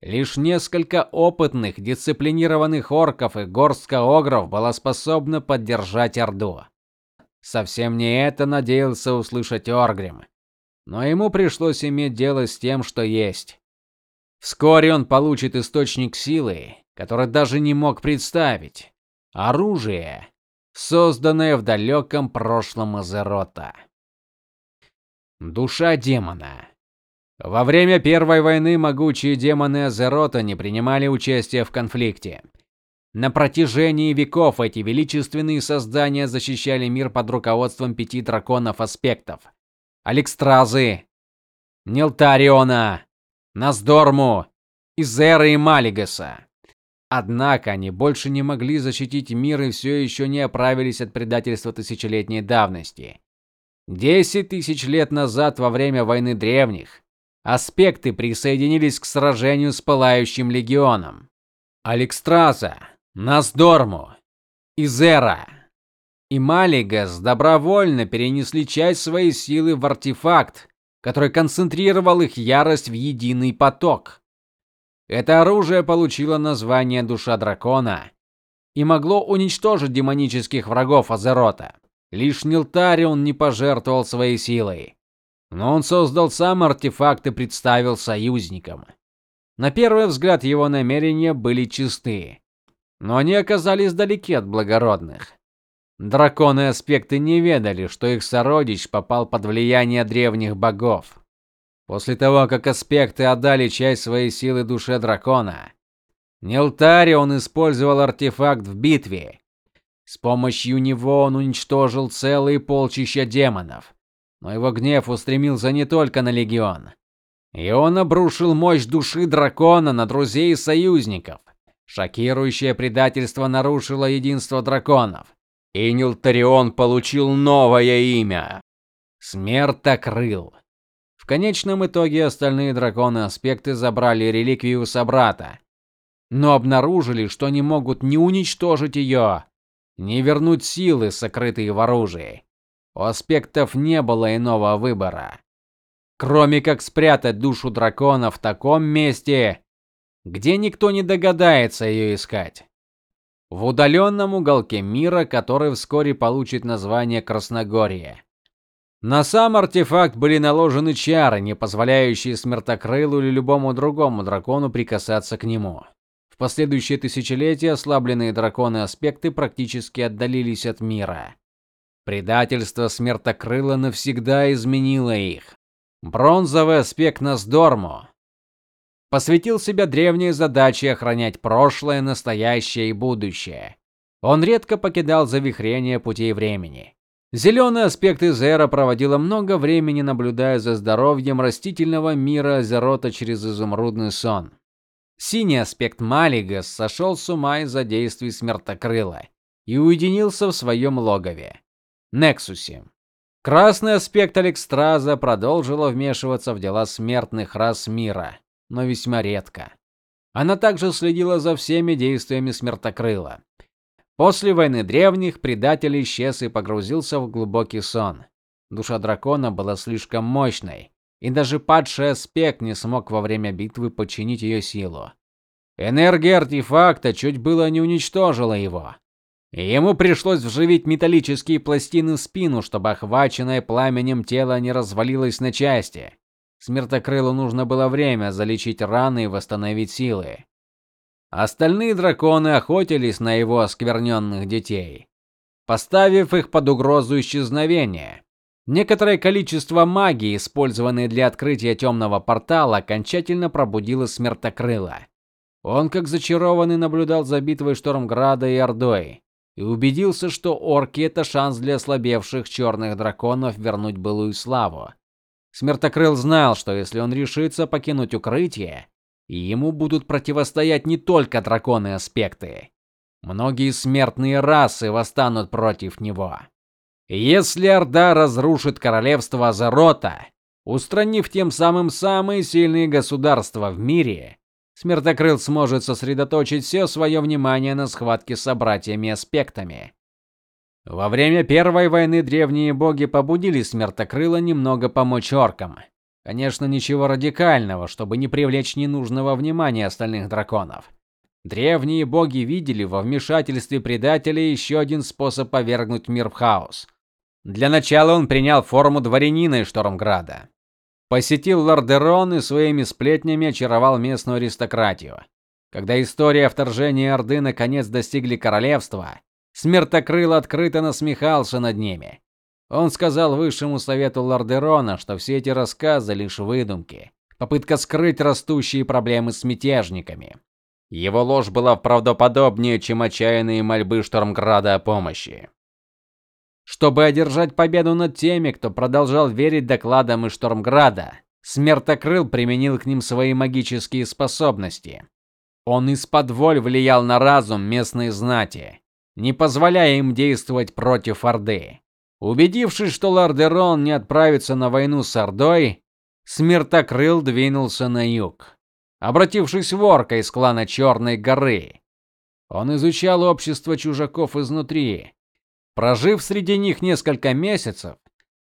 Лишь несколько опытных, дисциплинированных орков и горстка огров было способно поддержать Орду. Совсем не это надеялся услышать Оргрим, но ему пришлось иметь дело с тем, что есть. Вскоре он получит источник силы, который даже не мог представить. Оружие, созданное в далеком прошлом Азерота. Душа демона. Во время Первой войны могучие демоны Азерота не принимали участия в конфликте. На протяжении веков эти величественные создания защищали мир под руководством пяти драконов-аспектов: Алекстразы, Нилтариона, Наздорму, Изеры и Малигаса. Однако они больше не могли защитить мир и все еще не оправились от предательства тысячелетней давности. Десять тысяч лет назад во время войны древних аспекты присоединились к сражению с пылающим легионом. Алекстраза, Наздорму, Изера и Малигас добровольно перенесли часть своей силы в артефакт, который концентрировал их ярость в единый поток. Это оружие получило название Душа дракона и могло уничтожить демонических врагов Азерота. Лишь Нилтарион не пожертвовал своей силой. Но он создал сам артефакт и представил союзникам. На первый взгляд его намерения были чисты, но они оказались далеки от благородных. Драконы-аспекты не ведали, что их сородич попал под влияние древних богов. После того, как аспекты отдали часть своей силы душе дракона, Нилтарион использовал артефакт в битве. С помощью него он уничтожил целые полчища демонов. Но его гнев устремился не только на легион. И он обрушил мощь души дракона на друзей и союзников. Шокирующее предательство нарушило единство драконов. И Нилтарион получил новое имя Смертокрыл. В конечном итоге остальные драконы-аспекты забрали реликвию собрата, но обнаружили, что не могут ни уничтожить ее, ни вернуть силы, сокрытые в оружии. У аспектов не было иного выбора, кроме как спрятать душу дракона в таком месте, где никто не догадается ее искать в удаленном уголке мира, который вскоре получит название Красногорье. На сам артефакт были наложены чары, не позволяющие смертокрылу или любому другому дракону прикасаться к нему. В последующие тысячелетия ослабленные драконы-аспекты практически отдалились от мира. Предательство смертокрыла навсегда изменило их. Бронзовый аспект Наздорму посвятил себя древней задаче охранять прошлое, настоящее и будущее. Он редко покидал завихрение путей времени. Зеленый аспект Изера проводила много времени, наблюдая за здоровьем растительного мира Азерота через изумрудный сон. Синий аспект Малигас сошел с ума из-за действий Смертокрыла и уединился в своем логове Нексусе. Красный аспект Алекстраза продолжила вмешиваться в дела смертных рас мира но весьма редко. Она также следила за всеми действиями Смертокрыла. После войны древних предатель исчез и погрузился в глубокий сон. Душа дракона была слишком мощной, и даже падший аспект не смог во время битвы подчинить ее силу. Энергия артефакта чуть было не уничтожила его. Ему пришлось вживить металлические пластины в спину, чтобы охваченное пламенем тело не развалилось на части. Смертокрылу нужно было время залечить раны и восстановить силы. Остальные драконы охотились на его оскверненных детей, поставив их под угрозу исчезновения. Некоторое количество магии, использованной для открытия темного портала, окончательно пробудило Смертокрыла. Он как зачарованный наблюдал за битвой Штормграда и Ордой и убедился, что орки это шанс для ослабевших черных драконов вернуть былую славу. Смертокрыл знал, что если он решится покинуть укрытие, ему будут противостоять не только драконы-аспекты. Многие смертные расы восстанут против него. Если Орда разрушит королевство Азарота, устранив тем самым самые сильные государства в мире, Смертокрыл сможет сосредоточить все свое внимание на схватке с собратьями-аспектами. Во время первой войны древние боги побудили Смертокрыла немного помочь оркам. Конечно, ничего радикального, чтобы не привлечь ненужного внимания остальных драконов. Древние боги видели во вмешательстве предателей еще один способ повергнуть мир в хаос. Для начала он принял форму дворянина из Штормграда. Посетил Лордерон и своими сплетнями очаровал местную аристократию. Когда история вторжения Орды наконец достигли королевства, Смертокрыл открыто насмехался над ними. Он сказал высшему совету Лордерона, что все эти рассказы лишь выдумки, попытка скрыть растущие проблемы с мятежниками. Его ложь была правдоподобнее, чем отчаянные мольбы Штормграда о помощи. Чтобы одержать победу над теми, кто продолжал верить докладам из Штормграда, Смертокрыл применил к ним свои магические способности. Он из-под воль влиял на разум местной знати, не позволяя им действовать против Орды. Убедившись, что Лордерон не отправится на войну с Ордой, Смертокрыл двинулся на юг, обратившись в орка из клана Черной горы. Он изучал общество чужаков изнутри. Прожив среди них несколько месяцев,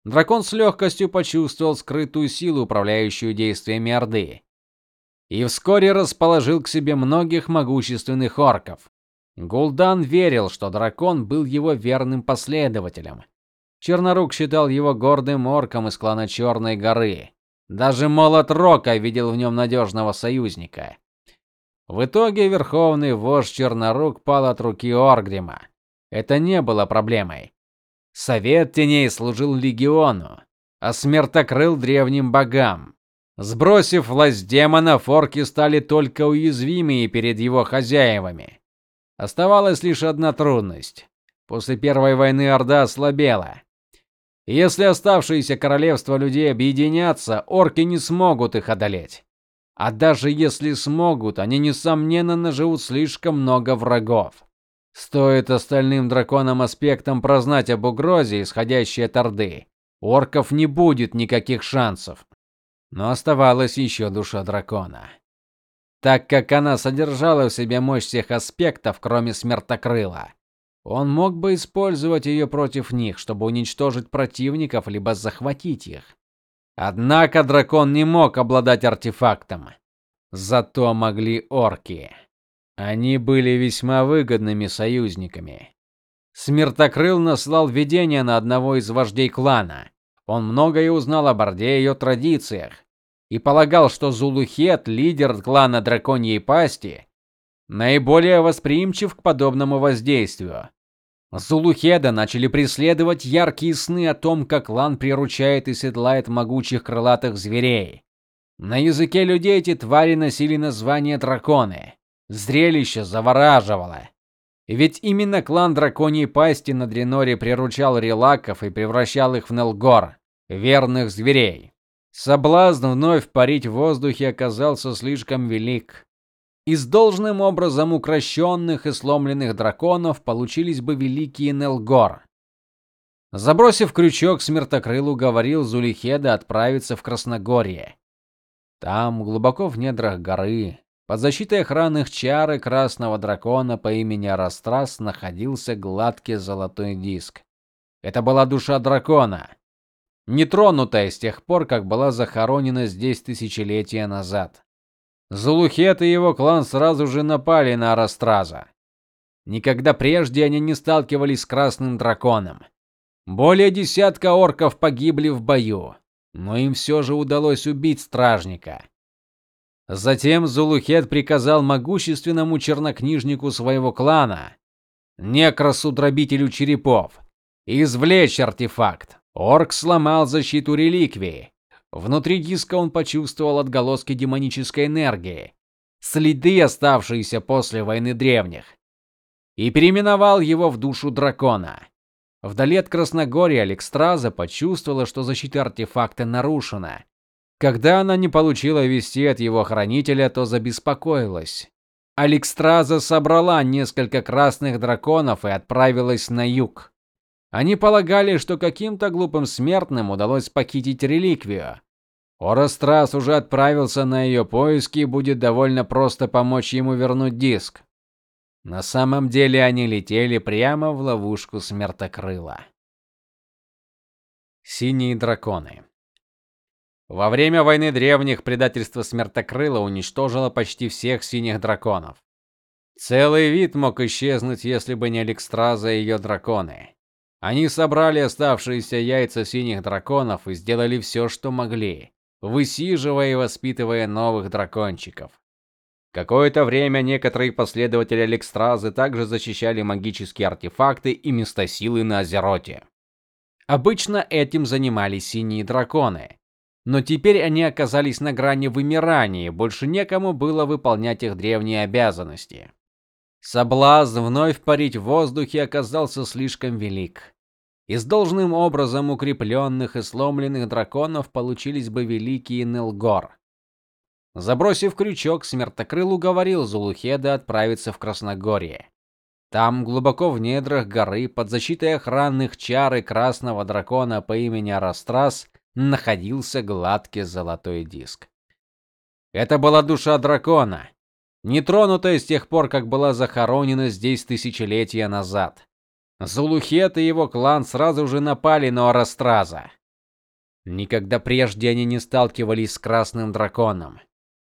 дракон с легкостью почувствовал скрытую силу, управляющую действиями Орды, и вскоре расположил к себе многих могущественных орков. Гул'дан верил, что дракон был его верным последователем. Чернорук считал его гордым орком из клана Черной горы. Даже молот Рока видел в нем надежного союзника. В итоге верховный вождь Чернорук пал от руки Оргрима. Это не было проблемой. Совет теней служил легиону, а смертокрыл древним богам. Сбросив власть демона, орки стали только уязвимее перед его хозяевами. Оставалась лишь одна трудность. После Первой войны Орда ослабела. Если оставшиеся королевства людей объединятся, орки не смогут их одолеть. А даже если смогут, они несомненно наживут слишком много врагов. Стоит остальным драконам аспектам прознать об угрозе, исходящей от Орды, орков не будет никаких шансов. Но оставалась еще душа дракона. Так как она содержала в себе мощь всех аспектов, кроме смертокрыла, он мог бы использовать ее против них, чтобы уничтожить противников либо захватить их. Однако дракон не мог обладать артефактом. Зато могли орки. Они были весьма выгодными союзниками. Смертокрыл наслал видение на одного из вождей клана. Он многое узнал о Борде и ее традициях и полагал, что Зулухет, лидер клана Драконьей Пасти, наиболее восприимчив к подобному воздействию. Зулухеда начали преследовать яркие сны о том, как клан приручает и седлает могучих крылатых зверей. На языке людей эти твари носили название драконы. Зрелище завораживало. Ведь именно клан Драконьей Пасти на Дреноре приручал релаков и превращал их в Нелгор, верных зверей. Соблазн вновь парить в воздухе оказался слишком велик. Из должным образом укращенных и сломленных драконов получились бы великие Нелгор. Забросив крючок, смертокрыл уговорил Зулихеда отправиться в Красногорье. Там, глубоко в недрах горы, под защитой охранных чар и красного дракона по имени Арастрас находился гладкий золотой диск. Это была душа дракона, нетронутая с тех пор, как была захоронена здесь тысячелетия назад. Зулухет и его клан сразу же напали на Арастраза. Никогда прежде они не сталкивались с красным драконом. Более десятка орков погибли в бою, но им все же удалось убить стражника. Затем Зулухет приказал могущественному чернокнижнику своего клана, Некросу дробителю черепов, извлечь артефакт. Орк сломал защиту реликвии, Внутри диска он почувствовал отголоски демонической энергии, следы, оставшиеся после войны древних, и переименовал его в душу дракона. Вдали от Красногорья Алекстраза почувствовала, что защита артефакта нарушена. Когда она не получила вести от его хранителя, то забеспокоилась. Алекстраза собрала несколько красных драконов и отправилась на юг. Они полагали, что каким-то глупым смертным удалось похитить реликвию. Орострас уже отправился на ее поиски и будет довольно просто помочь ему вернуть диск. На самом деле они летели прямо в ловушку смертокрыла. Синие драконы. Во время войны древних предательство смертокрыла уничтожило почти всех синих драконов. Целый вид мог исчезнуть, если бы не Алекстраза и ее драконы. Они собрали оставшиеся яйца синих драконов и сделали все, что могли, высиживая и воспитывая новых дракончиков. Какое-то время некоторые последователи Алекстразы также защищали магические артефакты и местосилы на Азероте. Обычно этим занимались синие драконы, Но теперь они оказались на грани вымирания, больше некому было выполнять их древние обязанности. Соблазн вновь парить в воздухе оказался слишком велик. Из должным образом укрепленных и сломленных драконов получились бы великие Нелгор. Забросив крючок, Смертокрыл уговорил Зулухеда отправиться в Красногорье. Там, глубоко в недрах горы, под защитой охранных чар и красного дракона по имени Арастрас, находился гладкий золотой диск. Это была душа дракона, нетронутая с тех пор, как была захоронена здесь тысячелетия назад. Зулухет и его клан сразу же напали на Арастраза. Никогда прежде они не сталкивались с красным драконом.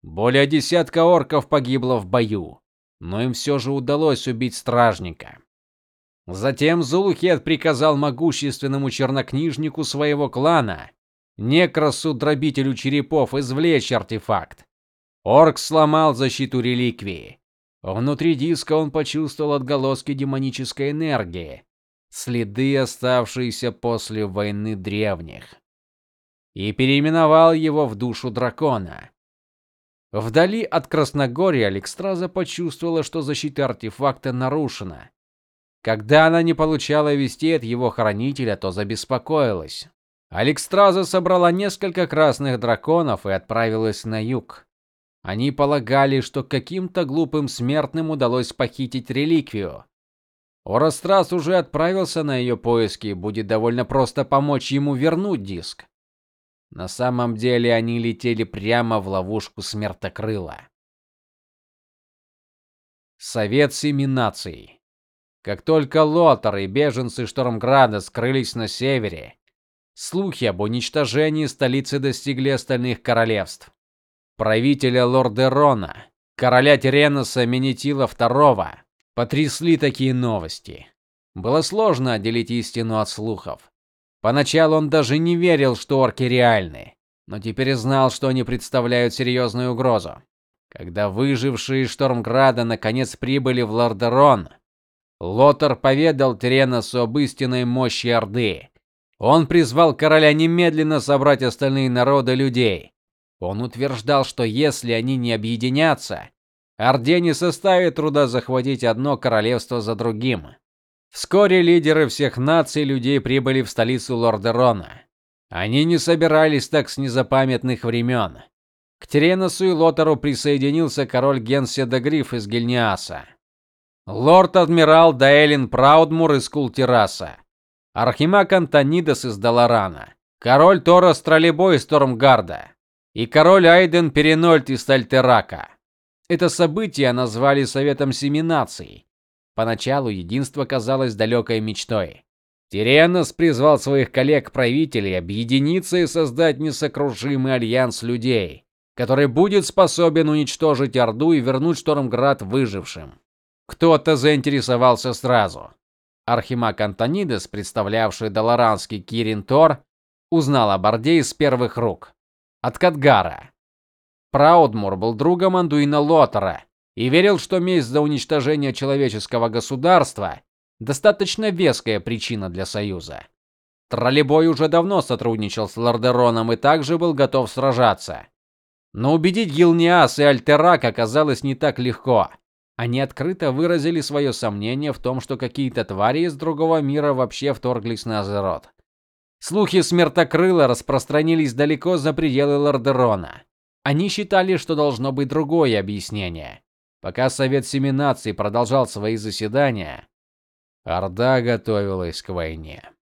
Более десятка орков погибло в бою но им все же удалось убить стражника. Затем Зулухет приказал могущественному чернокнижнику своего клана, Некросу дробителю черепов, извлечь артефакт. Орк сломал защиту реликвии. Внутри диска он почувствовал отголоски демонической энергии, следы, оставшиеся после войны древних, и переименовал его в душу дракона. Вдали от Красногорья Алекстраза почувствовала, что защита артефакта нарушена. Когда она не получала вести от его хранителя, то забеспокоилась. Алекстраза собрала несколько красных драконов и отправилась на юг. Они полагали, что каким-то глупым смертным удалось похитить реликвию. Орастрас уже отправился на ее поиски, и будет довольно просто помочь ему вернуть диск. На самом деле они летели прямо в ловушку смертокрыла. Совет семи наций. Как только Лотар и беженцы Штормграда скрылись на севере, слухи об уничтожении столицы достигли остальных королевств. Правителя Лордерона, короля Тереноса Менетила II, потрясли такие новости. Было сложно отделить истину от слухов. Поначалу он даже не верил, что орки реальны, но теперь знал, что они представляют серьезную угрозу. Когда выжившие из Штормграда наконец прибыли в Лордерон, Лотар поведал Тереносу об истинной мощи Орды. Он призвал короля немедленно собрать остальные народы людей. Он утверждал, что если они не объединятся, Орде не составит труда захватить одно королевство за другим. Вскоре лидеры всех наций людей прибыли в столицу Лордерона. Они не собирались так с незапамятных времен. К Тереносу и Лотару присоединился король Генседа Гриф из Гильниаса. Лорд-адмирал Даэлин Праудмур из Култираса. Архимаг Антонидас из Даларана. Король Торос Троллебой из Тормгарда. И король Айден Перенольт из Тальтерака. Это событие назвали Советом Семи Наций Поначалу единство казалось далекой мечтой. Тиренос призвал своих коллег-правителей объединиться и создать несокрушимый альянс людей, который будет способен уничтожить Орду и вернуть Штормград выжившим. Кто-то заинтересовался сразу. Архимаг Антонидес, представлявший Долоранский Кирин Тор, узнал об Орде из первых рук от Кадгара. Праудмур был другом Андуина Лотера и верил, что месть за уничтожение человеческого государства достаточно веская причина для союза. Троллебой уже давно сотрудничал с Лордероном и также был готов сражаться. Но убедить Гилниас и Альтерак оказалось не так легко. Они открыто выразили свое сомнение в том, что какие-то твари из другого мира вообще вторглись на Азерот. Слухи смертокрыла распространились далеко за пределы Лордерона. Они считали, что должно быть другое объяснение. Пока Совет Семи Наций продолжал свои заседания, Орда готовилась к войне.